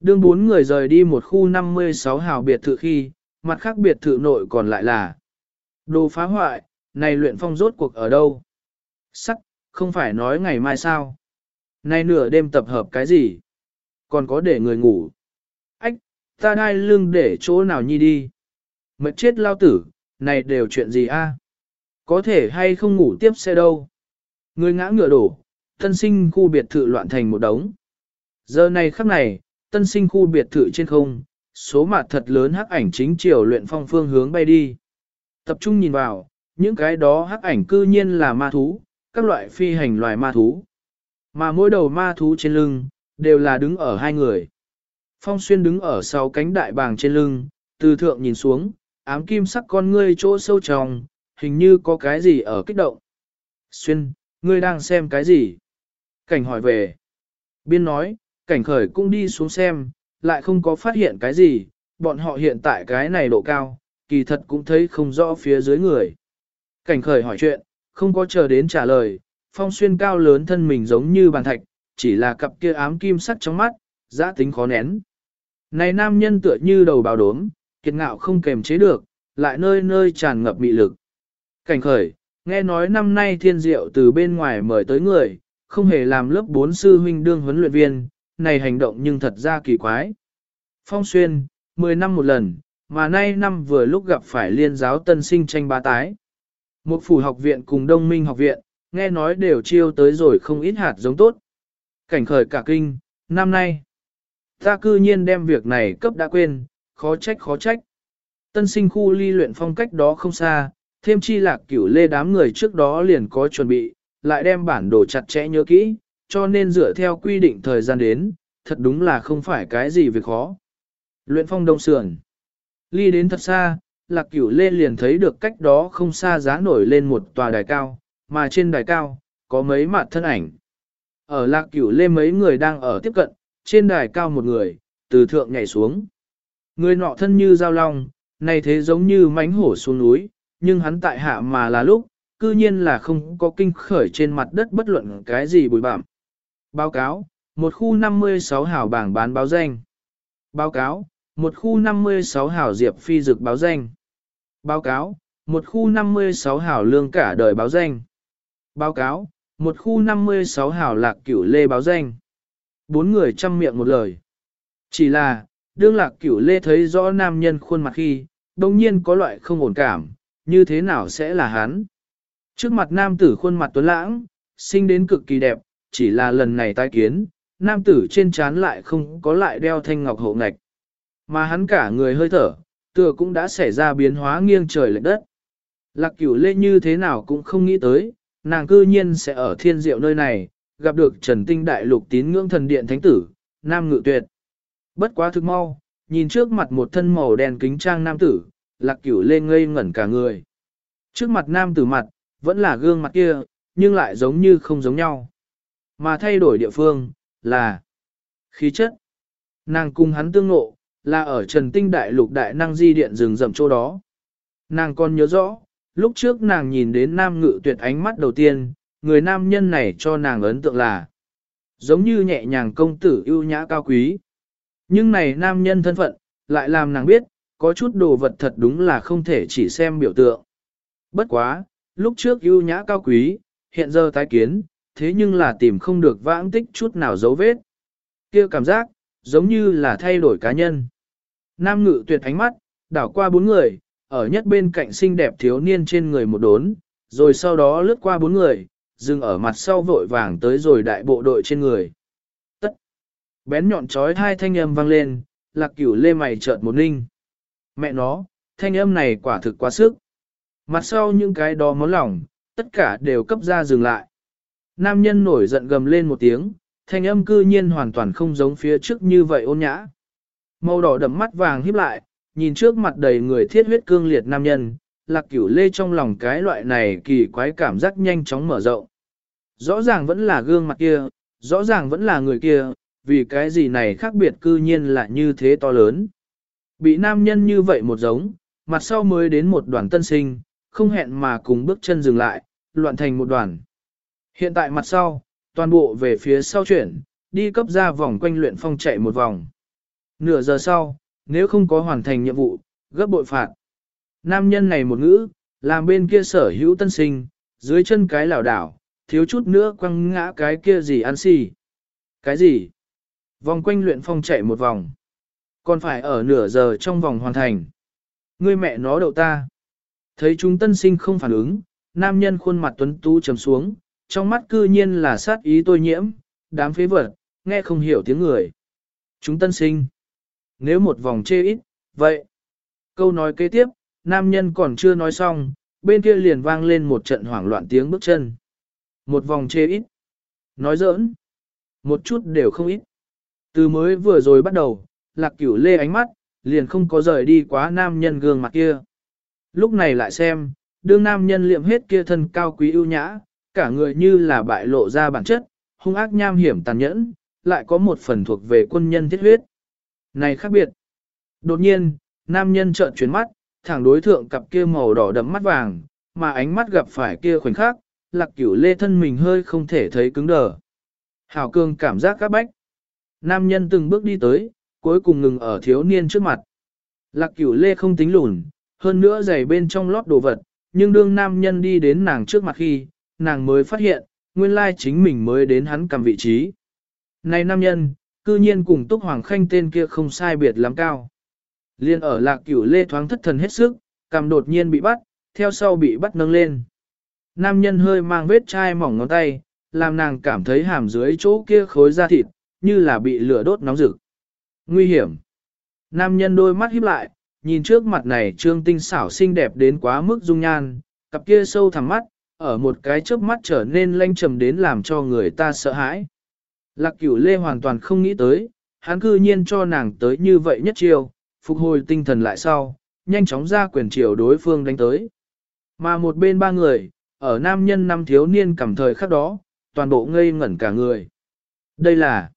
Đương bốn người rời đi một khu 56 hào biệt thự khi, mặt khác biệt thự nội còn lại là đồ phá hoại, này luyện phong rốt cuộc ở đâu? Sắc, không phải nói ngày mai sao? Nay nửa đêm tập hợp cái gì? Còn có để người ngủ. Ách, ta đai lưng để chỗ nào nhi đi? Mệt chết lao tử, này đều chuyện gì a? Có thể hay không ngủ tiếp xe đâu? Người ngã ngựa đổ, thân sinh khu biệt thự loạn thành một đống. Giờ này khắc này, tân sinh khu biệt thự trên không, số mặt thật lớn hắc ảnh chính chiều luyện phong phương hướng bay đi. Tập trung nhìn vào, những cái đó hắc ảnh cư nhiên là ma thú, các loại phi hành loài ma thú. Mà mỗi đầu ma thú trên lưng, đều là đứng ở hai người. Phong xuyên đứng ở sau cánh đại bàng trên lưng, từ thượng nhìn xuống, ám kim sắc con ngươi chỗ sâu trong, hình như có cái gì ở kích động. Xuyên, ngươi đang xem cái gì? Cảnh hỏi về. Biên nói, cảnh khởi cũng đi xuống xem, lại không có phát hiện cái gì, bọn họ hiện tại cái này độ cao, kỳ thật cũng thấy không rõ phía dưới người. Cảnh khởi hỏi chuyện, không có chờ đến trả lời, phong xuyên cao lớn thân mình giống như bàn thạch, chỉ là cặp kia ám kim sắc trong mắt, giã tính khó nén. Này nam nhân tựa như đầu bào đốm, kiệt ngạo không kềm chế được, lại nơi nơi tràn ngập mị lực. Cảnh khởi, nghe nói năm nay thiên diệu từ bên ngoài mời tới người, không hề làm lớp 4 sư huynh đương huấn luyện viên, này hành động nhưng thật ra kỳ quái. Phong xuyên, 10 năm một lần, mà nay năm vừa lúc gặp phải liên giáo tân sinh tranh ba tái. Một phủ học viện cùng đông minh học viện, nghe nói đều chiêu tới rồi không ít hạt giống tốt. Cảnh khởi cả kinh, năm nay, ta cư nhiên đem việc này cấp đã quên, khó trách khó trách. Tân sinh khu ly luyện phong cách đó không xa, thêm chi lạc cửu lê đám người trước đó liền có chuẩn bị, lại đem bản đồ chặt chẽ nhớ kỹ, cho nên dựa theo quy định thời gian đến, thật đúng là không phải cái gì việc khó. Luyện phong đông sườn. Ly đến thật xa, lạc cửu lê liền thấy được cách đó không xa giá nổi lên một tòa đài cao, mà trên đài cao, có mấy mặt thân ảnh. Ở lạc cửu lê mấy người đang ở tiếp cận, trên đài cao một người, từ thượng nhảy xuống. Người nọ thân như dao long, này thế giống như mánh hổ xuống núi, nhưng hắn tại hạ mà là lúc, cư nhiên là không có kinh khởi trên mặt đất bất luận cái gì bụi bặm. Báo cáo, một khu 56 hảo bảng bán báo danh. Báo cáo, một khu 56 hảo diệp phi dực báo danh. Báo cáo, một khu 56 hảo lương cả đời báo danh. Báo cáo, một khu 56 hảo lạc cửu lê báo danh. Bốn người chăm miệng một lời. Chỉ là, đương lạc cửu lê thấy rõ nam nhân khuôn mặt khi, đồng nhiên có loại không ổn cảm, như thế nào sẽ là hắn. Trước mặt nam tử khuôn mặt tuấn lãng, sinh đến cực kỳ đẹp, chỉ là lần này tai kiến, nam tử trên trán lại không có lại đeo thanh ngọc hộ ngạch. Mà hắn cả người hơi thở, tựa cũng đã xảy ra biến hóa nghiêng trời lệch đất. Lạc cửu lê như thế nào cũng không nghĩ tới, nàng cư nhiên sẽ ở thiên diệu nơi này, gặp được trần tinh đại lục tín ngưỡng thần điện thánh tử, nam ngự tuyệt. Bất quá thực mau, nhìn trước mặt một thân màu đen kính trang nam tử, lạc cửu lê ngây ngẩn cả người. Trước mặt nam tử mặt, vẫn là gương mặt kia, nhưng lại giống như không giống nhau. Mà thay đổi địa phương, là khí chất. Nàng cùng hắn tương ngộ, là ở Trần Tinh Đại Lục Đại Năng Di Điện rừng rậm chỗ đó. Nàng còn nhớ rõ, lúc trước nàng nhìn đến nam ngự tuyệt ánh mắt đầu tiên, người nam nhân này cho nàng ấn tượng là giống như nhẹ nhàng công tử ưu nhã cao quý. Nhưng này nam nhân thân phận, lại làm nàng biết, có chút đồ vật thật đúng là không thể chỉ xem biểu tượng. Bất quá, lúc trước ưu nhã cao quý, hiện giờ tái kiến, thế nhưng là tìm không được vãng tích chút nào dấu vết. kia cảm giác, giống như là thay đổi cá nhân. Nam ngự tuyệt ánh mắt, đảo qua bốn người, ở nhất bên cạnh xinh đẹp thiếu niên trên người một đốn, rồi sau đó lướt qua bốn người, dừng ở mặt sau vội vàng tới rồi đại bộ đội trên người. Tất. Bén nhọn trói hai thanh âm vang lên, lạc cửu lê mày chợt một ninh. Mẹ nó, thanh âm này quả thực quá sức. Mặt sau những cái đó món lỏng, tất cả đều cấp ra dừng lại. Nam nhân nổi giận gầm lên một tiếng, thanh âm cư nhiên hoàn toàn không giống phía trước như vậy ôn nhã. Màu đỏ đậm mắt vàng híp lại, nhìn trước mặt đầy người thiết huyết cương liệt nam nhân, lạc cửu lê trong lòng cái loại này kỳ quái cảm giác nhanh chóng mở rộng. Rõ ràng vẫn là gương mặt kia, rõ ràng vẫn là người kia, vì cái gì này khác biệt cư nhiên là như thế to lớn. Bị nam nhân như vậy một giống, mặt sau mới đến một đoàn tân sinh, không hẹn mà cùng bước chân dừng lại, loạn thành một đoàn. Hiện tại mặt sau, toàn bộ về phía sau chuyển, đi cấp ra vòng quanh luyện phong chạy một vòng. Nửa giờ sau, nếu không có hoàn thành nhiệm vụ, gấp bội phạt. Nam nhân này một ngữ, làm bên kia sở hữu tân sinh, dưới chân cái lảo đảo, thiếu chút nữa quăng ngã cái kia gì ăn xì. Cái gì? Vòng quanh luyện phong chạy một vòng. Còn phải ở nửa giờ trong vòng hoàn thành. Ngươi mẹ nó đậu ta. Thấy chúng tân sinh không phản ứng, nam nhân khuôn mặt tuấn tú trầm xuống, trong mắt cư nhiên là sát ý tôi nhiễm, đám phế vật, nghe không hiểu tiếng người. Chúng tân sinh. Nếu một vòng chê ít, vậy. Câu nói kế tiếp, nam nhân còn chưa nói xong, bên kia liền vang lên một trận hoảng loạn tiếng bước chân. Một vòng chê ít. Nói giỡn. Một chút đều không ít. Từ mới vừa rồi bắt đầu, lạc cửu lê ánh mắt, liền không có rời đi quá nam nhân gương mặt kia. Lúc này lại xem, đương nam nhân liệm hết kia thân cao quý ưu nhã, cả người như là bại lộ ra bản chất, hung ác nham hiểm tàn nhẫn, lại có một phần thuộc về quân nhân thiết huyết. Này khác biệt. Đột nhiên, nam nhân trợn chuyển mắt, thẳng đối thượng cặp kia màu đỏ đậm mắt vàng, mà ánh mắt gặp phải kia khoảnh khắc, lạc cửu lê thân mình hơi không thể thấy cứng đờ. Hảo cương cảm giác các bách. Nam nhân từng bước đi tới, cuối cùng ngừng ở thiếu niên trước mặt. Lạc cửu lê không tính lùn, hơn nữa giày bên trong lót đồ vật, nhưng đương nam nhân đi đến nàng trước mặt khi, nàng mới phát hiện, nguyên lai chính mình mới đến hắn cầm vị trí. Này nam nhân, cư nhiên cùng Túc Hoàng Khanh tên kia không sai biệt lắm cao. Liên ở lạc cửu lê thoáng thất thần hết sức, cầm đột nhiên bị bắt, theo sau bị bắt nâng lên. Nam nhân hơi mang vết chai mỏng ngón tay, làm nàng cảm thấy hàm dưới chỗ kia khối da thịt, như là bị lửa đốt nóng rực. Nguy hiểm. Nam nhân đôi mắt híp lại, nhìn trước mặt này trương tinh xảo xinh đẹp đến quá mức dung nhan, cặp kia sâu thẳm mắt, ở một cái chớp mắt trở nên lanh trầm đến làm cho người ta sợ hãi. Lạc cửu lê hoàn toàn không nghĩ tới, hắn cư nhiên cho nàng tới như vậy nhất chiều, phục hồi tinh thần lại sau, nhanh chóng ra quyền chiều đối phương đánh tới. Mà một bên ba người, ở nam nhân năm thiếu niên cảm thời khắc đó, toàn bộ ngây ngẩn cả người. Đây là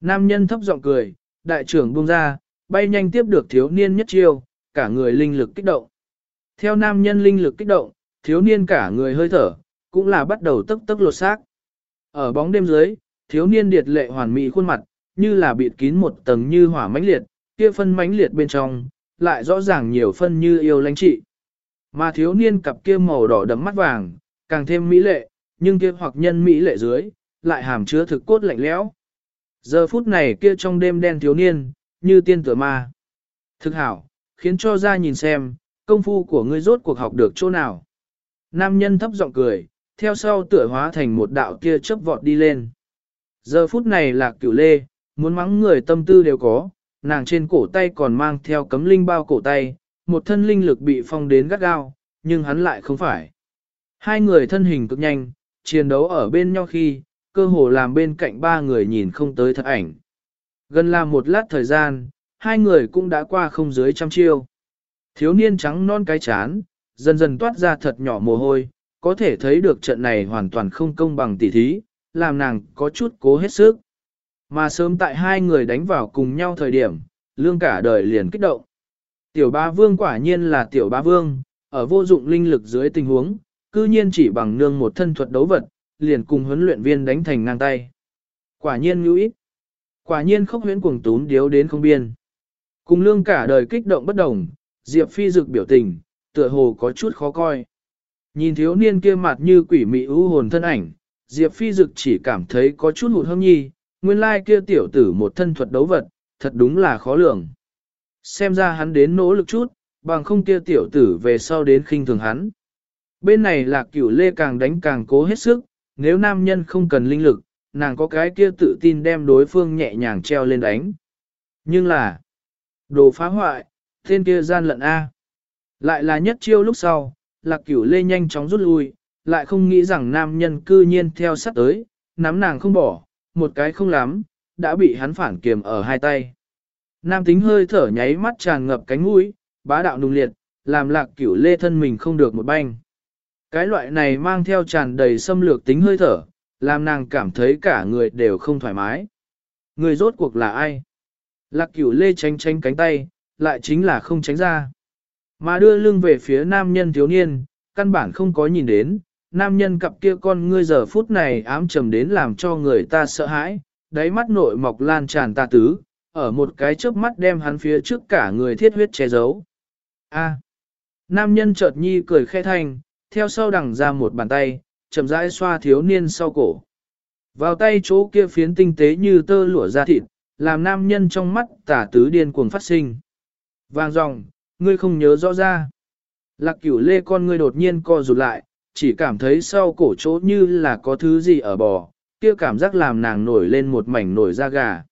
nam nhân thấp giọng cười, đại trưởng buông ra, bay nhanh tiếp được thiếu niên nhất chiêu, cả người linh lực kích động. Theo nam nhân linh lực kích động, thiếu niên cả người hơi thở, cũng là bắt đầu tức tức lột xác. Ở bóng đêm dưới, thiếu niên điệt lệ hoàn mỹ khuôn mặt, như là bịt kín một tầng như hỏa mãnh liệt, kia phân mãnh liệt bên trong, lại rõ ràng nhiều phân như yêu lãnh trị. Mà thiếu niên cặp kia màu đỏ đậm mắt vàng, càng thêm mỹ lệ, nhưng kia hoặc nhân mỹ lệ dưới, lại hàm chứa thực cốt lạnh lẽo. Giờ phút này kia trong đêm đen thiếu niên, như tiên tử ma. Thực hảo, khiến cho ra nhìn xem, công phu của ngươi rốt cuộc học được chỗ nào. Nam nhân thấp giọng cười, theo sau tựa hóa thành một đạo kia chớp vọt đi lên. Giờ phút này là cửu lê, muốn mắng người tâm tư đều có, nàng trên cổ tay còn mang theo cấm linh bao cổ tay, một thân linh lực bị phong đến gắt gao, nhưng hắn lại không phải. Hai người thân hình cực nhanh, chiến đấu ở bên nhau khi, cơ hồ làm bên cạnh ba người nhìn không tới thật ảnh. Gần là một lát thời gian, hai người cũng đã qua không dưới trăm chiêu. Thiếu niên trắng non cái chán, dần dần toát ra thật nhỏ mồ hôi, có thể thấy được trận này hoàn toàn không công bằng tỉ thí, làm nàng có chút cố hết sức. Mà sớm tại hai người đánh vào cùng nhau thời điểm, lương cả đời liền kích động. Tiểu ba vương quả nhiên là tiểu ba vương, ở vô dụng linh lực dưới tình huống, cư nhiên chỉ bằng nương một thân thuật đấu vật, liền cùng huấn luyện viên đánh thành ngang tay. Quả nhiên ngữ ít. Quả nhiên khốc huyễn cuồng tún điếu đến không biên. Cùng lương cả đời kích động bất đồng, Diệp Phi dực biểu tình, tựa hồ có chút khó coi. Nhìn thiếu niên kia mặt như quỷ mị ưu hồn thân ảnh, Diệp Phi dực chỉ cảm thấy có chút hụt hâm nhi, nguyên lai kia tiểu tử một thân thuật đấu vật, thật đúng là khó lường. Xem ra hắn đến nỗ lực chút, bằng không kia tiểu tử về sau đến khinh thường hắn. Bên này là cửu lê càng đánh càng cố hết sức, nếu nam nhân không cần linh lực, nàng có cái kia tự tin đem đối phương nhẹ nhàng treo lên đánh. Nhưng là, đồ phá hoại, tên kia gian lận A. Lại là nhất chiêu lúc sau, lạc cửu lê nhanh chóng rút lui, lại không nghĩ rằng nam nhân cư nhiên theo sát tới, nắm nàng không bỏ, một cái không lắm, đã bị hắn phản kiềm ở hai tay. Nam tính hơi thở nháy mắt tràn ngập cánh mũi, bá đạo nung liệt, làm lạc cửu lê thân mình không được một banh. Cái loại này mang theo tràn đầy xâm lược tính hơi thở, làm nàng cảm thấy cả người đều không thoải mái. Người rốt cuộc là ai? Lạc cửu lê tránh tránh cánh tay, lại chính là không tránh ra. Mà đưa lưng về phía nam nhân thiếu niên, căn bản không có nhìn đến, nam nhân cặp kia con ngươi giờ phút này ám trầm đến làm cho người ta sợ hãi, đáy mắt nội mọc lan tràn ta tứ, ở một cái chớp mắt đem hắn phía trước cả người thiết huyết che giấu. A. Nam nhân chợt nhi cười khẽ thanh, theo sau đằng ra một bàn tay, chậm rãi xoa thiếu niên sau cổ. Vào tay chỗ kia phiến tinh tế như tơ lụa da thịt, làm nam nhân trong mắt tả tứ điên cuồng phát sinh. Vàng dòng, ngươi không nhớ rõ ra. Lạc cửu lê con ngươi đột nhiên co rụt lại, chỉ cảm thấy sau cổ chỗ như là có thứ gì ở bò, kia cảm giác làm nàng nổi lên một mảnh nổi da gà.